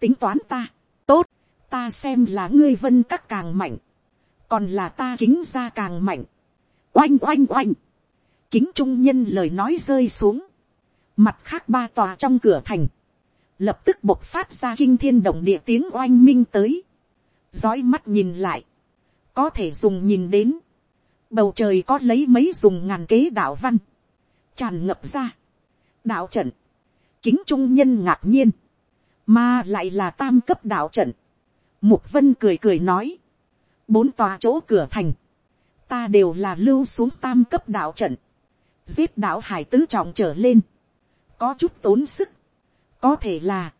tính toán ta, tốt, ta xem là ngươi vân các càng mạnh, còn là ta kính ra càng mạnh, oanh oanh oanh, kính trung nhân lời nói rơi xuống, mặt khác ba tòa trong cửa thành, lập tức bộc phát ra kinh thiên động địa tiếng oanh minh tới, dõi mắt nhìn lại, có thể dùng nhìn đến, bầu trời có lấy mấy dùng ngàn kế đạo văn, tràn ngập ra, đạo trận, kính trung nhân ngạc nhiên, mà lại là tam cấp đạo trận. Mục vân cười cười nói, bốn tòa chỗ cửa thành, ta đều là lưu xuống tam cấp đạo trận, giết đạo hải tứ trọng trở lên, có chút tốn sức, có thể là,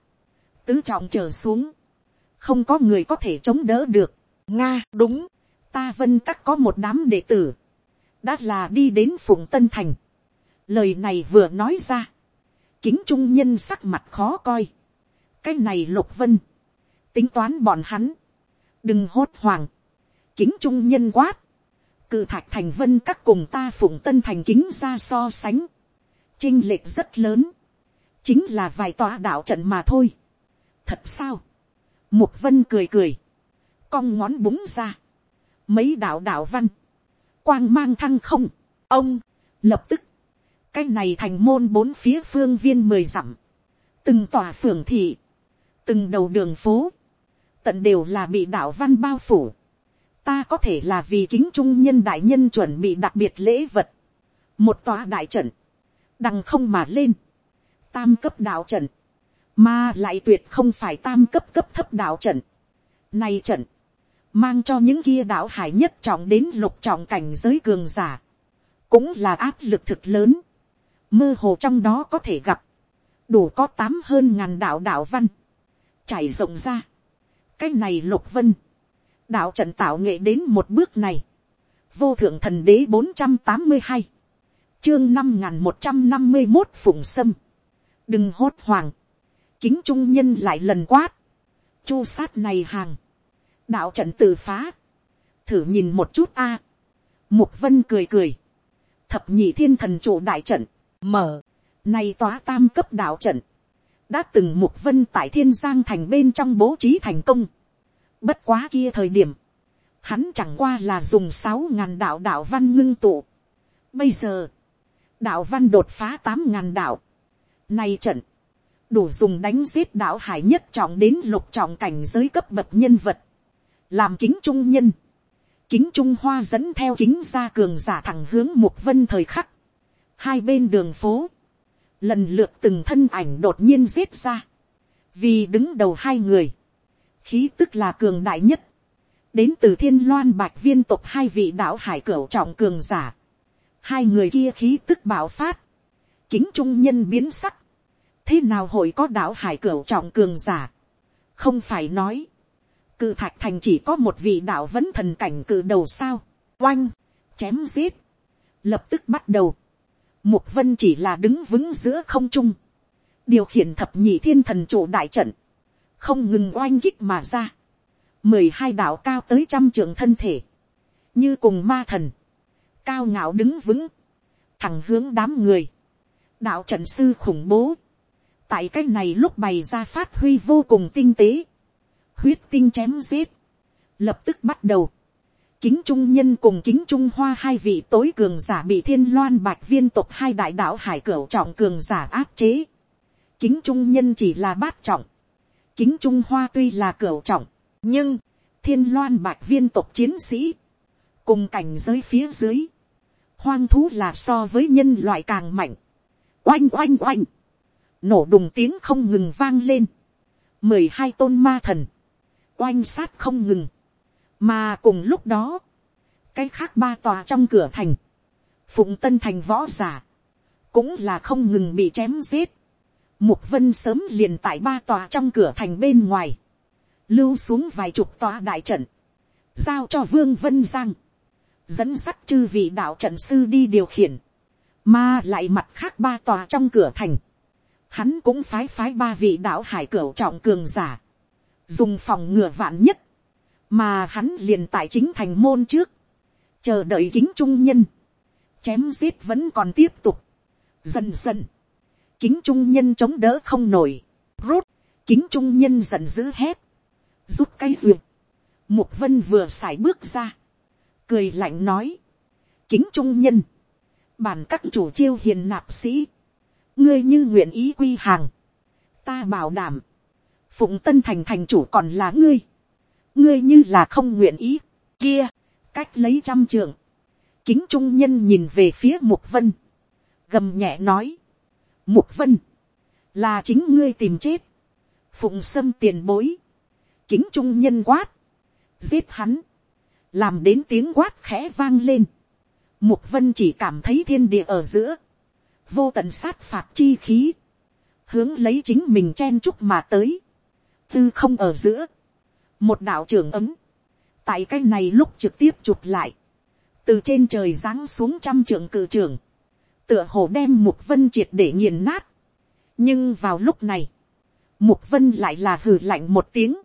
tứ trọng trở xuống, không có người có thể chống đỡ được, nga đúng, ta vân các có một đám đệ tử, đã là đi đến phụng tân thành, lời này vừa nói ra, kính trung nhân sắc mặt khó coi, cái này lục vân, tính toán bọn hắn, đừng hốt hoảng, kính trung nhân quát, cự thạch thành vân các cùng ta phụng tân thành kính ra so sánh, Trinh lệch rất lớn, chính là vài tòa đạo trận mà thôi. thật sao, mục vân cười cười, cong ngón búng ra, mấy đạo đạo văn, quang mang thăng không, ông, lập tức, cái này thành môn bốn phía phương viên mười dặm, từng tòa phường thị, từng đầu đường phố, tận đều là bị đạo văn bao phủ. Ta có thể là vì kính trung nhân đại nhân chuẩn bị đặc biệt lễ vật. Một tòa đại trận, đằng không mà lên. Tam cấp đạo trận, mà lại tuyệt không phải tam cấp cấp thấp đạo trận. Này trận, mang cho những kia đạo hải nhất trọng đến lục trọng cảnh giới cường giả. Cũng là áp lực thực lớn. Mơ hồ trong đó có thể gặp. Đủ có tám hơn ngàn đạo đạo văn trải rộng ra. cái này lục vân, đạo trận tạo nghệ đến một bước này, vô thượng thần đế bốn trăm tám mươi hai, chương năm n g h n một trăm năm mươi một phụng sâm, đừng hốt hoàng, kính trung nhân lại lần quát, chu sát này hàng, đạo trận tự phá, thử nhìn một chút a, mục vân cười cười, thập nhị thiên thần chủ đại trận, mở, này tóa tam cấp đạo trận, đã từng mục vân tại thiên giang thành bên trong bố trí thành công bất quá kia thời điểm, hắn chẳng qua là dùng sáu ngàn đạo đạo văn ngưng tụ. bây giờ, đạo văn đột phá tám ngàn đạo. nay trận, đủ dùng đánh giết đạo hải nhất trọng đến lục trọng cảnh giới cấp bậc nhân vật, làm kính trung nhân, kính trung hoa dẫn theo kính ra cường giả thẳng hướng mục vân thời khắc, hai bên đường phố, lần lượt từng thân ảnh đột nhiên giết ra, vì đứng đầu hai người, khí tức là cường đại nhất, đến từ thiên loan bạch viên tộc hai vị đạo hải cửu trọng cường giả, hai người kia khí tức bạo phát, kính trung nhân biến sắc, thế nào hội có đạo hải cửu trọng cường giả, không phải nói, cự thạch thành chỉ có một vị đạo vẫn thần cảnh cự đầu sao, oanh, chém giết, lập tức bắt đầu, mục vân chỉ là đứng vững giữa không trung, điều khiển thập nhị thiên thần chủ đại trận, không ngừng oanh kích mà ra, mười hai đạo cao tới trăm trưởng thân thể, như cùng ma thần, cao ngạo đứng vững, thẳng hướng đám người, đạo trận sư khủng bố, tại cái này lúc bày ra phát huy vô cùng tinh tế, huyết tinh chém giết, lập tức bắt đầu, kính trung nhân cùng kính trung hoa hai vị tối cường giả bị thiên loan bạch viên tộc hai đại đạo hải cửu trọng cường giả áp chế, kính trung nhân chỉ là bát trọng, kính trung hoa tuy là cửa trọng, nhưng thiên loan bạch viên tộc chiến sĩ, cùng cảnh giới phía dưới, hoang thú là so với nhân loại càng mạnh, oanh oanh oanh, nổ đùng tiếng không ngừng vang lên, mười hai tôn ma thần, oanh sát không ngừng, mà cùng lúc đó, cái khác ba tòa trong cửa thành, phụng tân thành võ giả, cũng là không ngừng bị chém giết, mục vân sớm liền tại ba tòa trong cửa thành bên ngoài, lưu xuống vài chục tòa đại trận, giao cho vương vân giang, dẫn sắt chư vị đạo trận sư đi điều khiển, mà lại mặt khác ba tòa trong cửa thành, hắn cũng phái phái ba vị đạo hải cửu trọng cường giả, dùng phòng ngừa vạn nhất, mà hắn liền tại chính thành môn trước, chờ đợi kính trung nhân, chém giết vẫn còn tiếp tục, dần dần, kính trung nhân chống đỡ không nổi, rút, kính trung nhân giận dữ hét, rút cây duyệt, mục vân vừa x bước ra, cười lạnh nói, kính trung nhân, bản các chủ chiêu hiền nạp sĩ, ngươi như nguyện ý quy hàng, ta bảo đảm, phụng tân thành thành chủ còn là ngươi, ngươi như là không nguyện ý, kia, cách lấy trăm trường, kính trung nhân nhìn về phía mục vân, gầm nhẹ nói, mục vân, là chính ngươi tìm chết, phụng sâm tiền bối, kính trung nhân quát, giết hắn, làm đến tiếng quát khẽ vang lên, mục vân chỉ cảm thấy thiên địa ở giữa, vô tận sát phạt chi khí, hướng lấy chính mình chen chúc mà tới, tư không ở giữa, một đạo trưởng ấm, tại cái này lúc trực tiếp chụp lại, từ trên trời giáng xuống trăm trưởng cự trưởng, tựa hồ đem mục vân triệt để nghiền nát, nhưng vào lúc này, mục vân lại là hừ lạnh một tiếng,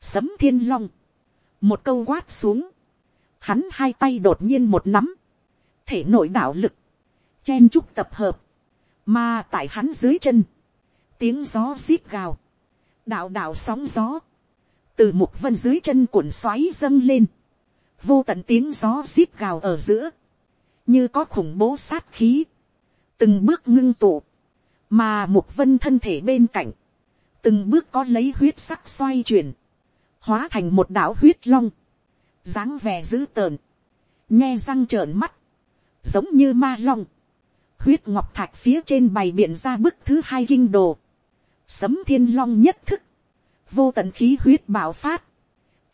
sấm thiên long, một câu quát xuống, hắn hai tay đột nhiên một nắm, thể nội đạo lực, chen chúc tập hợp, mà tại hắn dưới chân, tiếng gió xít gào, đạo đạo sóng gió, từ mục vân dưới chân cuộn xoáy dâng lên, vô tận tiếng gió xít gào ở giữa, như có khủng bố sát khí, từng bước ngưng tụ, mà mục vân thân thể bên cạnh, từng bước có lấy huyết sắc xoay chuyển, hóa thành một đạo huyết long, dáng vẻ dữ tợn, nhe răng trợn mắt, giống như ma long, huyết ngọc thạch phía trên bày biện ra bức thứ hai kinh đồ, sấm thiên long nhất thức, vô tận khí huyết bạo phát,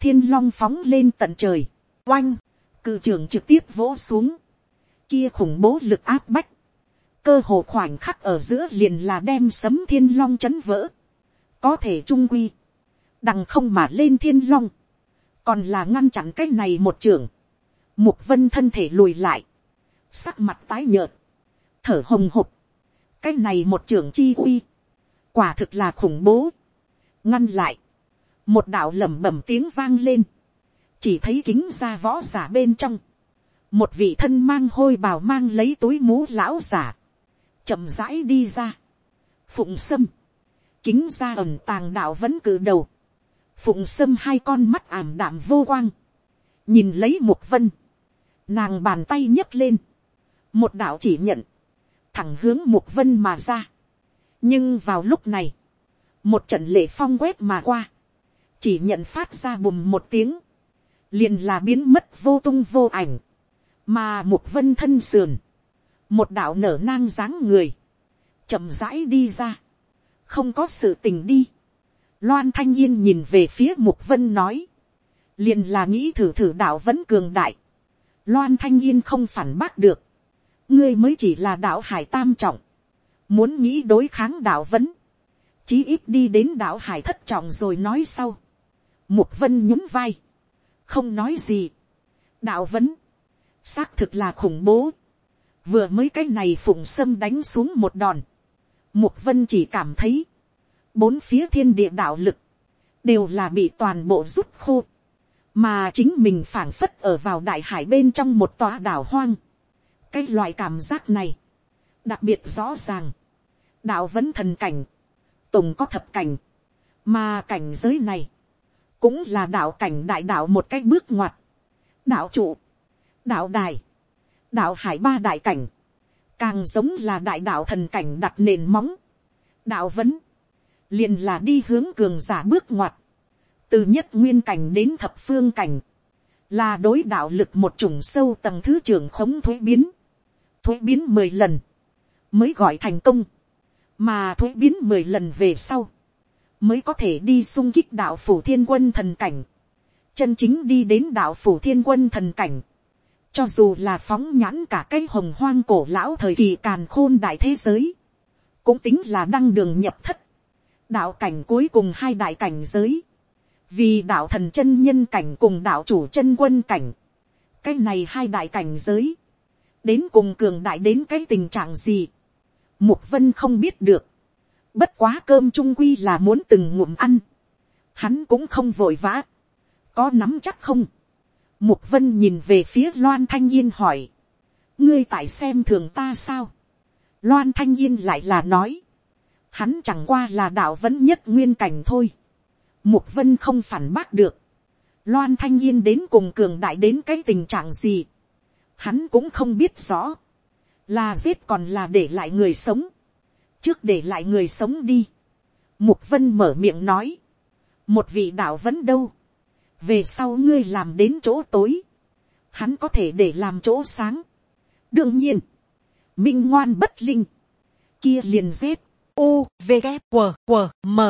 thiên long phóng lên tận trời, oanh, cự trưởng trực tiếp vỗ xuống, kia khủng bố lực áp bách, cơ hồ khoảnh khắc ở giữa liền là đem sấm thiên long chấn vỡ, có thể trung quy, đằng không mà lên thiên long, còn là ngăn chặn cái này một trưởng, mục vân thân thể lùi lại, sắc mặt tái nhợt, thở hồng hộc, cái này một trưởng chi uy, quả thực là khủng bố, ngăn lại, một đạo lẩm bẩm tiếng vang lên, chỉ thấy kính ra võ giả bên trong, một vị thân mang hôi bào mang lấy túi mũ lão giả, chậm rãi đi ra, phụng sâm, kính ra ẩm tàng đạo vẫn cử đầu, phụng sâm hai con mắt ảm đạm vô quang, nhìn lấy một vân, nàng bàn tay nhấc lên, một đạo chỉ nhận, thẳng hướng một vân mà ra. nhưng vào lúc này, một trận lệ phong quét mà qua, chỉ nhận phát ra bùm một tiếng, liền là biến mất vô tung vô ảnh, mà một vân thân sườn, một đạo nở nang dáng người, chậm rãi đi ra, không có sự tình đi. Loan thanh yên nhìn về phía mục vân nói, liền là nghĩ thử thử đạo vẫn cường đại. Loan thanh yên không phản bác được, ngươi mới chỉ là đạo hải tam trọng, muốn nghĩ đối kháng đạo vẫn, chí ít đi đến đạo hải thất trọng rồi nói sau. Mục vân nhún vai, không nói gì. đạo vẫn, xác thực là khủng bố. vừa mới cái này phụng sâm đánh xuống một đòn. Mục vân chỉ cảm thấy, bốn phía thiên địa đạo lực, đều là bị toàn bộ rút khô, mà chính mình phảng phất ở vào đại hải bên trong một tòa đảo hoang. cái loại cảm giác này, đặc biệt rõ ràng, đạo vẫn thần cảnh, tùng có thập cảnh, mà cảnh giới này, cũng là đạo cảnh đại đạo một cách bước ngoặt, đạo trụ, đạo đài, đạo hải ba đại cảnh, càng giống là đại đạo thần cảnh đặt nền móng, đạo vấn, liền là đi hướng cường giả bước ngoặt, từ nhất nguyên cảnh đến thập phương cảnh, là đối đạo lực một chủng sâu tầng thứ trưởng khống thuế biến, thuế biến mười lần, mới gọi thành công, mà thuế biến mười lần về sau, mới có thể đi sung kích đạo phủ thiên quân thần cảnh, chân chính đi đến đạo phủ thiên quân thần cảnh, cho dù là phóng nhãn cả cái hồng hoang cổ lão thời kỳ càn khôn đại thế giới, cũng tính là đăng đường nhập thất, đạo cảnh cuối cùng hai đại cảnh giới, vì đạo thần chân nhân cảnh cùng đạo chủ chân quân cảnh, cái này hai đại cảnh giới, đến cùng cường đại đến cái tình trạng gì, mục vân không biết được, bất quá cơm trung quy là muốn từng ngụm ăn, hắn cũng không vội vã, có nắm chắc không, mục vân nhìn về phía loan thanh yên hỏi, ngươi tại xem thường ta sao, loan thanh yên lại là nói, hắn chẳng qua là đạo vẫn nhất nguyên cảnh thôi. Mục vân không phản bác được. Loan thanh yên đến cùng cường đại đến cái tình trạng gì. Hắn cũng không biết rõ. Là giết còn là để lại người sống. Trước để lại người sống đi. Mục vân mở miệng nói. Một vị đạo vẫn đâu. Về sau ngươi làm đến chỗ tối. Hắn có thể để làm chỗ sáng. Đương nhiên. Minh ngoan bất linh. Kia liền giết. U, v, g q q m.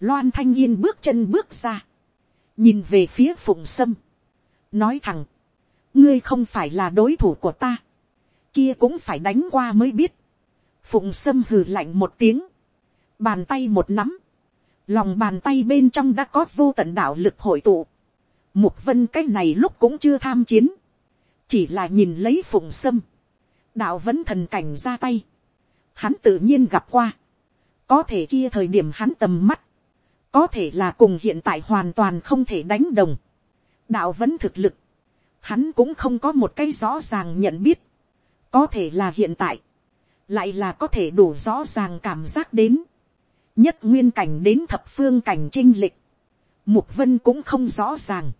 Loan thanh yên bước chân bước ra. Nhìn về phía phụng sâm. Nói thẳng. Ngươi không phải là đối thủ của ta. Kia cũng phải đánh qua mới biết. Phụng sâm hừ lạnh một tiếng. Bàn tay một nắm lòng bàn tay bên trong đã có vô tận đạo lực hội tụ mục vân cái này lúc cũng chưa tham chiến chỉ là nhìn lấy phụng sâm đạo vẫn thần cảnh ra tay hắn tự nhiên gặp qua. có thể kia thời điểm hắn tầm mắt, có thể là cùng hiện tại hoàn toàn không thể đánh đồng. đạo vẫn thực lực, hắn cũng không có một cái rõ ràng nhận biết. có thể là hiện tại, lại là có thể đủ rõ ràng cảm giác đến nhất nguyên cảnh đến thập phương cảnh trinh lịch, mục vân cũng không rõ ràng.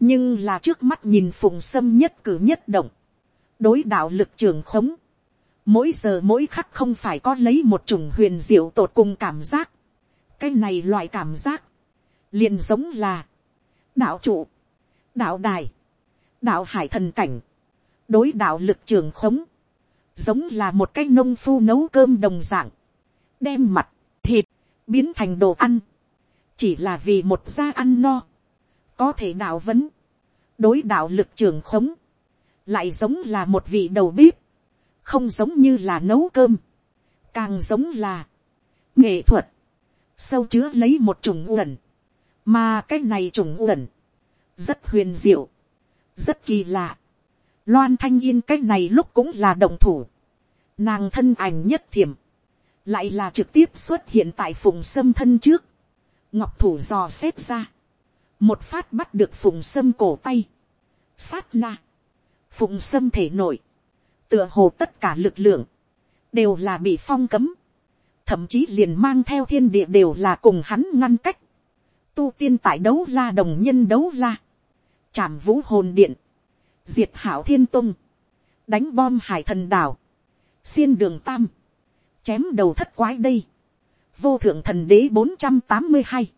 nhưng là trước mắt nhìn phùng sâm nhất cử nhất động, đối đạo lực trường khống, mỗi giờ mỗi khắc không phải có lấy một chủng huyền diệu tột cùng cảm giác. cái này loại cảm giác, liền giống là, đạo trụ, đạo đài, đạo hải thần cảnh, đối đạo lực trường khống, giống là một cái nông phu nấu cơm đồng dạng, đem mặt, thịt, biến thành đồ ăn, chỉ là vì một gia ăn no, có thể đạo vấn, đối đạo lực trường khống, lại giống là một vị đầu bếp, không giống như là nấu cơm, càng giống là nghệ thuật, sâu chứa lấy một chủng uẩn, mà cái này chủng uẩn, rất huyền diệu, rất kỳ lạ. Loan thanh yên cái này lúc cũng là đồng thủ, nàng thân ảnh nhất thiểm, lại là trực tiếp xuất hiện tại phùng sâm thân trước, ngọc thủ dò xếp ra, một phát bắt được phùng sâm cổ tay, sát na, phùng sâm thể nổi, tựa hồ tất cả lực lượng, đều là bị phong cấm, thậm chí liền mang theo thiên địa đều là cùng hắn ngăn cách, tu tiên tại đấu la đồng nhân đấu la, chạm vũ hồn điện, diệt hảo thiên tung, đánh bom hải thần đảo, xiên đường tam, chém đầu thất quái đây, vô thượng thần đế bốn trăm tám mươi hai,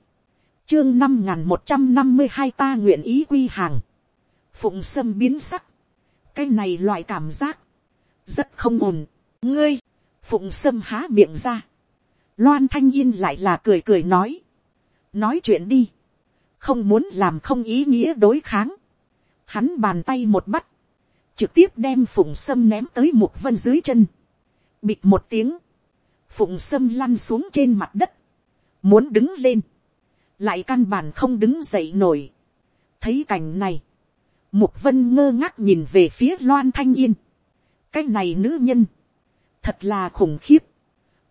chương năm n g h n một trăm năm mươi hai ta nguyện ý quy hàng, phụng sâm biến sắc, cái này loại cảm giác, rất không ổn, ngươi, phụng sâm há miệng ra, loan thanh yên lại là cười cười nói, nói chuyện đi, không muốn làm không ý nghĩa đối kháng, hắn bàn tay một bắt, trực tiếp đem phụng sâm ném tới mục vân dưới chân, bịt một tiếng, phụng sâm lăn xuống trên mặt đất, muốn đứng lên, lại căn bản không đứng dậy nổi. thấy cảnh này, mục vân ngơ ngác nhìn về phía loan thanh yên, cái này nữ nhân, thật là khủng khiếp,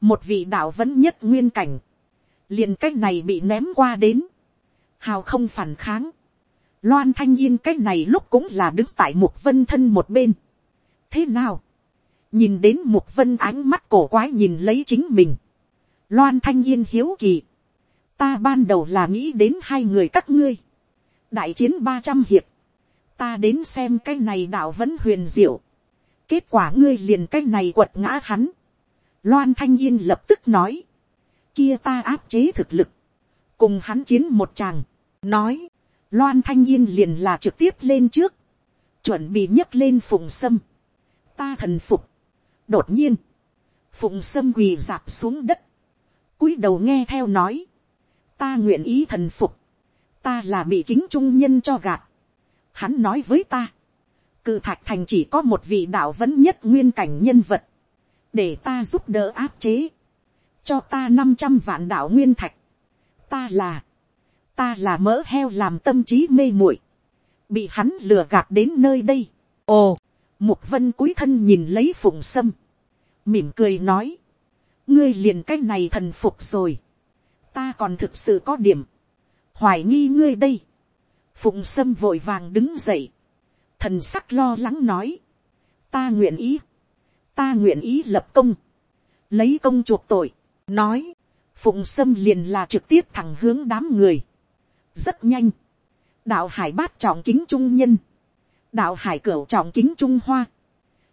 một vị đạo vẫn nhất nguyên cảnh, liền cái này bị ném qua đến, hào không phản kháng, loan thanh yên cái này lúc cũng là đứng tại mục vân thân một bên, thế nào, nhìn đến mục vân ánh mắt cổ quái nhìn lấy chính mình. loan thanh yên hiếu kỳ. ta ban đầu là nghĩ đến hai người các ngươi. đại chiến ba trăm hiệp. ta đến xem cái này đạo vẫn huyền diệu. kết quả ngươi liền cái này quật ngã hắn. loan thanh yên lập tức nói. kia ta áp chế thực lực. cùng hắn chiến một chàng. nói. loan thanh yên liền là trực tiếp lên trước. chuẩn bị nhấc lên phùng sâm. ta thần phục đột nhiên, phụng sâm quỳ dạp xuống đất, cúi đầu nghe theo nói, ta nguyện ý thần phục, ta là bị kính trung nhân cho gạt, hắn nói với ta, cự thạch thành chỉ có một vị đạo vẫn nhất nguyên cảnh nhân vật, để ta giúp đỡ áp chế, cho ta năm trăm vạn đạo nguyên thạch, ta là, ta là mỡ heo làm tâm trí mê muội, bị hắn lừa gạt đến nơi đây, ồ, Mục vân cúi thân nhìn lấy phụng sâm. Mỉm cười nói. Ngươi liền cách này thần phục rồi. Ta còn thực sự có điểm. Hoài nghi ngươi đây. Phụng sâm vội vàng đứng dậy. Thần sắc lo lắng nói. Ta nguyện ý. Ta nguyện ý lập công. Lấy công chuộc tội. Nói. Phụng sâm liền là trực tiếp thẳng hướng đám người. Rất nhanh. Đạo hải bát trọng kính trung nhân đạo hải cửu trọng kính trung hoa,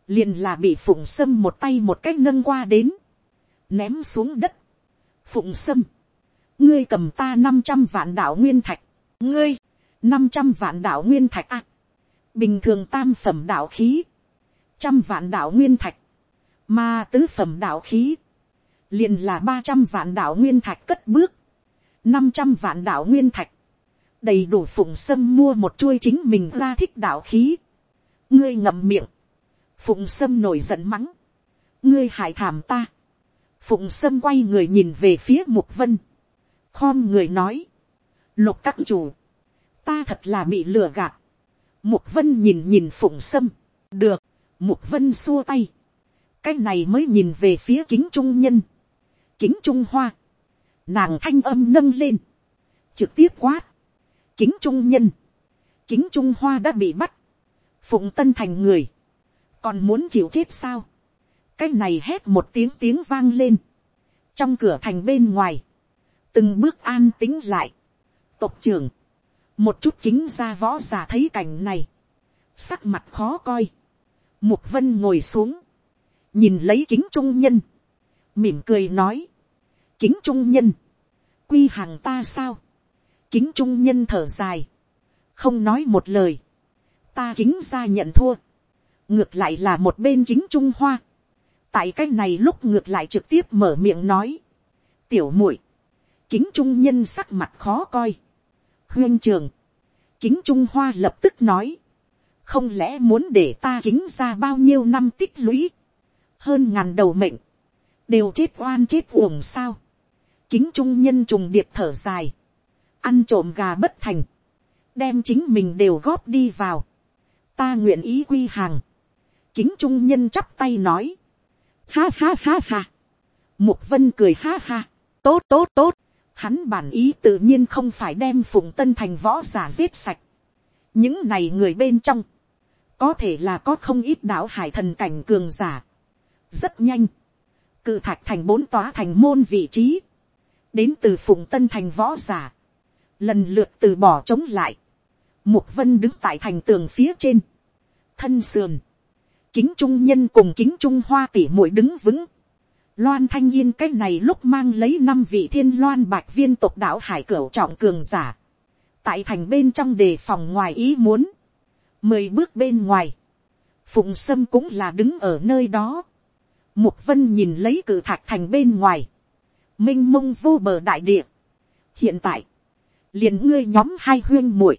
liền là bị phụng sâm một tay một cách nâng qua đến, ném xuống đất. phụng sâm, ngươi cầm ta năm trăm vạn đạo nguyên thạch, ngươi, năm trăm vạn đạo nguyên thạch à. bình thường tam phẩm đạo khí, trăm vạn đạo nguyên thạch, mà tứ phẩm đạo khí, liền là ba trăm vạn đạo nguyên thạch cất bước, năm trăm vạn đạo nguyên thạch, đầy đủ phụng sâm mua một chuôi chính mình ra thích đạo khí. ngươi ngậm miệng, phụng sâm nổi giận mắng, ngươi hại thảm ta. phụng sâm quay người nhìn về phía mục vân, khom người nói, lục các chủ, ta thật là bị lừa gạt. mục vân nhìn nhìn phụng sâm, được, mục vân xua tay, cái này mới nhìn về phía kính trung nhân, kính trung hoa, nàng thanh âm nâng lên, trực tiếp quát, kính trung nhân, kính trung hoa đã bị bắt, phụng tân thành người, còn muốn chịu chết sao, cái này hét một tiếng tiếng vang lên, trong cửa thành bên ngoài, từng bước an tính lại, tộc trưởng, một chút kính ra võ giả thấy cảnh này, sắc mặt khó coi, mục vân ngồi xuống, nhìn lấy kính trung nhân, mỉm cười nói, kính trung nhân, quy hàng ta sao, kính trung nhân thở dài, không nói một lời, ta kính ra nhận thua, ngược lại là một bên kính trung hoa, tại cái này lúc ngược lại trực tiếp mở miệng nói, tiểu muội, kính trung nhân sắc mặt khó coi, huyên trường, kính trung hoa lập tức nói, không lẽ muốn để ta kính ra bao nhiêu năm tích lũy, hơn ngàn đầu mệnh, đều chết oan chết uổng sao, kính trung nhân trùng điệp thở dài, ăn trộm gà bất thành, đem chính mình đều góp đi vào, ta nguyện ý quy hàng, kính trung nhân chắp tay nói, ha ha ha ha, mục vân cười ha ha, tốt tốt tốt, hắn bản ý tự nhiên không phải đem phụng tân thành võ giả giết sạch, những này người bên trong, có thể là có không ít đạo hải thần cảnh cường giả, rất nhanh, cự thạch thành bốn tòa thành môn vị trí, đến từ phụng tân thành võ giả, lần lượt từ bỏ chống lại, mục vân đứng tại thành tường phía trên, thân sườn, kính trung nhân cùng kính trung hoa tỉ mũi đứng vững, Loan Thanh Yên cái này lúc mang lấy năm vị thiên loan bạch viên tộc đảo hải cửu trọng cường giả. Tại thành bên trong đề phòng ngoài ý muốn. Mười bước bên ngoài. Phụng Sâm cũng là đứng ở nơi đó. Mục Vân nhìn lấy cử thạch thành bên ngoài. Minh mông vô bờ đại địa. Hiện tại liền ngươi nhóm hai huyên muội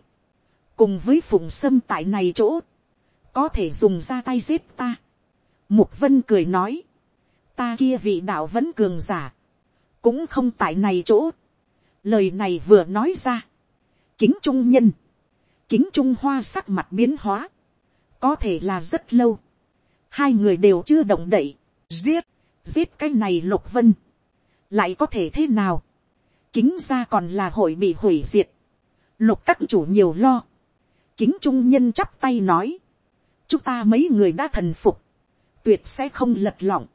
Cùng với Phụng Sâm tại này chỗ. Có thể dùng ra tay giết ta. Mục Vân cười nói ta kia vị đạo vẫn cường giả, cũng không tại này chỗ. Lời này vừa nói ra, kính trung nhân, kính trung hoa sắc mặt biến hóa, có thể là rất lâu, hai người đều chưa động đậy, giết, giết cái này lục vân, lại có thể thế nào, kính ra còn là hội bị hủy diệt, lục các chủ nhiều lo, kính trung nhân chắp tay nói, chúng ta mấy người đã thần phục, tuyệt sẽ không lật lọng,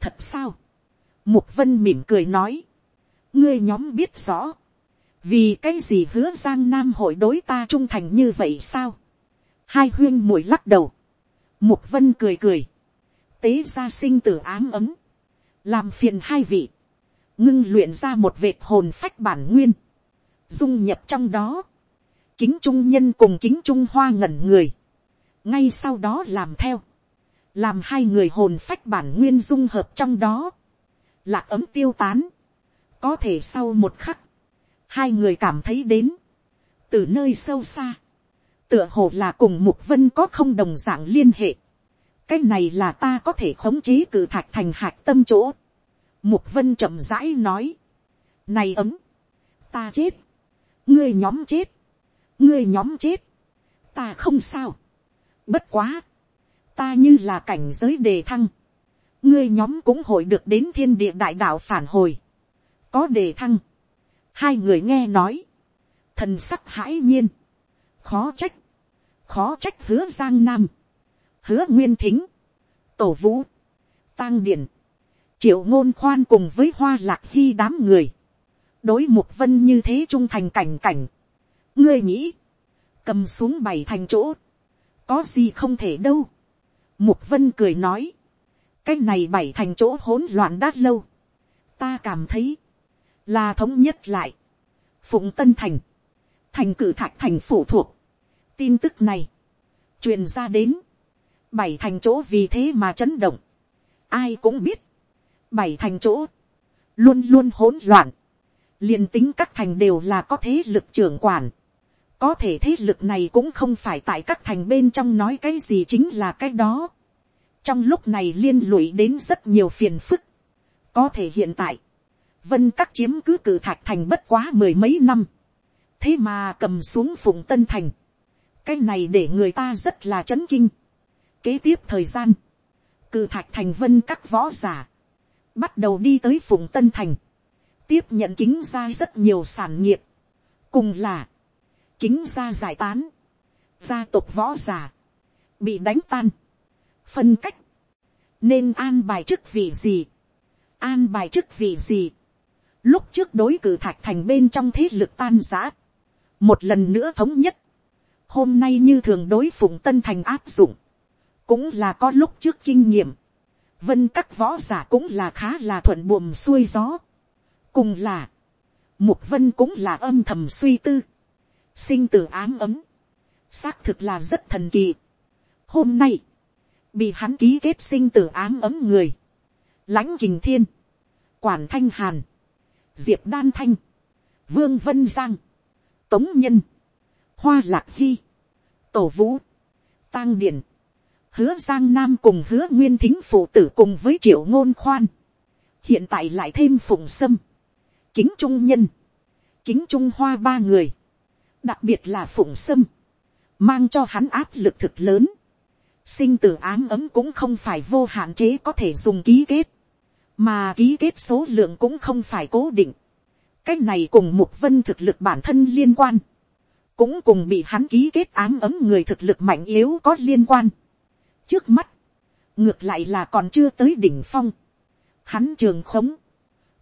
thật sao, mục vân mỉm cười nói, ngươi nhóm biết rõ, vì cái gì hứa giang nam hội đối ta trung thành như vậy sao, hai huyên mũi lắc đầu, mục vân cười cười, tế ra sinh tử ám ấm, làm phiền hai vị, ngưng luyện ra một vệt hồn phách bản nguyên, dung nhập trong đó, kính trung nhân cùng kính trung hoa ngẩn người, ngay sau đó làm theo, làm hai người hồn phách bản nguyên dung hợp trong đó, lạc ấm tiêu tán, có thể sau một khắc, hai người cảm thấy đến, từ nơi sâu xa, tựa hồ là cùng mục vân có không đồng dạng liên hệ, cái này là ta có thể khống chế cử thạch thành hạt tâm chỗ, mục vân chậm rãi nói, này ấm, ta chết, ngươi nhóm chết, ngươi nhóm chết, ta không sao, bất quá, ta như là cảnh giới đề thăng, ngươi nhóm cũng hội được đến thiên địa đại đạo phản hồi, có đề thăng, hai người nghe nói, thần sắc hãi nhiên, khó trách, khó trách hứa giang nam, hứa nguyên thính, tổ vũ, tăng điển, triệu ngôn khoan cùng với hoa lạc hy đám người, đối mục vân như thế trung thành cảnh cảnh, ngươi nghĩ, cầm xuống bảy thành chỗ, có gì không thể đâu, Mục vân cười nói. Cái này bảy thành chỗ hỗn loạn đã lâu. Ta cảm thấy. Là thống nhất lại. Phụng Tân Thành. Thành cử thạch thành phụ thuộc. Tin tức này. truyền ra đến. Bảy thành chỗ vì thế mà chấn động. Ai cũng biết. Bảy thành chỗ. Luôn luôn hỗn loạn. liền tính các thành đều là có thế lực trưởng quản có thể thế lực này cũng không phải tại các thành bên trong nói cái gì chính là cái đó. trong lúc này liên lụy đến rất nhiều phiền phức. có thể hiện tại, vân các chiếm cứ cử thạch thành bất quá mười mấy năm. thế mà cầm xuống phụng tân thành. cái này để người ta rất là chấn kinh. kế tiếp thời gian, cử thạch thành vân các võ giả, bắt đầu đi tới phụng tân thành, tiếp nhận kính ra rất nhiều sản nghiệp, cùng là, kính ra giải tán, gia tộc võ giả, bị đánh tan, phân cách, nên an bài chức vị gì, an bài chức vị gì, lúc trước đối cử thạch thành bên trong thế lực tan giã, một lần nữa thống nhất, hôm nay như thường đối phụng tân thành áp dụng, cũng là có lúc trước kinh nghiệm, vân các võ giả cũng là khá là thuận buồm xuôi gió, cùng là, mục vân cũng là âm thầm suy tư, sinh tử ám ấm, xác thực là rất thần kỳ. Hôm nay, bị hắn ký kết sinh tử ám ấm người, lãnh kình thiên, quản thanh hàn, diệp đan thanh, vương vân giang, tống nhân, hoa lạc hy, tổ vũ, tang điển, hứa giang nam cùng hứa nguyên thính phụ tử cùng với triệu ngôn khoan, hiện tại lại thêm phụng sâm, kính trung nhân, kính trung hoa ba người, đặc biệt là phụng sâm, mang cho hắn áp lực thực lớn. sinh tử ám ấm cũng không phải vô hạn chế có thể dùng ký kết, mà ký kết số lượng cũng không phải cố định. cái này cùng mục vân thực lực bản thân liên quan, cũng cùng bị hắn ký kết ám ấm người thực lực mạnh yếu có liên quan trước mắt, ngược lại là còn chưa tới đỉnh phong. hắn trường khống,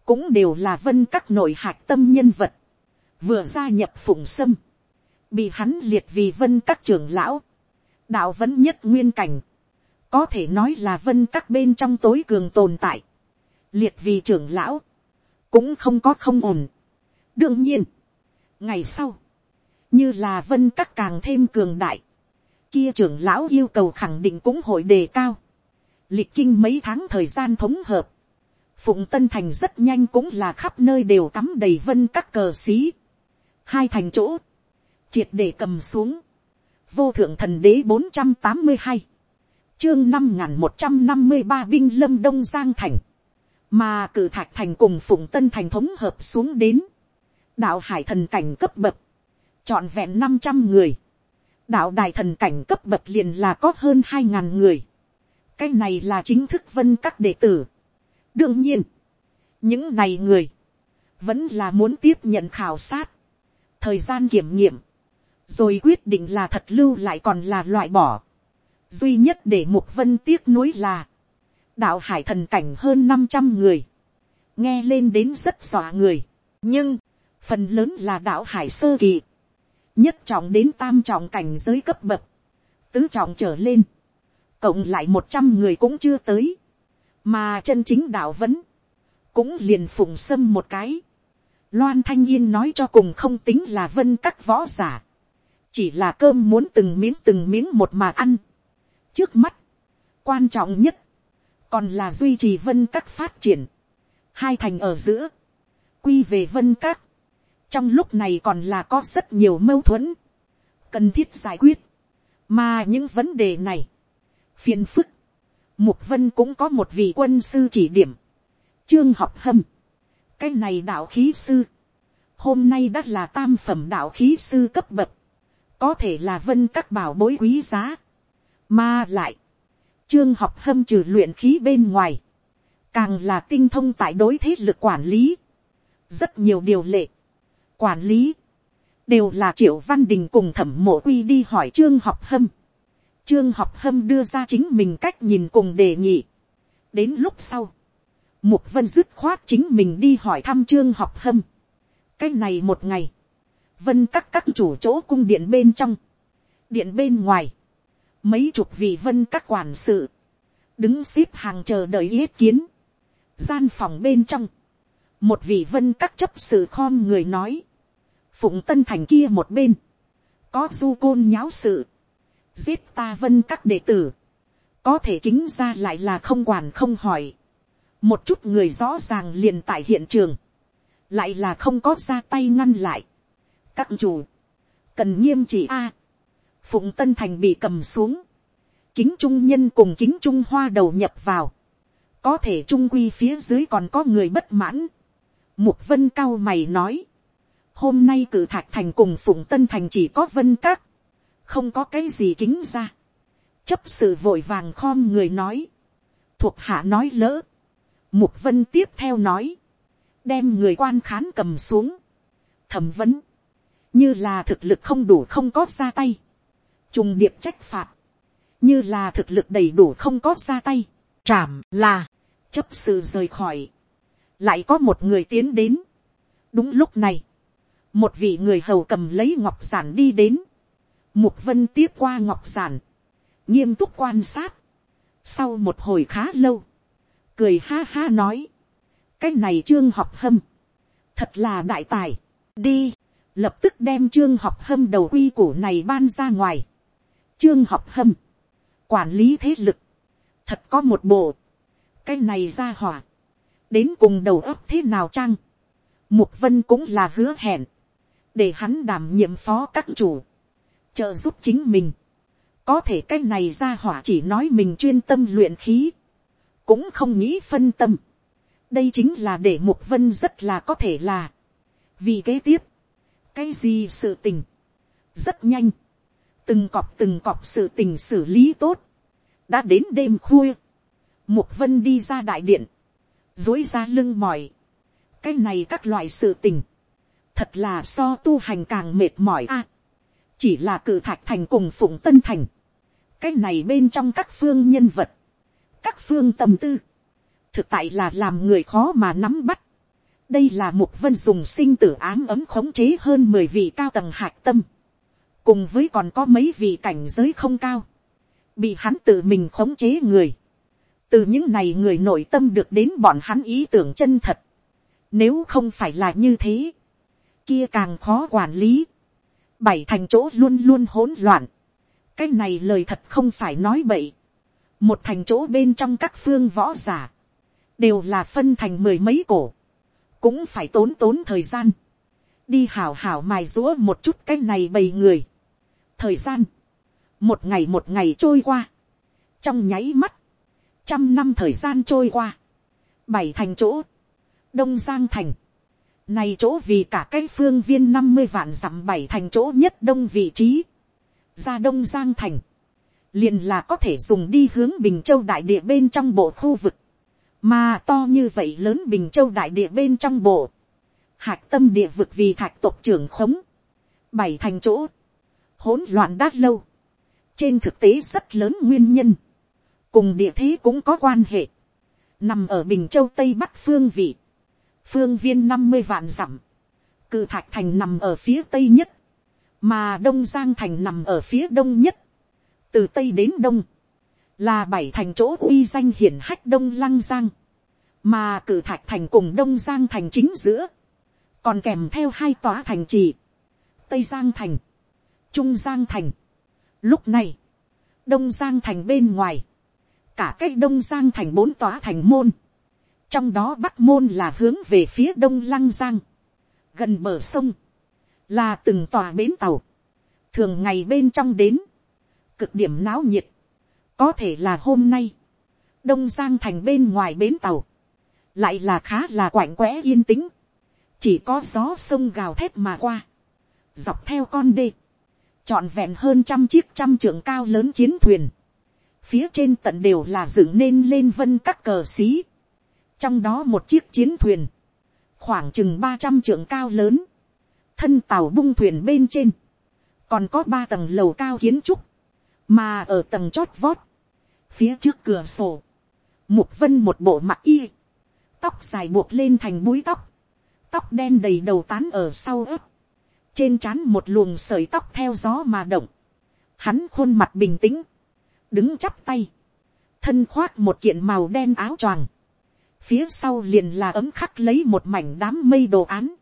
cũng đều là vân các nội hạc tâm nhân vật, vừa gia nhập phụng sâm, bị hắn liệt vì vân các trường lão, đạo vẫn nhất nguyên cảnh, có thể nói là vân các bên trong tối cường tồn tại, liệt vì trưởng lão, cũng không có không ổn. đương nhiên, ngày sau, như là vân các càng thêm cường đại, kia trưởng lão yêu cầu khẳng định cũng hội đề cao, lịch kinh mấy tháng thời gian thống hợp, phụng tân thành rất nhanh cũng là khắp nơi đều cắm đầy vân các cờ xí, hai thành chỗ, triệt để cầm xuống, vô thượng thần đế bốn trăm tám mươi hai, chương năm n g h n một trăm năm mươi ba binh lâm đông giang thành, mà cử thạch thành cùng phụng tân thành thống hợp xuống đến, đạo hải thần cảnh cấp bậc, chọn vẹn năm trăm người, đạo đài thần cảnh cấp bậc liền là có hơn hai ngàn người, cái này là chính thức vân các đệ tử. đương nhiên, những này người, vẫn là muốn tiếp nhận khảo sát, thời gian kiểm nghiệm, rồi quyết định là thật lưu lại còn là loại bỏ. duy nhất để mục vân tiếc nuối là, đạo hải thần cảnh hơn năm trăm người, nghe lên đến rất dọa người, nhưng, phần lớn là đạo hải sơ kỳ, nhất trọng đến tam trọng cảnh giới cấp bậc, tứ trọng trở lên, cộng lại một trăm người cũng chưa tới, mà chân chính đạo vẫn, cũng liền phụng sâm một cái, loan thanh yên nói cho cùng không tính là vân các võ giả, chỉ là cơm muốn từng miếng từng miếng một mà ăn. trước mắt, quan trọng nhất, còn là duy trì vân các phát triển, hai thành ở giữa, quy về vân các, trong lúc này còn là có rất nhiều mâu thuẫn, cần thiết giải quyết, mà những vấn đề này, phiền phức, mục vân cũng có một vị quân sư chỉ điểm, trương học hâm, cái này đạo khí sư, hôm nay đã là tam phẩm đạo khí sư cấp bậc, có thể là vân các bảo bối quý giá, mà lại, trương học hâm trừ luyện khí bên ngoài, càng là tinh thông tại đối thế lực quản lý, rất nhiều điều lệ, quản lý, đều là triệu văn đình cùng thẩm mộ quy đi hỏi trương học hâm. Trương học hâm đưa ra chính mình cách nhìn cùng đề nghị. đến lúc sau, mục vân dứt khoát chính mình đi hỏi thăm trương học hâm. cái này một ngày, vân các các chủ chỗ cung điện bên trong, điện bên ngoài, mấy chục vị vân các quản sự, đứng xếp hàng chờ đợi yết kiến, gian phòng bên trong, một vị vân các chấp sự khom người nói, phụng tân thành kia một bên, có du côn nháo sự, giết ta vân các đệ tử, có thể kính ra lại là không quản không hỏi, một chút người rõ ràng liền tại hiện trường, lại là không có ra tay ngăn lại, các chủ, cần nghiêm trị a, phụng tân thành bị cầm xuống, kính trung nhân cùng kính trung hoa đầu nhập vào, có thể trung quy phía dưới còn có người bất mãn, mục vân cao mày nói, hôm nay cử thạch thành cùng phụng tân thành chỉ có vân các, không có cái gì kính ra, chấp sự vội vàng khom người nói, thuộc hạ nói lỡ, mục vân tiếp theo nói, đem người quan khán cầm xuống, thẩm vấn, như là thực lực không đủ không có ra tay, trùng điệp trách phạt, như là thực lực đầy đủ không có ra tay, trảm là, chấp sự rời khỏi, lại có một người tiến đến. đúng lúc này, một vị người hầu cầm lấy ngọc giản đi đến, mục vân tiếp qua ngọc giản, nghiêm túc quan sát, sau một hồi khá lâu, cười ha ha nói, cái này trương học hâm, thật là đại tài, đi, lập tức đem trương học hâm đầu quy củ này ban ra ngoài. trương học hâm, quản lý thế lực, thật có một bộ, cái này ra hỏa, đến cùng đầu óc thế nào chăng, mục vân cũng là hứa hẹn, để hắn đảm nhiệm phó các chủ, trợ giúp chính mình, có thể cái này ra hỏa chỉ nói mình chuyên tâm luyện khí, cũng không nghĩ phân tâm, đây chính là để mục vân rất là có thể là, vì kế tiếp, cái gì sự tình, rất nhanh, từng cọp từng cọp sự tình xử lý tốt, đã đến đêm khuya, mục vân đi ra đại điện, dối ra lưng mỏi, cái này các loại sự tình, thật là so tu hành càng mệt mỏi a, chỉ là cử thạch thành cùng phụng tân thành, cái này bên trong các phương nhân vật, các phương tâm tư, thực tại là làm người khó mà nắm bắt, đây là mục vân dùng sinh tử ám ấm khống chế hơn mười vị cao tầng hạc tâm, cùng với còn có mấy vị cảnh giới không cao, bị hắn tự mình khống chế người, từ những này người nội tâm được đến bọn hắn ý tưởng chân thật. Nếu không phải là như thế, kia càng khó quản lý. Bảy thành chỗ luôn luôn hỗn loạn. Cái này lời thật không phải nói bậy. Một thành chỗ bên trong các phương võ giả. Đều là phân thành mười mấy cổ. Cũng phải tốn tốn thời gian. Đi hảo hảo mài rúa một chút cái này bầy người. Thời gian. Một ngày một ngày trôi qua. Trong nháy mắt. Trăm năm thời gian trôi qua. Bảy thành chỗ. Đông Giang Thành này chỗ vì cả cái phương viên năm mươi vạn dặm bảy thành chỗ nhất đông vị trí. Ra đông giang thành. Liền là có thể dùng đi hướng Bình Châu đại địa bên trong bộ khu vực. Mà to như vậy lớn Bình Châu đại địa bên trong bộ. Hạc tâm địa vực vì thạch tộc trưởng khống. Bảy thành chỗ. Hỗn loạn đát lâu. Trên thực tế rất lớn nguyên nhân. Cùng địa thế cũng có quan hệ. Nằm ở Bình Châu Tây Bắc phương vị. Phương viên năm mươi vạn dặm, cự thạch thành nằm ở phía tây nhất, mà đông giang thành nằm ở phía đông nhất, từ tây đến đông, là bảy thành chỗ uy danh hiển hách đông lăng giang, mà cử thạch thành cùng đông giang thành chính giữa, còn kèm theo hai tòa thành trì, tây giang thành, trung giang thành. Lúc này, đông giang thành bên ngoài, cả cái đông giang thành bốn tòa thành môn, trong đó bắc môn là hướng về phía đông lăng giang, gần bờ sông, là từng tòa bến tàu, thường ngày bên trong đến, cực điểm náo nhiệt, có thể là hôm nay, đông giang thành bên ngoài bến tàu, lại là khá là quạnh quẽ yên tĩnh, chỉ có gió sông gào thét mà qua, dọc theo con đê, trọn vẹn hơn trăm chiếc trăm trưởng cao lớn chiến thuyền, phía trên tận đều là dựng nên lên vân các cờ xí, trong đó một chiếc chiến thuyền, khoảng chừng ba trăm trượng cao lớn, thân tàu bung thuyền bên trên, còn có ba tầng lầu cao kiến trúc, mà ở tầng chót vót, phía trước cửa sổ, mục vân một bộ mặt y, tóc dài buộc lên thành búi tóc, tóc đen đầy đầu tán ở sau ớt, trên trán một luồng sợi tóc theo gió mà động, hắn khuôn mặt bình tĩnh, đứng chắp tay, thân khoác một kiện màu đen áo choàng, phía sau liền là ấm khắc lấy một mảnh đám mây đồ án,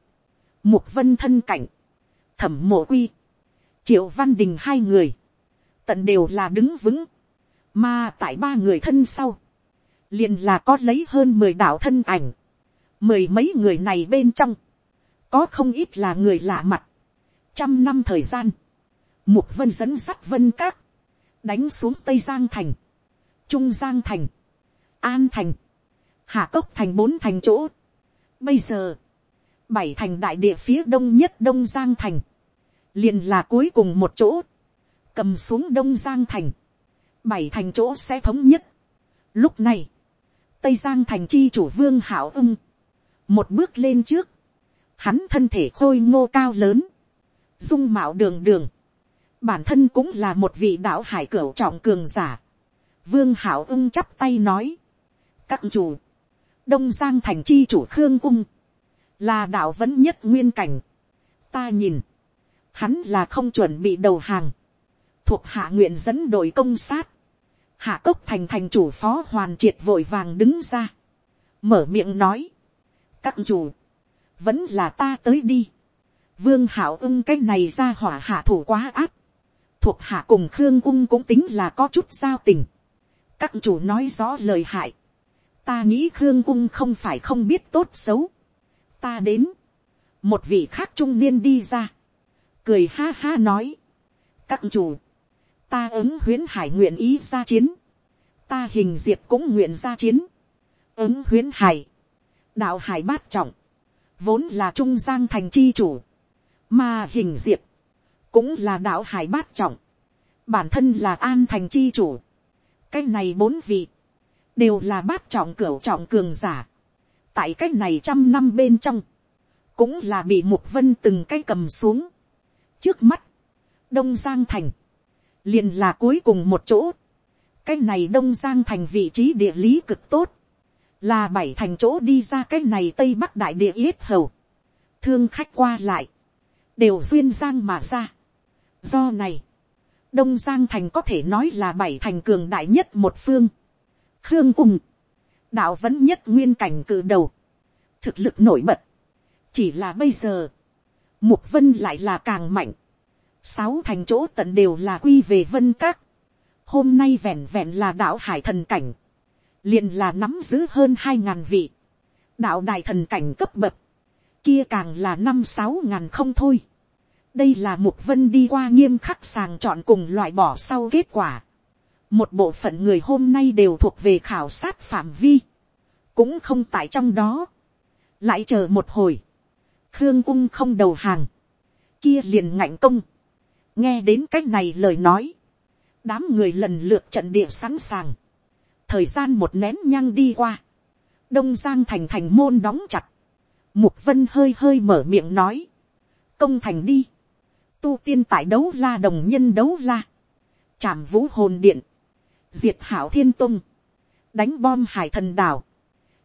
mục vân thân cảnh, thẩm mộ quy, triệu văn đình hai người, tận đều là đứng vững, mà tại ba người thân sau, liền là có lấy hơn mười đạo thân ảnh, mười mấy người này bên trong, có không ít là người lạ mặt, trăm năm thời gian, mục vân dẫn sắt vân các, đánh xuống tây giang thành, trung giang thành, an thành, hạ cốc thành bốn thành chỗ. Bây giờ, bảy thành đại địa phía đông nhất đông giang thành, liền là cuối cùng một chỗ, cầm xuống đông giang thành, bảy thành chỗ sẽ thống nhất. Lúc này, tây giang thành chi chủ vương hảo ưng, một bước lên trước, hắn thân thể khôi ngô cao lớn, dung mạo đường đường, bản thân cũng là một vị đạo hải cửu trọng cường giả. Vương hảo ưng chắp tay nói, các chủ, đông giang thành chi chủ khương ung, là đạo vẫn nhất nguyên cảnh. ta nhìn, hắn là không chuẩn bị đầu hàng, thuộc hạ nguyện dẫn đội công sát, hạ cốc thành thành chủ phó hoàn triệt vội vàng đứng ra, mở miệng nói, các chủ, vẫn là ta tới đi, vương hảo ưng cái này ra hỏa hạ thủ quá áp, thuộc hạ cùng khương ung cũng tính là có chút giao tình, các chủ nói rõ lời hại, ta nghĩ khương ung không phải không biết tốt xấu. ta đến, một vị khác trung niên đi ra, cười ha ha nói, các chủ, ta ứng huyến hải nguyện ý ra chiến, ta hình diệp cũng nguyện ra chiến, ứng huyến hải, đạo hải bát trọng, vốn là trung giang thành chi chủ, mà hình diệp, cũng là đạo hải bát trọng, bản thân là an thành chi chủ, cái này bốn vị, đều là bát trọng cửu trọng cường giả. tại cái này trăm năm bên trong, cũng là bị mục vân từng cái cầm xuống. trước mắt, đông giang thành, liền là cuối cùng một chỗ. cái này đông giang thành vị trí địa lý cực tốt, là bảy thành chỗ đi ra cái này tây bắc đại địa yết hầu. thương khách qua lại, đều duyên giang mà ra do này, đông giang thành có thể nói là bảy thành cường đại nhất một phương. Khương ung, đạo vẫn nhất nguyên cảnh cử đầu, thực lực nổi bật, chỉ là bây giờ, mục vân lại là càng mạnh, sáu thành chỗ tận đều là quy về vân các, hôm nay vẹn vẹn là đạo hải thần cảnh, liền là nắm giữ hơn hai ngàn vị, đạo đại thần cảnh cấp bậc, kia càng là năm sáu ngàn không thôi đây là mục vân đi qua nghiêm khắc sàng chọn cùng loại bỏ sau kết quả. một bộ phận người hôm nay đều thuộc về khảo sát phạm vi, cũng không tại trong đó. lại chờ một hồi, khương ung không đầu hàng, kia liền ngạnh công, nghe đến c á c h này lời nói, đám người lần lượt trận địa sẵn sàng, thời gian một nén nhang đi qua, đông giang thành thành môn đóng chặt, mục vân hơi hơi mở miệng nói, công thành đi, tu tiên tại đấu la đồng nhân đấu la, chạm vũ hồn điện, diệt hảo thiên tung, đánh bom hải thần đảo,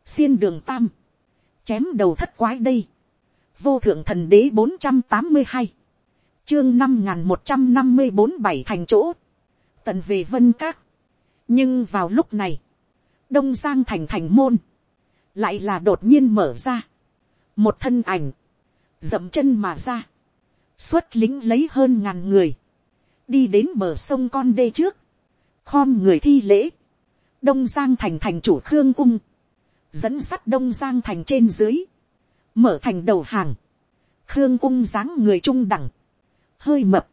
xiên đường tam, chém đầu thất quái đây, vô thượng thần đế bốn trăm tám mươi hai, chương năm n một trăm năm mươi bốn bảy thành chỗ, tận về vân các. nhưng vào lúc này, đông giang thành thành môn, lại là đột nhiên mở ra, một thân ảnh, dậm chân mà ra, xuất lính lấy hơn ngàn người, đi đến bờ sông con đê trước, khom người thi lễ, đông giang thành thành chủ khương ung, dẫn sắt đông giang thành trên dưới, mở thành đầu hàng, khương ung dáng người trung đẳng, hơi mập,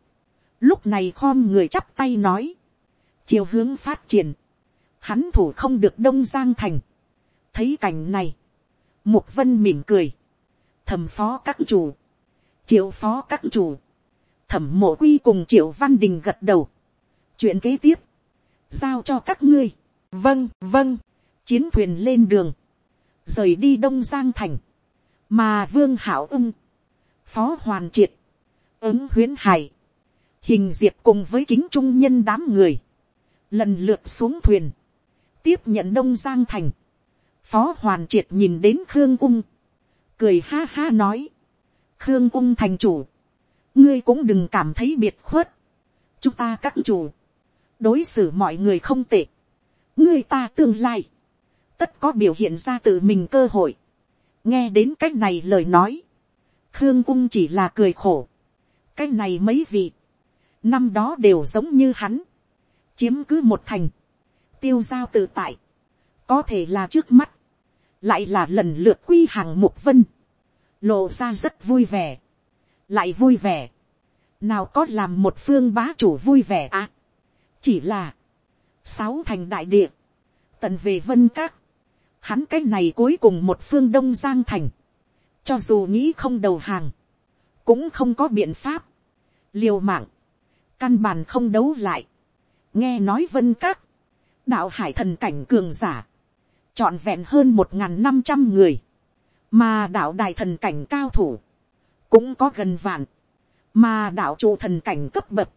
lúc này khom người chắp tay nói, chiều hướng phát triển, hắn thủ không được đông giang thành, thấy cảnh này, mục vân mỉm cười, thầm phó các chủ, triệu phó các chủ, thẩm mộ quy cùng triệu văn đình gật đầu, chuyện kế tiếp, giao cho các ngươi, vâng vâng, chiến thuyền lên đường, rời đi đông giang thành, mà vương hảo ưng, phó hoàn triệt, ứng huyến hải, hình diệp cùng với kính trung nhân đám người, lần lượt xuống thuyền, tiếp nhận đông giang thành, phó hoàn triệt nhìn đến khương ung, cười ha ha nói, khương ung thành chủ, ngươi cũng đừng cảm thấy biệt khuất, chúng ta các chủ, đối xử mọi người không tệ, ngươi ta tương lai, tất có biểu hiện ra tự mình cơ hội, nghe đến c á c h này lời nói, khương ung chỉ là cười khổ, cái này mấy vị, năm đó đều giống như hắn, chiếm cứ một thành, tiêu giao tự tại, có thể là trước mắt, lại là lần lượt quy hàng mục vân, lộ ra rất vui vẻ, lại vui vẻ, nào có làm một phương bá chủ vui vẻ à, chỉ là, sáu thành đại địa, tận về vân các, hắn cái này cuối cùng một phương đông giang thành, cho dù nghĩ không đầu hàng, cũng không có biện pháp, liều mạng, căn bản không đấu lại, nghe nói vân các, đạo hải thần cảnh cường giả, trọn vẹn hơn một n g h n năm trăm người, mà đạo đài thần cảnh cao thủ, cũng có gần vạn, mà đạo trụ thần cảnh cấp bậc,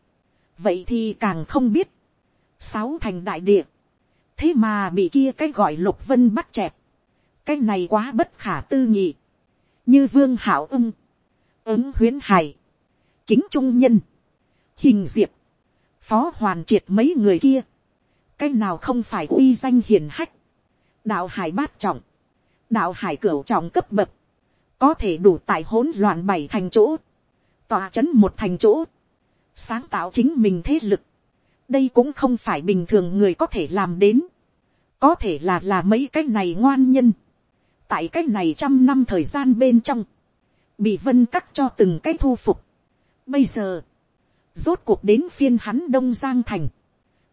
vậy thì càng không biết, sáu thành đại địa, thế mà bị kia cái gọi lục vân bắt chẹp, cái này quá bất khả tư nghị, như vương hảo ưng, ứng huyến hải, kính trung nhân, hình diệp, phó hoàn triệt mấy người kia, cái nào không phải uy danh hiền hách, đạo hải bát trọng, đạo hải cửu trọng cấp bậc, có thể đủ tại hỗn loạn bảy thành chỗ, tòa c h ấ n một thành chỗ, sáng tạo chính mình thế lực, đây cũng không phải bình thường người có thể làm đến, có thể là là mấy cái này ngoan nhân, tại cái này trăm năm thời gian bên trong, bị vân cắt cho từng cái thu phục, Bây giờ, rốt cuộc đến phiên hắn đông giang thành.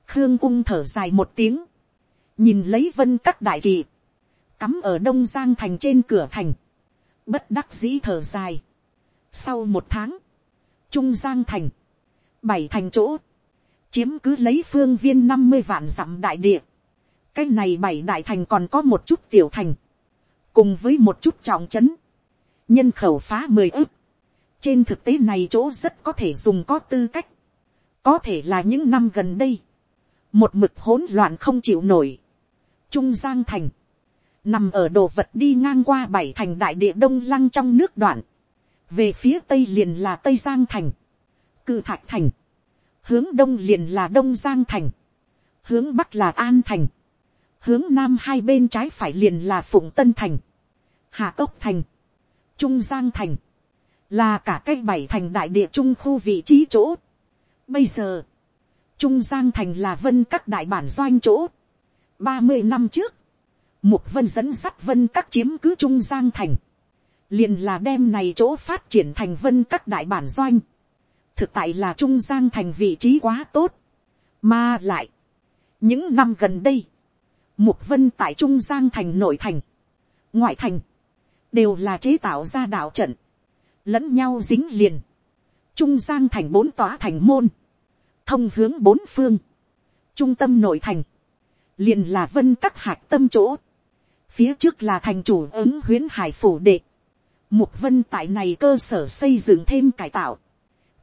Khương cung thở dài một tiếng. Nhìn lấy vân cắt đại kỳ. Cắm ở đông giang thành trên cửa thành. Bất đắc dĩ thở dài. Sau một tháng. Trung giang thành. Bảy thành chỗ. Chiếm cứ lấy phương viên năm mươi vạn dặm đại địa. Cái này bảy đại thành còn có một chút tiểu thành. Cùng với một chút trọng trấn. Nhân khẩu phá mười ức trên thực tế này chỗ rất có thể dùng có tư cách. Có thể là những năm gần đây. Một mực hỗn loạn không chịu nổi. Trung Giang Thành. Nằm ở đồ vật đi ngang qua bảy thành đại địa đông lăng trong nước đoạn. Về phía tây liền là Tây Giang Thành. Cự Thạch Thành. Hướng đông liền là Đông Giang Thành. Hướng bắc là An Thành. hướng nam hai bên trái phải liền là phụng tân thành, hạ cốc thành, trung giang thành, là cả cái bảy thành đại địa trung khu vị trí chỗ. Bây giờ, trung giang thành là vân các đại bản doanh chỗ. ba mươi năm trước, mục vân dẫn sắt vân các chiếm cứ trung giang thành, liền là đem này chỗ phát triển thành vân các đại bản doanh. thực tại là trung giang thành vị trí quá tốt, mà lại, những năm gần đây, mục vân tại trung giang thành nội thành, ngoại thành, đều là chế tạo ra đạo trận, lẫn nhau dính liền, trung giang thành bốn tòa thành môn, thông hướng bốn phương, trung tâm nội thành, liền là vân các hạc tâm chỗ, phía trước là thành chủ ứng huyến hải phủ đệ, mục vân tại này cơ sở xây dựng thêm cải tạo,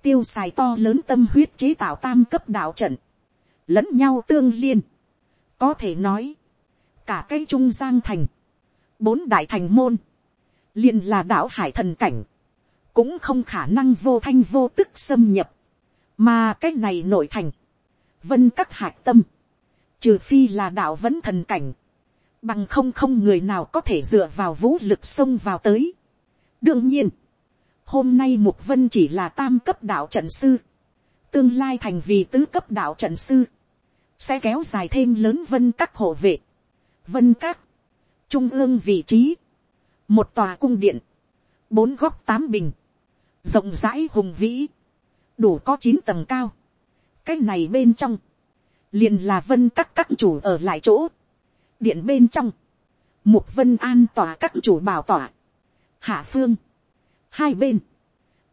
tiêu xài to lớn tâm huyết chế tạo tam cấp đạo trận, lẫn nhau tương liên, có thể nói, cả cái trung giang thành, bốn đại thành môn, liền là đạo hải thần cảnh, cũng không khả năng vô thanh vô tức xâm nhập, mà cái này nội thành, vân các hạc tâm, trừ phi là đạo vẫn thần cảnh, bằng không không người nào có thể dựa vào vũ lực xông vào tới. đương nhiên, hôm nay mục vân chỉ là tam cấp đạo trận sư, tương lai thành vì tứ cấp đạo trận sư, sẽ kéo dài thêm lớn vân các hộ vệ, vân các, trung ương vị trí, một tòa cung điện, bốn góc tám bình, rộng rãi hùng vĩ, đủ có chín tầng cao. cái này bên trong, liền là vân các các chủ ở lại chỗ, điện bên trong, mục vân an tỏa các chủ bảo tỏa, hạ phương, hai bên,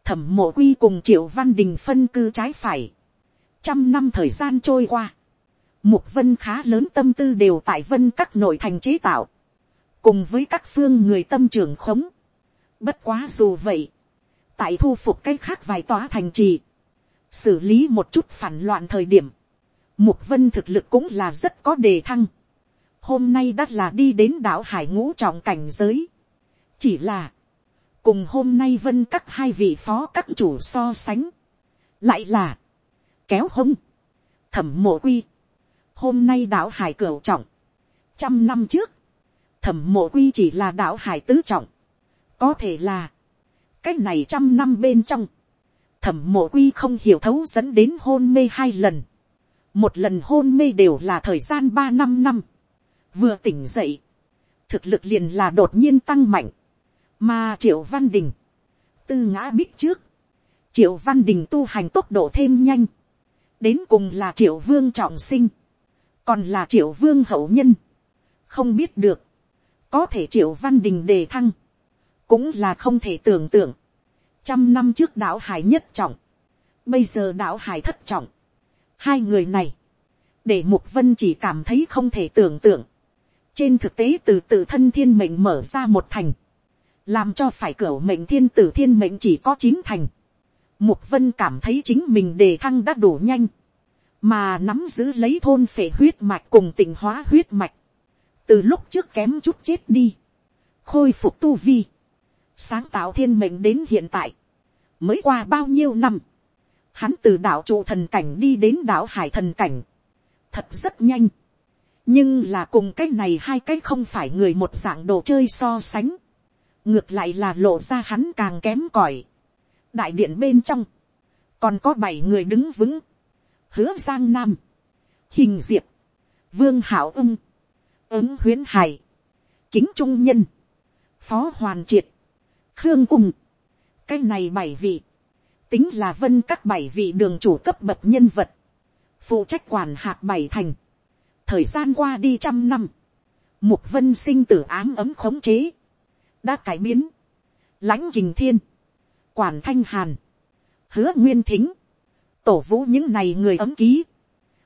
thẩm mộ quy cùng triệu văn đình phân cư trái phải, trăm năm thời gian trôi qua, mục vân khá lớn tâm tư đều tại vân các nội thành chế tạo, cùng với các phương người tâm trưởng khống. Bất quá dù vậy, tại thu phục cái khác vài tòa thành trì, xử lý một chút phản loạn thời điểm, mục vân thực lực cũng là rất có đề thăng. Hôm nay đã là đi đến đảo hải ngũ trọng cảnh giới. Chỉ là, cùng hôm nay vân các hai vị phó các chủ so sánh, lại là, kéo hông, thẩm mộ quy, hôm nay đảo hải cửu trọng, trăm năm trước, thẩm mộ quy chỉ là đảo hải tứ trọng, có thể là, cái này trăm năm bên trong, thẩm mộ quy không hiểu thấu dẫn đến hôn mê hai lần, một lần hôn mê đều là thời gian ba năm năm, vừa tỉnh dậy, thực lực liền là đột nhiên tăng mạnh, mà triệu văn đình, tư ngã bích trước, triệu văn đình tu hành tốc độ thêm nhanh, đến cùng là triệu vương trọng sinh, còn là triệu vương hậu nhân, không biết được, có thể triệu văn đình đề thăng, cũng là không thể tưởng tượng. trăm năm trước đạo hải nhất trọng, bây giờ đạo hải thất trọng. hai người này, để mục vân chỉ cảm thấy không thể tưởng tượng trên thực tế từ tự thân thiên mệnh mở ra một thành, làm cho phải cửa mệnh thiên tử thiên mệnh chỉ có chín thành. mục vân cảm thấy chính mình đề thăng đã đủ nhanh, mà nắm giữ lấy thôn phệ huyết mạch cùng tình hóa huyết mạch. Từ lúc trước kém chút chết đi, khôi phục tu vi, sáng tạo thiên mệnh đến hiện tại, mới qua bao nhiêu năm, hắn từ đạo trụ thần cảnh đi đến đạo hải thần cảnh, thật rất nhanh, nhưng là cùng cái này hai cái không phải người một dạng đồ chơi so sánh, ngược lại là lộ ra hắn càng kém cỏi, đại điện bên trong, còn có bảy người đứng vững, hứa giang nam, hình diệp, vương hảo ưng, ứng huyến hải, kính trung nhân, phó hoàn triệt, khương ung, cái này bảy vị, tính là vân các bảy vị đường chủ cấp bậc nhân vật, phụ trách quản hạt bảy thành, thời gian qua đi trăm năm, mục vân sinh tử ám ấm khống chế, đã cải biến, lãnh kình thiên, quản thanh hàn, hứa nguyên thính, tổ vũ những này người ấm ký,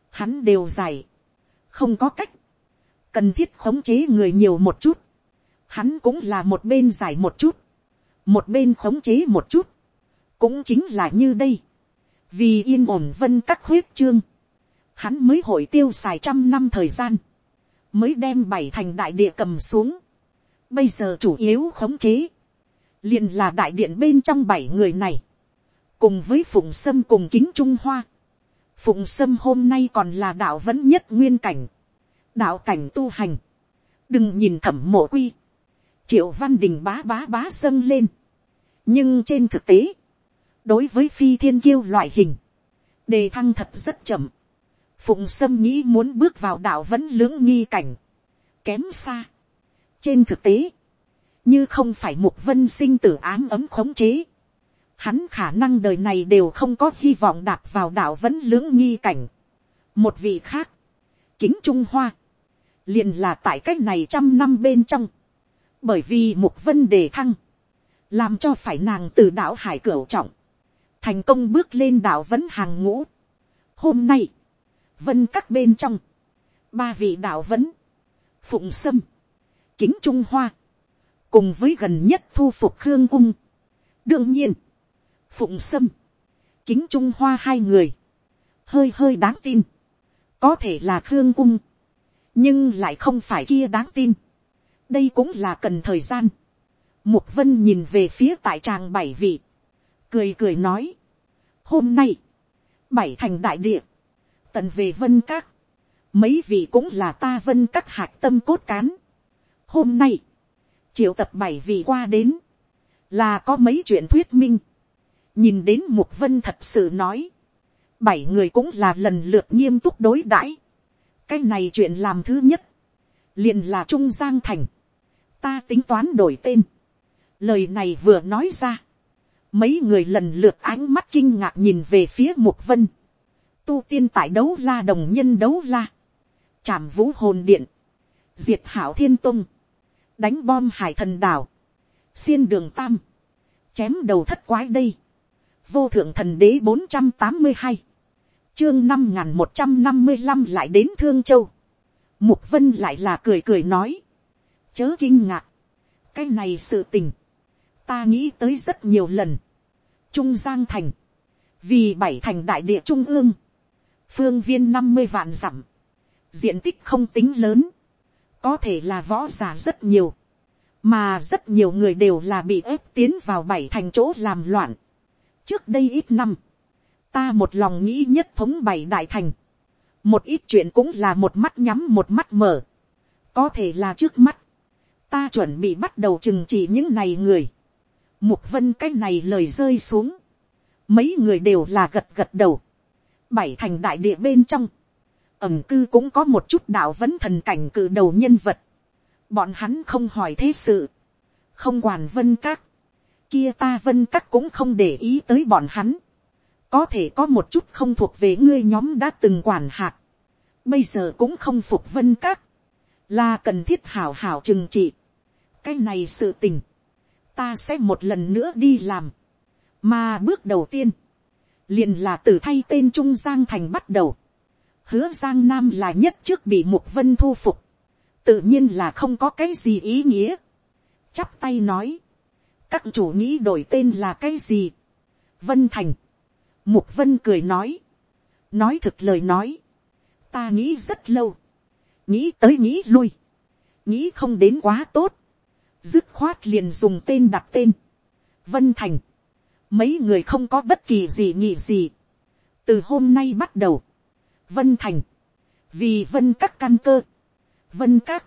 hắn đều giải, không có cách, cần thiết khống chế người nhiều một chút, hắn cũng là một bên giải một chút, một bên khống chế một chút, cũng chính là như đây, vì yên ổn vân các huyết chương, hắn mới hội tiêu xài trăm năm thời gian, mới đem bảy thành đại địa cầm xuống, bây giờ chủ yếu khống chế, liền là đại điện bên trong bảy người này, cùng với phụng sâm cùng kính trung hoa, phụng sâm hôm nay còn là đạo vẫn nhất nguyên cảnh, đạo cảnh tu hành, đừng nhìn thẩm mộ quy, triệu văn đình bá bá bá dâng lên, nhưng trên thực tế, đối với phi thiên kiêu loại hình, đề thăng thật rất chậm, phụng sâm nghĩ muốn bước vào đạo vẫn lưỡng nghi cảnh, kém xa. trên thực tế, như không phải mục vân sinh tử ám ấm khống chế, hắn khả năng đời này đều không có hy vọng đạp vào đạo vẫn lưỡng nghi cảnh. một vị khác, kính trung hoa, liền là tại cách này trăm năm bên trong, bởi vì mục vân đề thăng, làm cho phải nàng từ đạo hải cửu trọng, thành công bước lên đạo vẫn hàng ngũ. hôm nay, vân các bên trong, ba vị đạo vẫn, phụng sâm, kính trung hoa, cùng với gần nhất thu phục khương ung. đương nhiên, phụng sâm, kính trung hoa hai người, hơi hơi đáng tin, có thể là khương ung, nhưng lại không phải kia đáng tin. đây cũng là cần thời gian. mục vân nhìn về phía tại tràng bảy vị, cười cười nói, hôm nay, bảy thành đại địa, tần về vân các, mấy vị cũng là ta vân các hạc tâm cốt cán. hôm nay, triệu tập bảy vị qua đến, là có mấy chuyện thuyết minh, nhìn đến mục vân thật sự nói, bảy người cũng là lần lượt nghiêm túc đối đãi, cái này chuyện làm thứ nhất, liền là trung giang thành, ta tính toán đổi tên, lời này vừa nói ra, mấy người lần lượt ánh mắt kinh ngạc nhìn về phía mục vân, tu tiên tại đấu la đồng nhân đấu la, trảm vũ hồn điện, diệt hảo thiên tung, đánh bom hải thần đảo, xiên đường tam, chém đầu thất quái đây, vô thượng thần đế bốn trăm tám mươi hai, chương năm n g h n một trăm năm mươi năm lại đến thương châu, mục vân lại là cười cười nói, chớ kinh ngạc, cái này sự tình, ta nghĩ tới rất nhiều lần, trung giang thành, vì bảy thành đại địa trung ương, phương viên năm mươi vạn dặm, diện tích không tính lớn, có thể là võ giả rất nhiều, mà rất nhiều người đều là bị ép tiến vào bảy thành chỗ làm loạn, trước đây ít năm, ta một lòng nghĩ nhất thống bảy đại thành, một ít chuyện cũng là một mắt nhắm một mắt mở, có thể là trước mắt, ta chuẩn bị bắt đầu trừng trị những này người, mục vân cái này lời rơi xuống, mấy người đều là gật gật đầu, bảy thành đại địa bên trong, ẩm cư cũng có một chút đạo vẫn thần cảnh cự đầu nhân vật, bọn hắn không hỏi thế sự, không quản vân các, kia ta vân các cũng không để ý tới bọn hắn. Có thể có một chút không thuộc về ngươi nhóm đã từng quản hạt. Bây giờ cũng không phục vân các. Là cần thiết hảo hảo trừng trị. Cái này sự tình. Ta sẽ một lần nữa đi làm. Mà bước đầu tiên. Liền là từ thay tên Trung Giang Thành bắt đầu. Hứa Giang Nam là nhất trước bị Mục Vân thu phục. Tự nhiên là không có cái gì ý nghĩa. Chắp tay nói các chủ nghĩ đổi tên là cái gì. vân thành. mục vân cười nói. nói thực lời nói. ta nghĩ rất lâu. nghĩ tới nghĩ lui. nghĩ không đến quá tốt. dứt khoát liền dùng tên đặt tên. vân thành mấy người không có bất kỳ gì nghĩ gì. từ hôm nay bắt đầu. vân thành. vì vân các căn cơ. vân các.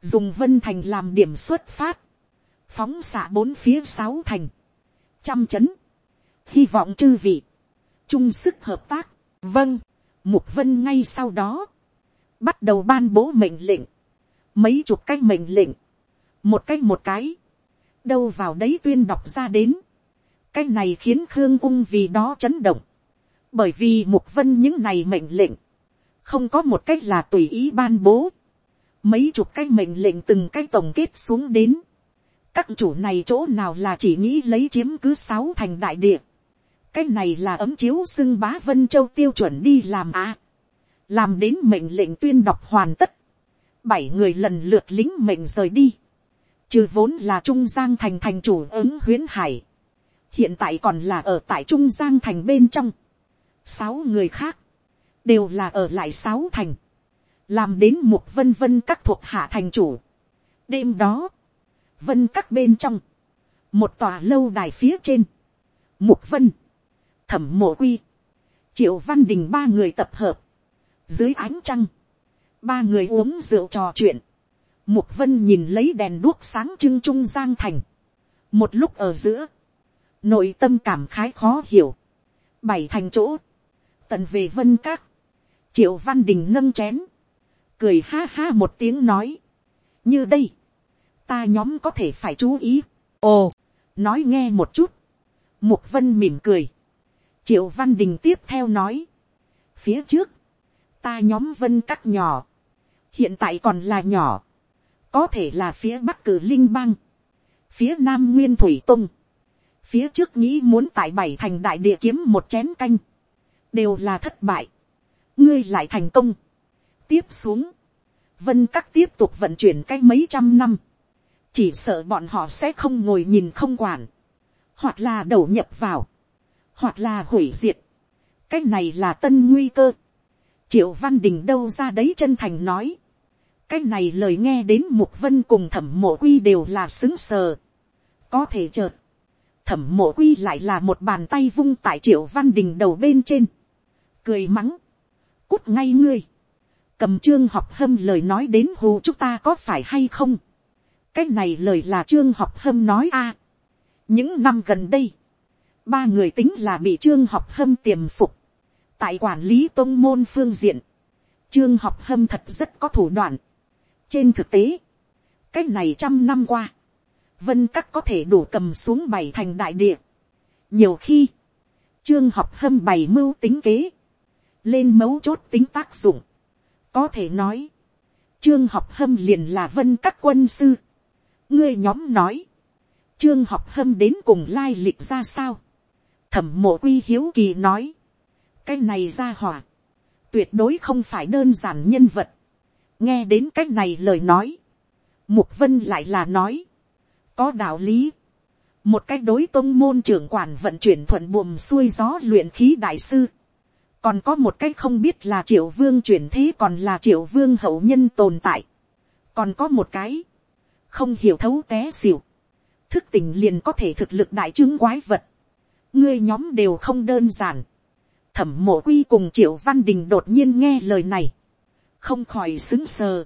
dùng vân thành làm điểm xuất phát phóng xạ bốn phía sáu thành, trăm chấn, hy vọng chư vị, chung sức hợp tác, vâng, mục vân ngay sau đó, bắt đầu ban bố mệnh lệnh, mấy chục cái mệnh lệnh, một cái một cái, đâu vào đấy tuyên đọc ra đến, cái này khiến khương ung vì đó chấn động, bởi vì mục vân những này mệnh lệnh, không có một cách là tùy ý ban bố, mấy chục cái mệnh lệnh từng cái tổng kết xuống đến, các chủ này chỗ nào là chỉ nghĩ lấy chiếm cứ sáu thành đại địa. cái này là ấm chiếu xưng bá vân châu tiêu chuẩn đi làm à. làm đến mệnh lệnh tuyên đọc hoàn tất. bảy người lần lượt lính mệnh rời đi. trừ vốn là trung giang thành thành chủ ứng huyến hải hiện tại còn là ở tại trung giang thành bên trong. sáu người khác, đều là ở lại sáu thành. làm đến một vân vân các thuộc hạ thành chủ. đêm đó, vân các bên trong, một tòa lâu đài phía trên, mục vân, thẩm mộ quy, triệu văn đình ba người tập hợp, dưới ánh trăng, ba người uống rượu trò chuyện, mục vân nhìn lấy đèn đuốc sáng trưng trung giang thành, một lúc ở giữa, nội tâm cảm khái khó hiểu, bảy thành chỗ, tận về vân các, triệu văn đình nâng chén, cười ha ha một tiếng nói, như đây, ta nhóm có thể phải chú ý, ồ, nói nghe một chút, mục vân mỉm cười, triệu văn đình tiếp theo nói, phía trước, ta nhóm vân các nhỏ, hiện tại còn là nhỏ, có thể là phía bắc cử linh bang, phía nam nguyên thủy tung, phía trước nghĩ muốn tại bảy thành đại địa kiếm một chén canh, đều là thất bại, ngươi lại thành công, tiếp xuống, vân các tiếp tục vận chuyển cách mấy trăm năm, chỉ sợ bọn họ sẽ không ngồi nhìn không quản, hoặc là đầu nhập vào, hoặc là hủy diệt, cái này là tân nguy cơ, triệu văn đình đâu ra đấy chân thành nói, cái này lời nghe đến mục vân cùng thẩm mộ quy đều là xứng sờ, có thể chợt, thẩm mộ quy lại là một bàn tay vung tại triệu văn đình đầu bên trên, cười mắng, cút ngay ngươi, cầm trương học hâm lời nói đến hù chúng ta có phải hay không, cái này lời là trương học hâm nói a, những năm gần đây, ba người tính là bị trương học hâm tiềm phục, tại quản lý tôn môn phương diện, trương học hâm thật rất có thủ đoạn. trên thực tế, cái này trăm năm qua, vân các có thể đủ cầm xuống bảy thành đại địa. nhiều khi, trương học hâm bày mưu tính kế, lên mấu chốt tính tác dụng. có thể nói, trương học hâm liền là vân các quân sư. ngươi nhóm nói, trương học hâm đến cùng lai lịch ra sao. thẩm mộ quy hiếu kỳ nói, cái này ra hỏa, tuyệt đối không phải đơn giản nhân vật. nghe đến cái này lời nói, mục vân lại là nói, có đạo lý, một cách đối tôn môn trưởng quản vận chuyển thuận buồm xuôi gió luyện khí đại sư, còn có một cách không biết là triệu vương chuyển thế còn là triệu vương hậu nhân tồn tại, còn có một cái, không hiểu thấu té xỉu, thức tỉnh liền có thể thực lực đại chứng quái vật, ngươi nhóm đều không đơn giản, thẩm mộ quy cùng triệu văn đình đột nhiên nghe lời này, không khỏi xứng sờ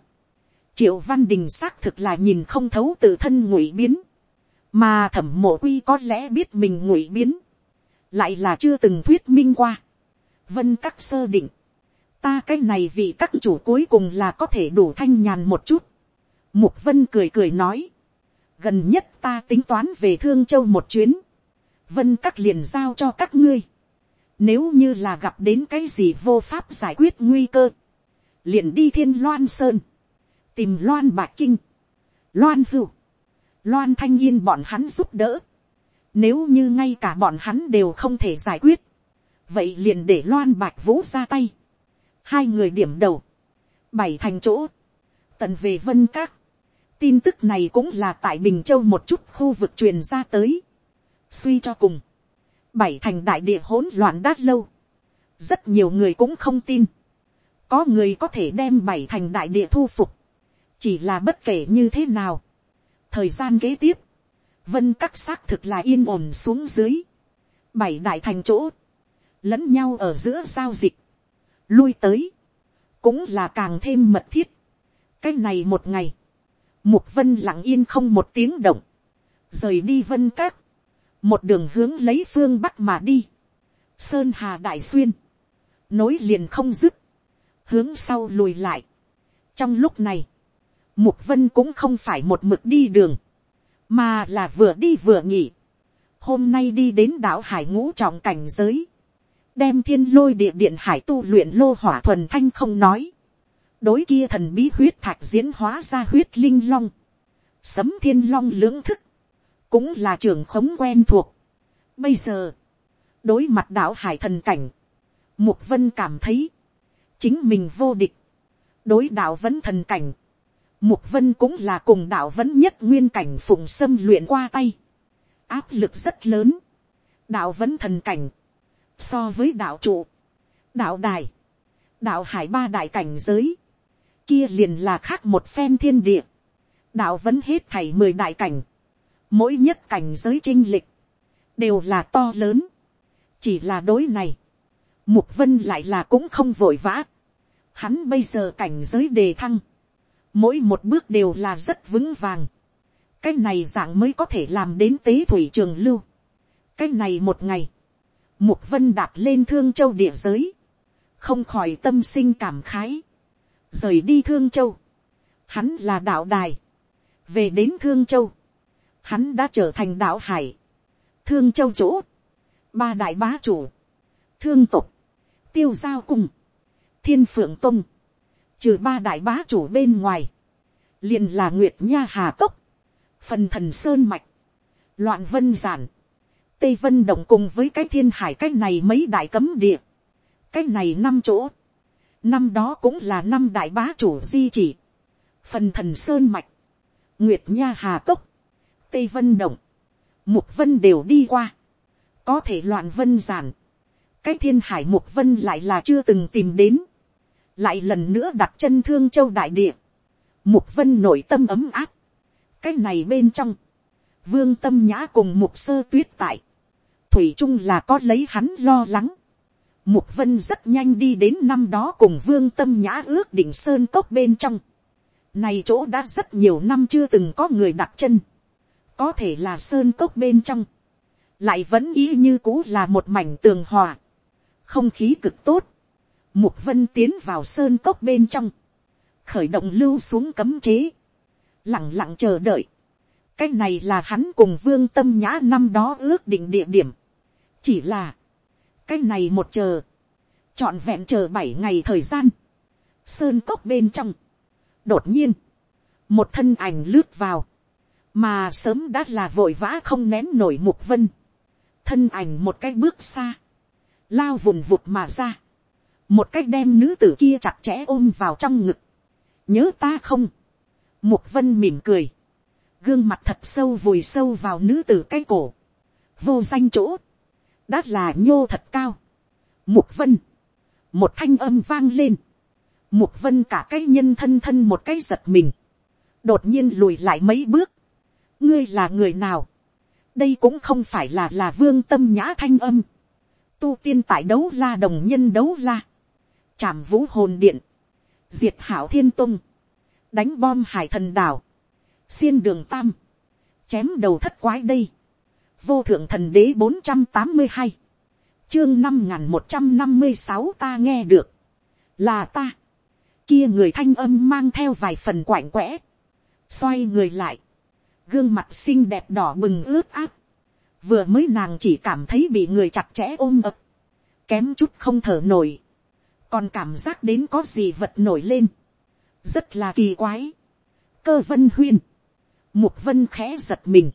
triệu văn đình xác thực là nhìn không thấu tự thân ngụy biến, mà thẩm mộ quy có lẽ biết mình ngụy biến, lại là chưa từng thuyết minh qua. vân các sơ định, ta cái này vì các chủ cuối cùng là có thể đủ thanh nhàn một chút. mục vân cười cười nói, gần nhất ta tính toán về thương châu một chuyến, vân các liền giao cho các ngươi nếu như là gặp đến cái gì vô pháp giải quyết nguy cơ. Liền đi thiên loan sơn. Tìm loan bạc kinh. Loan hưu. Loan thanh yên bọn hắn giúp đỡ. Nếu như ngay cả bọn hắn đều không thể giải quyết. Vậy liền để loan bạc vũ ra tay. Hai người điểm đầu. Bảy thành chỗ. Tận về vân các. Tin tức này cũng là tại Bình Châu một chút khu vực truyền ra tới. Suy cho cùng, bảy thành đại địa hỗn loạn đã lâu. Rất nhiều người cũng không tin. Có người có thể đem bảy thành đại địa thu phục. Chỉ là bất kể như thế nào. Thời gian kế tiếp. Vân các xác thực là yên ổn xuống dưới. Bảy đại thành chỗ. Lẫn nhau ở giữa giao dịch. Lui tới. Cũng là càng thêm mật thiết. Cái này một ngày. Mục vân lặng yên không một tiếng động. Rời đi vân các một đường hướng lấy phương bắc mà đi, sơn hà đại xuyên, nối liền không dứt, hướng sau lùi lại. trong lúc này, mục vân cũng không phải một mực đi đường, mà là vừa đi vừa nghỉ. hôm nay đi đến đảo hải ngũ trọng cảnh giới, đem thiên lôi địa điện hải tu luyện lô hỏa thuần thanh không nói, đối kia thần bí huyết thạch diễn hóa ra huyết linh long, sấm thiên long lưỡng thức, cũng là trưởng khống quen thuộc. Bây giờ, đối mặt đảo hải thần cảnh, Mục Vân cảm thấy, chính mình vô địch. Đối đảo vẫn thần cảnh, Mục Vân cũng là cùng đạo vẫn nhất nguyên cảnh phụng xâm luyện qua tay. Áp lực rất lớn. Đạo vẫn thần cảnh, so với đạo trụ, đạo đài, đạo hải ba đại cảnh giới, kia liền là khác một phen thiên địa. Đạo vẫn hết thảy mười đại cảnh. Mỗi nhất cảnh giới trinh lịch, đều là to lớn, chỉ là đối này, mục vân lại là cũng không vội vã, Hắn bây giờ cảnh giới đề thăng. Mỗi một bước đều là rất vững vàng. Cái này dạng mới có thể làm đến tế thủy trường lưu. Cái này một ngày. Mục vân đạp lên thương châu địa giới. Không khỏi tâm sinh cảm khái. Rời đi thương châu. Hắn là đạo đài. Về đến thương châu. Hắn đã trở thành đạo hải. Thương châu chỗ. Ba đại bá chủ. Thương tục. Tiêu giao cùng thiên phượng tông, trừ ba đại bá chủ bên ngoài, liền là nguyệt nha hà cốc, phần thần sơn mạch, loạn vân giản, tây vân động cùng với cái thiên hải cái này mấy đại cấm địa, cái này năm chỗ, năm đó cũng là năm đại bá chủ di chỉ, phần thần sơn mạch, nguyệt nha hà cốc, tây vân động, mục vân đều đi qua, có thể loạn vân giản, cái thiên hải mục vân lại là chưa từng tìm đến, lại lần nữa đặt chân thương châu đại địa, mục vân nội tâm ấm áp, cái này bên trong, vương tâm nhã cùng mục sơ tuyết tại, thủy trung là có lấy hắn lo lắng, mục vân rất nhanh đi đến năm đó cùng vương tâm nhã ước định sơn cốc bên trong, này chỗ đã rất nhiều năm chưa từng có người đặt chân, có thể là sơn cốc bên trong, lại vẫn ý như cũ là một mảnh tường hòa, không khí cực tốt, Mục vân tiến vào sơn cốc bên trong. Khởi động lưu xuống cấm chế. Lặng lặng chờ đợi. Cái này là hắn cùng vương tâm nhã năm đó ước định địa điểm. Chỉ là. Cái này một chờ. Chọn vẹn chờ bảy ngày thời gian. Sơn cốc bên trong. Đột nhiên. Một thân ảnh lướt vào. Mà sớm đã là vội vã không nén nổi mục vân. Thân ảnh một cái bước xa. Lao vùng vụt mà ra một cách đem nữ tử kia chặt chẽ ôm vào trong ngực, nhớ ta không, mục vân mỉm cười, gương mặt thật sâu vùi sâu vào nữ tử cái cổ, vô danh chỗ, đã là nhô thật cao, mục vân, một thanh âm vang lên, mục vân cả cái nhân thân thân một cái giật mình, đột nhiên lùi lại mấy bước, ngươi là người nào, đây cũng không phải là là vương tâm nhã thanh âm, tu tiên tại đấu la đồng nhân đấu la, trảm vũ hồn điện, diệt hảo thiên tung, đánh bom hải thần đảo, xiên đường tam, chém đầu thất quái đây, vô thượng thần đế bốn trăm tám mươi hai, chương năm n g h n một trăm năm mươi sáu ta nghe được, là ta, kia người thanh âm mang theo vài phần quạnh quẽ, xoay người lại, gương mặt xinh đẹp đỏ bừng ướt át, vừa mới nàng chỉ cảm thấy bị người chặt chẽ ôm ập, kém chút không thở nổi, còn cảm giác đến có gì vật nổi lên, rất là kỳ quái. cơ vân huyên, mục vân khẽ giật mình,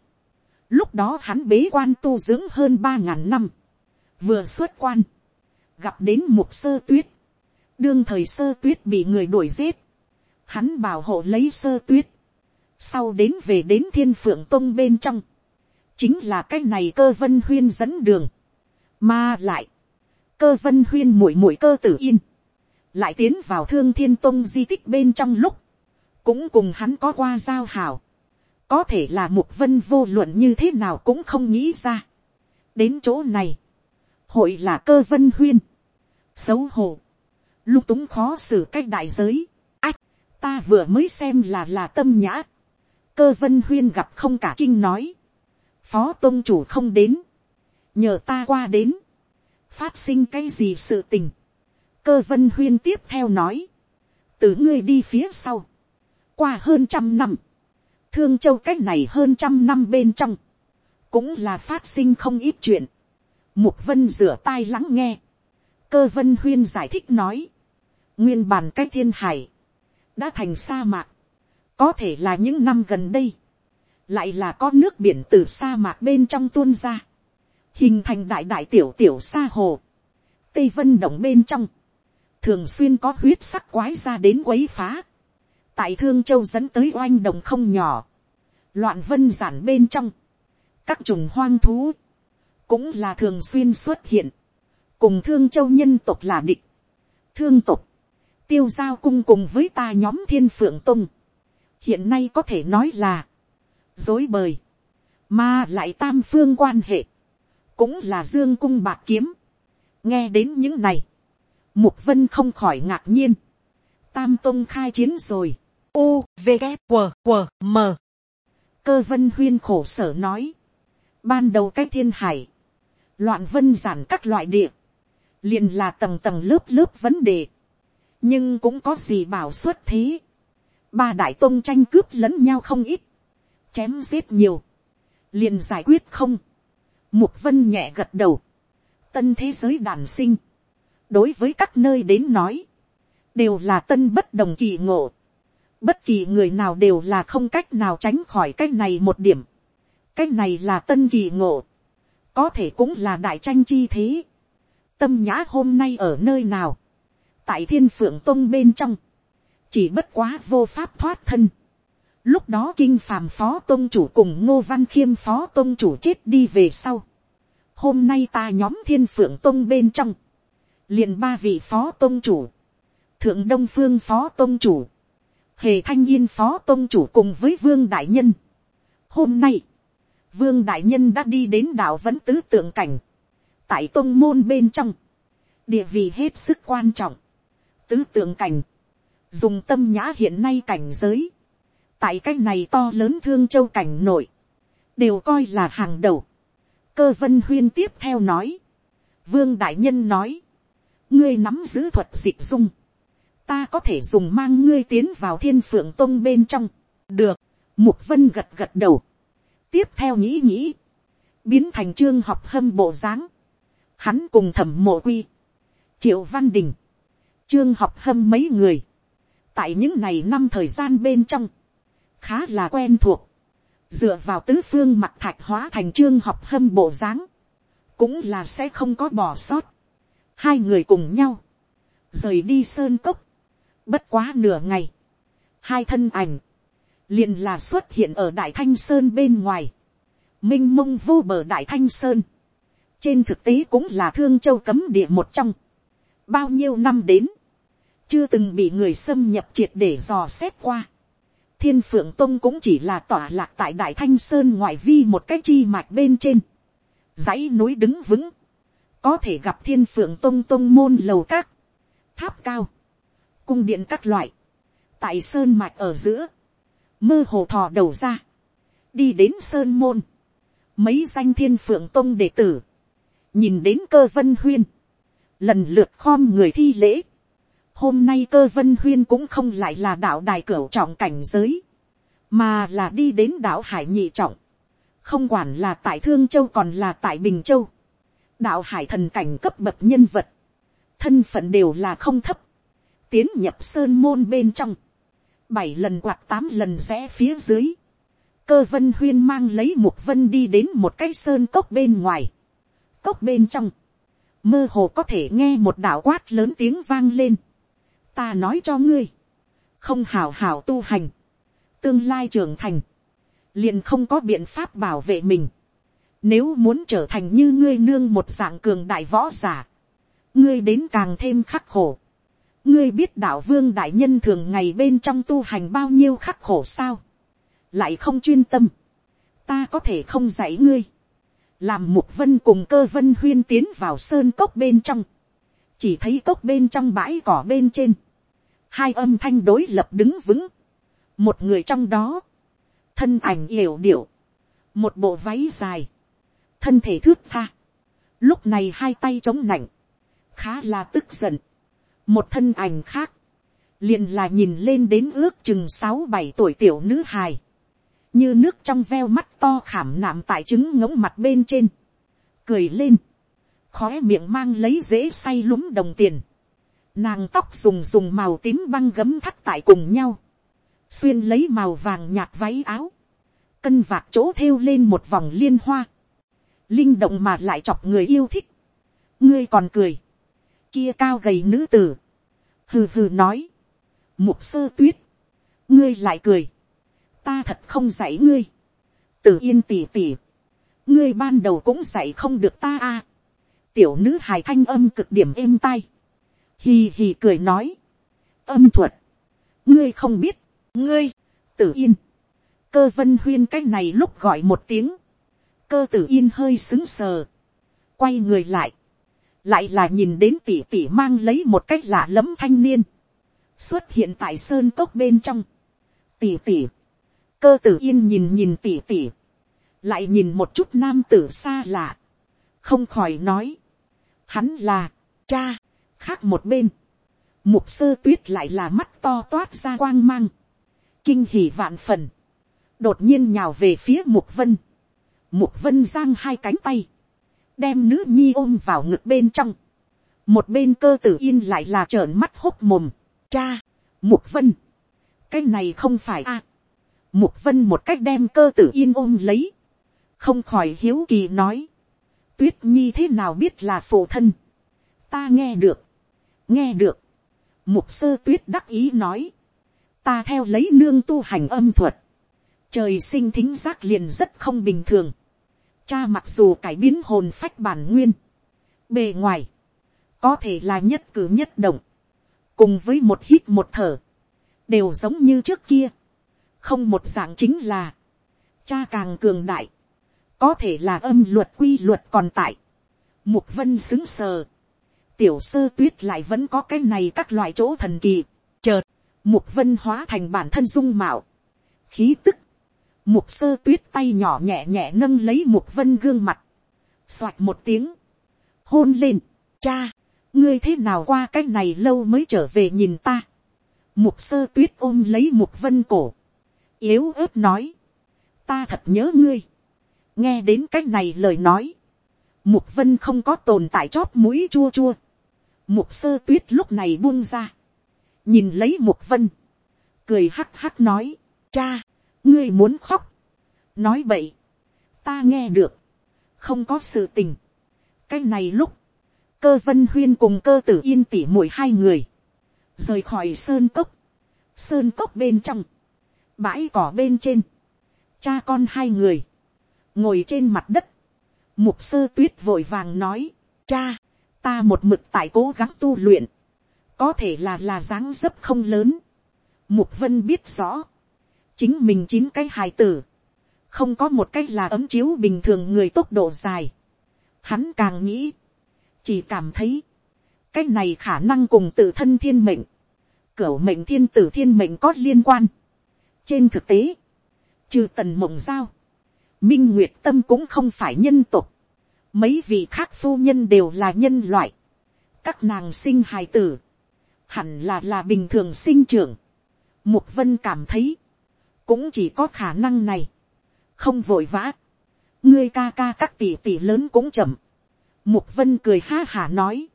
lúc đó hắn bế quan tu dưỡng hơn ba ngàn năm, vừa xuất quan, gặp đến mục sơ tuyết, đương thời sơ tuyết bị người đuổi giết, hắn bảo hộ lấy sơ tuyết, sau đến về đến thiên phượng tông bên trong, chính là cái này cơ vân huyên dẫn đường, mà lại, cơ vân huyên mũi mũi cơ tử yên, lại tiến vào thương thiên tông di tích bên trong lúc, cũng cùng hắn có qua giao hảo, có thể là mục vân vô luận như thế nào cũng không nghĩ ra. đến chỗ này, hội là cơ vân huyên, xấu hổ, lung túng khó xử cách đại giới, ách, ta vừa mới xem là là tâm nhã, cơ vân huyên gặp không cả kinh nói, phó tôn chủ không đến, nhờ ta qua đến, phát sinh cái gì sự tình, cơ vân huyên tiếp theo nói, từ ngươi đi phía sau, qua hơn trăm năm, thương châu c á c h này hơn trăm năm bên trong, cũng là phát sinh không ít chuyện, mục vân rửa tai lắng nghe, cơ vân huyên giải thích nói, nguyên bản cái thiên hải, đã thành sa mạc, có thể là những năm gần đây, lại là có nước biển từ sa mạc bên trong tuôn ra, hình thành đại đại tiểu tiểu sa hồ, tây vân động bên trong, thường xuyên có huyết sắc quái ra đến quấy phá, tại thương châu dẫn tới oanh đồng không nhỏ, loạn vân giản bên trong, các trùng hoang thú, cũng là thường xuyên xuất hiện, cùng thương châu nhân tộc là địch, thương tộc, tiêu giao cung cùng với ta nhóm thiên phượng tung, hiện nay có thể nói là, dối bời, mà lại tam phương quan hệ, cũng là dương cung bạc kiếm, nghe đến những này, Mục vân không khỏi ngạc nhiên. tam tôn khai chiến rồi, u v g w w m. Cơ vân huyên khổ sở nói, ban đầu cái thiên hải, loạn vân giản các loại địa, liền là tầng tầng lớp lớp vấn đề, nhưng cũng có gì bảo xuất thế, ba đại tôn tranh cướp lẫn nhau không ít, chém giết nhiều, liền giải quyết không, mục vân nhẹ gật đầu, tân thế giới đàn sinh, đối với các nơi đến nói, đều là tân bất đồng kỳ ngộ, bất kỳ người nào đều là không cách nào tránh khỏi cái này một điểm, cái này là tân kỳ ngộ, có thể cũng là đại tranh chi thế, tâm nhã hôm nay ở nơi nào, tại thiên phượng tông bên trong, chỉ bất quá vô pháp thoát thân. Lúc đó kinh phàm phó tôn chủ cùng ngô văn khiêm phó tôn chủ chết đi về sau. Hôm nay ta nhóm thiên phượng tôn bên trong, liền ba vị phó tôn chủ, thượng đông phương phó tôn chủ, hề thanh yên phó tôn chủ cùng với vương đại nhân. Hôm nay, vương đại nhân đã đi đến đảo vẫn tứ tượng cảnh, tại tôn môn bên trong, địa vị hết sức quan trọng, tứ tượng cảnh, dùng tâm nhã hiện nay cảnh giới, tại cái này to lớn thương châu cảnh nội, đều coi là hàng đầu. cơ vân huyên tiếp theo nói, vương đại nhân nói, ngươi nắm giữ thuật dịch dung, ta có thể dùng mang ngươi tiến vào thiên phượng tông bên trong, được, mục vân gật gật đầu, tiếp theo nghĩ nghĩ, biến thành trương học hâm bộ dáng, hắn cùng thẩm mộ quy, triệu văn đình, trương học hâm mấy người, tại những ngày năm thời gian bên trong, khá là quen thuộc, dựa vào tứ phương mặt thạch hóa thành trương học hâm bộ dáng, cũng là sẽ không có bỏ sót. hai người cùng nhau, rời đi sơn cốc, bất quá nửa ngày, hai thân ảnh, liền là xuất hiện ở đại thanh sơn bên ngoài, m i n h mông vô bờ đại thanh sơn, trên thực tế cũng là thương châu cấm địa một trong, bao nhiêu năm đến, chưa từng bị người xâm nhập triệt để dò xét qua thiên phượng tông cũng chỉ là tỏa lạc tại đại thanh sơn ngoại vi một cái chi mạch bên trên. dãy núi đứng vững, có thể gặp thiên phượng tông tông môn lầu các, tháp cao, cung điện các loại, tại sơn mạch ở giữa, mơ hồ thò đầu ra, đi đến sơn môn, mấy danh thiên phượng tông đệ tử, nhìn đến cơ vân huyên, lần lượt khom người thi lễ, Hôm nay cơ vân huyên cũng không lại là đạo đài cửu trọng cảnh giới. Mà là đi đến đạo hải nhị trọng. Không quản là tại Thương Châu còn là tại Bình Châu. Đạo hải thần cảnh cấp bậc nhân vật. Thân phận đều là không thấp. Tiến nhập sơn môn bên trong. Bảy lần quạt tám lần rẽ phía dưới. Cơ vân huyên mang lấy một vân đi đến một cái sơn cốc bên ngoài. Cốc bên trong, mơ hồ có thể nghe một đạo quát lớn tiếng vang lên ta nói cho ngươi, không hào hào tu hành, tương lai trưởng thành, liền không có biện pháp bảo vệ mình. Nếu muốn trở thành như ngươi nương một dạng cường đại võ giả, ngươi đến càng thêm khắc khổ. ngươi biết đạo vương đại nhân thường ngày bên trong tu hành bao nhiêu khắc khổ sao, lại không chuyên tâm, ta có thể không dạy ngươi, làm mục vân cùng cơ vân huyên tiến vào sơn cốc bên trong, chỉ thấy cốc bên trong bãi cỏ bên trên, hai âm thanh đối lập đứng vững, một người trong đó, thân ảnh yểu điệu, một bộ váy dài, thân thể thước tha, lúc này hai tay chống nạnh, khá là tức giận, một thân ảnh khác, liền là nhìn lên đến ước chừng sáu bảy tuổi tiểu nữ hài, như nước trong veo mắt to khảm nạm tại trứng ngỗng mặt bên trên, cười lên, khói miệng mang lấy dễ say lúng đồng tiền, nàng tóc dùng dùng màu tím băng gấm thắt tại cùng nhau, xuyên lấy màu vàng nhạt váy áo, cân vạc chỗ thêu lên một vòng liên hoa, linh động mà lại chọc người yêu thích, ngươi còn cười, kia cao gầy nữ tử, hừ hừ nói, mục sơ tuyết, ngươi lại cười, ta thật không dạy ngươi, tử yên tỉ tỉ, ngươi ban đầu cũng dạy không được ta a, à tiểu nữ hài thanh âm cực điểm êm tai, hì hì cười nói, âm thuật, ngươi không biết, ngươi, tử yên, cơ vân huyên cái này lúc gọi một tiếng, cơ tử yên hơi xứng sờ, quay người lại, lại là nhìn đến tỉ tỉ mang lấy một cách lạ lẫm thanh niên, xuất hiện tại sơn cốc bên trong, tỉ tỉ, cơ tử yên nhìn nhìn tỉ tỉ, lại nhìn một chút nam tử xa lạ, không khỏi nói, hắn là, cha, khác một bên, mục sơ tuyết lại là mắt to toát ra quang mang, kinh hỉ vạn phần, đột nhiên nhào về phía mục vân, mục vân giang hai cánh tay, đem nữ nhi ôm vào ngực bên trong, một bên cơ tử yên lại là trợn mắt hốc mồm, cha, mục vân, cái này không phải a, mục vân một cách đem cơ tử yên ôm lấy, không khỏi hiếu kỳ nói, tuyết nhi thế nào biết là phụ thân, ta nghe được, nghe được, mục sơ tuyết đắc ý nói, ta theo lấy nương tu hành âm thuật, trời sinh thính giác liền rất không bình thường, cha mặc dù cải biến hồn phách bản nguyên, bề ngoài, có thể là nhất cử nhất động, cùng với một hít một thở, đều giống như trước kia, không một dạng chính là, cha càng cường đại, có thể là âm luật quy luật còn tại, mục vân xứng sờ, tiểu sơ tuyết lại vẫn có cái này các loại chỗ thần kỳ, chợt, mục vân hóa thành bản thân dung mạo, khí tức, mục sơ tuyết tay nhỏ nhẹ nhẹ nâng lấy mục vân gương mặt, Xoạch một tiếng, hôn lên, cha, ngươi thế nào qua cái này lâu mới trở về nhìn ta, mục sơ tuyết ôm lấy mục vân cổ, yếu ớt nói, ta thật nhớ ngươi, nghe đến cái này lời nói, mục vân không có tồn tại chóp mũi chua chua, mục sơ tuyết lúc này buông ra, nhìn lấy mục vân, cười hắc hắc nói, cha, ngươi muốn khóc, nói vậy, ta nghe được, không có sự tình, cái này lúc, cơ vân huyên cùng cơ tử yên tỉ mũi hai người, rời khỏi sơn cốc, sơn cốc bên trong, bãi cỏ bên trên, cha con hai người, ngồi trên mặt đất, mục sơ tuyết vội vàng nói, cha, ta một mực tại cố gắng tu luyện, có thể là là dáng dấp không lớn, mục vân biết rõ, chính mình chín cái hài tử, không có một cách là ấm chiếu bình thường người tốc độ dài, hắn càng nghĩ, chỉ cảm thấy, cái này khả năng cùng tự thân thiên mệnh, cửu mệnh thiên tử thiên mệnh có liên quan. trên thực tế, trừ tần mộng giao, minh nguyệt tâm cũng không phải nhân tục, mấy vị khác phu nhân đều là nhân loại, các nàng sinh hài tử, hẳn là là bình thường sinh trưởng. Mục vân cảm thấy, cũng chỉ có khả năng này, không vội vã, ngươi ca ca các tỷ tỷ lớn cũng chậm, Mục vân cười ha hả nói.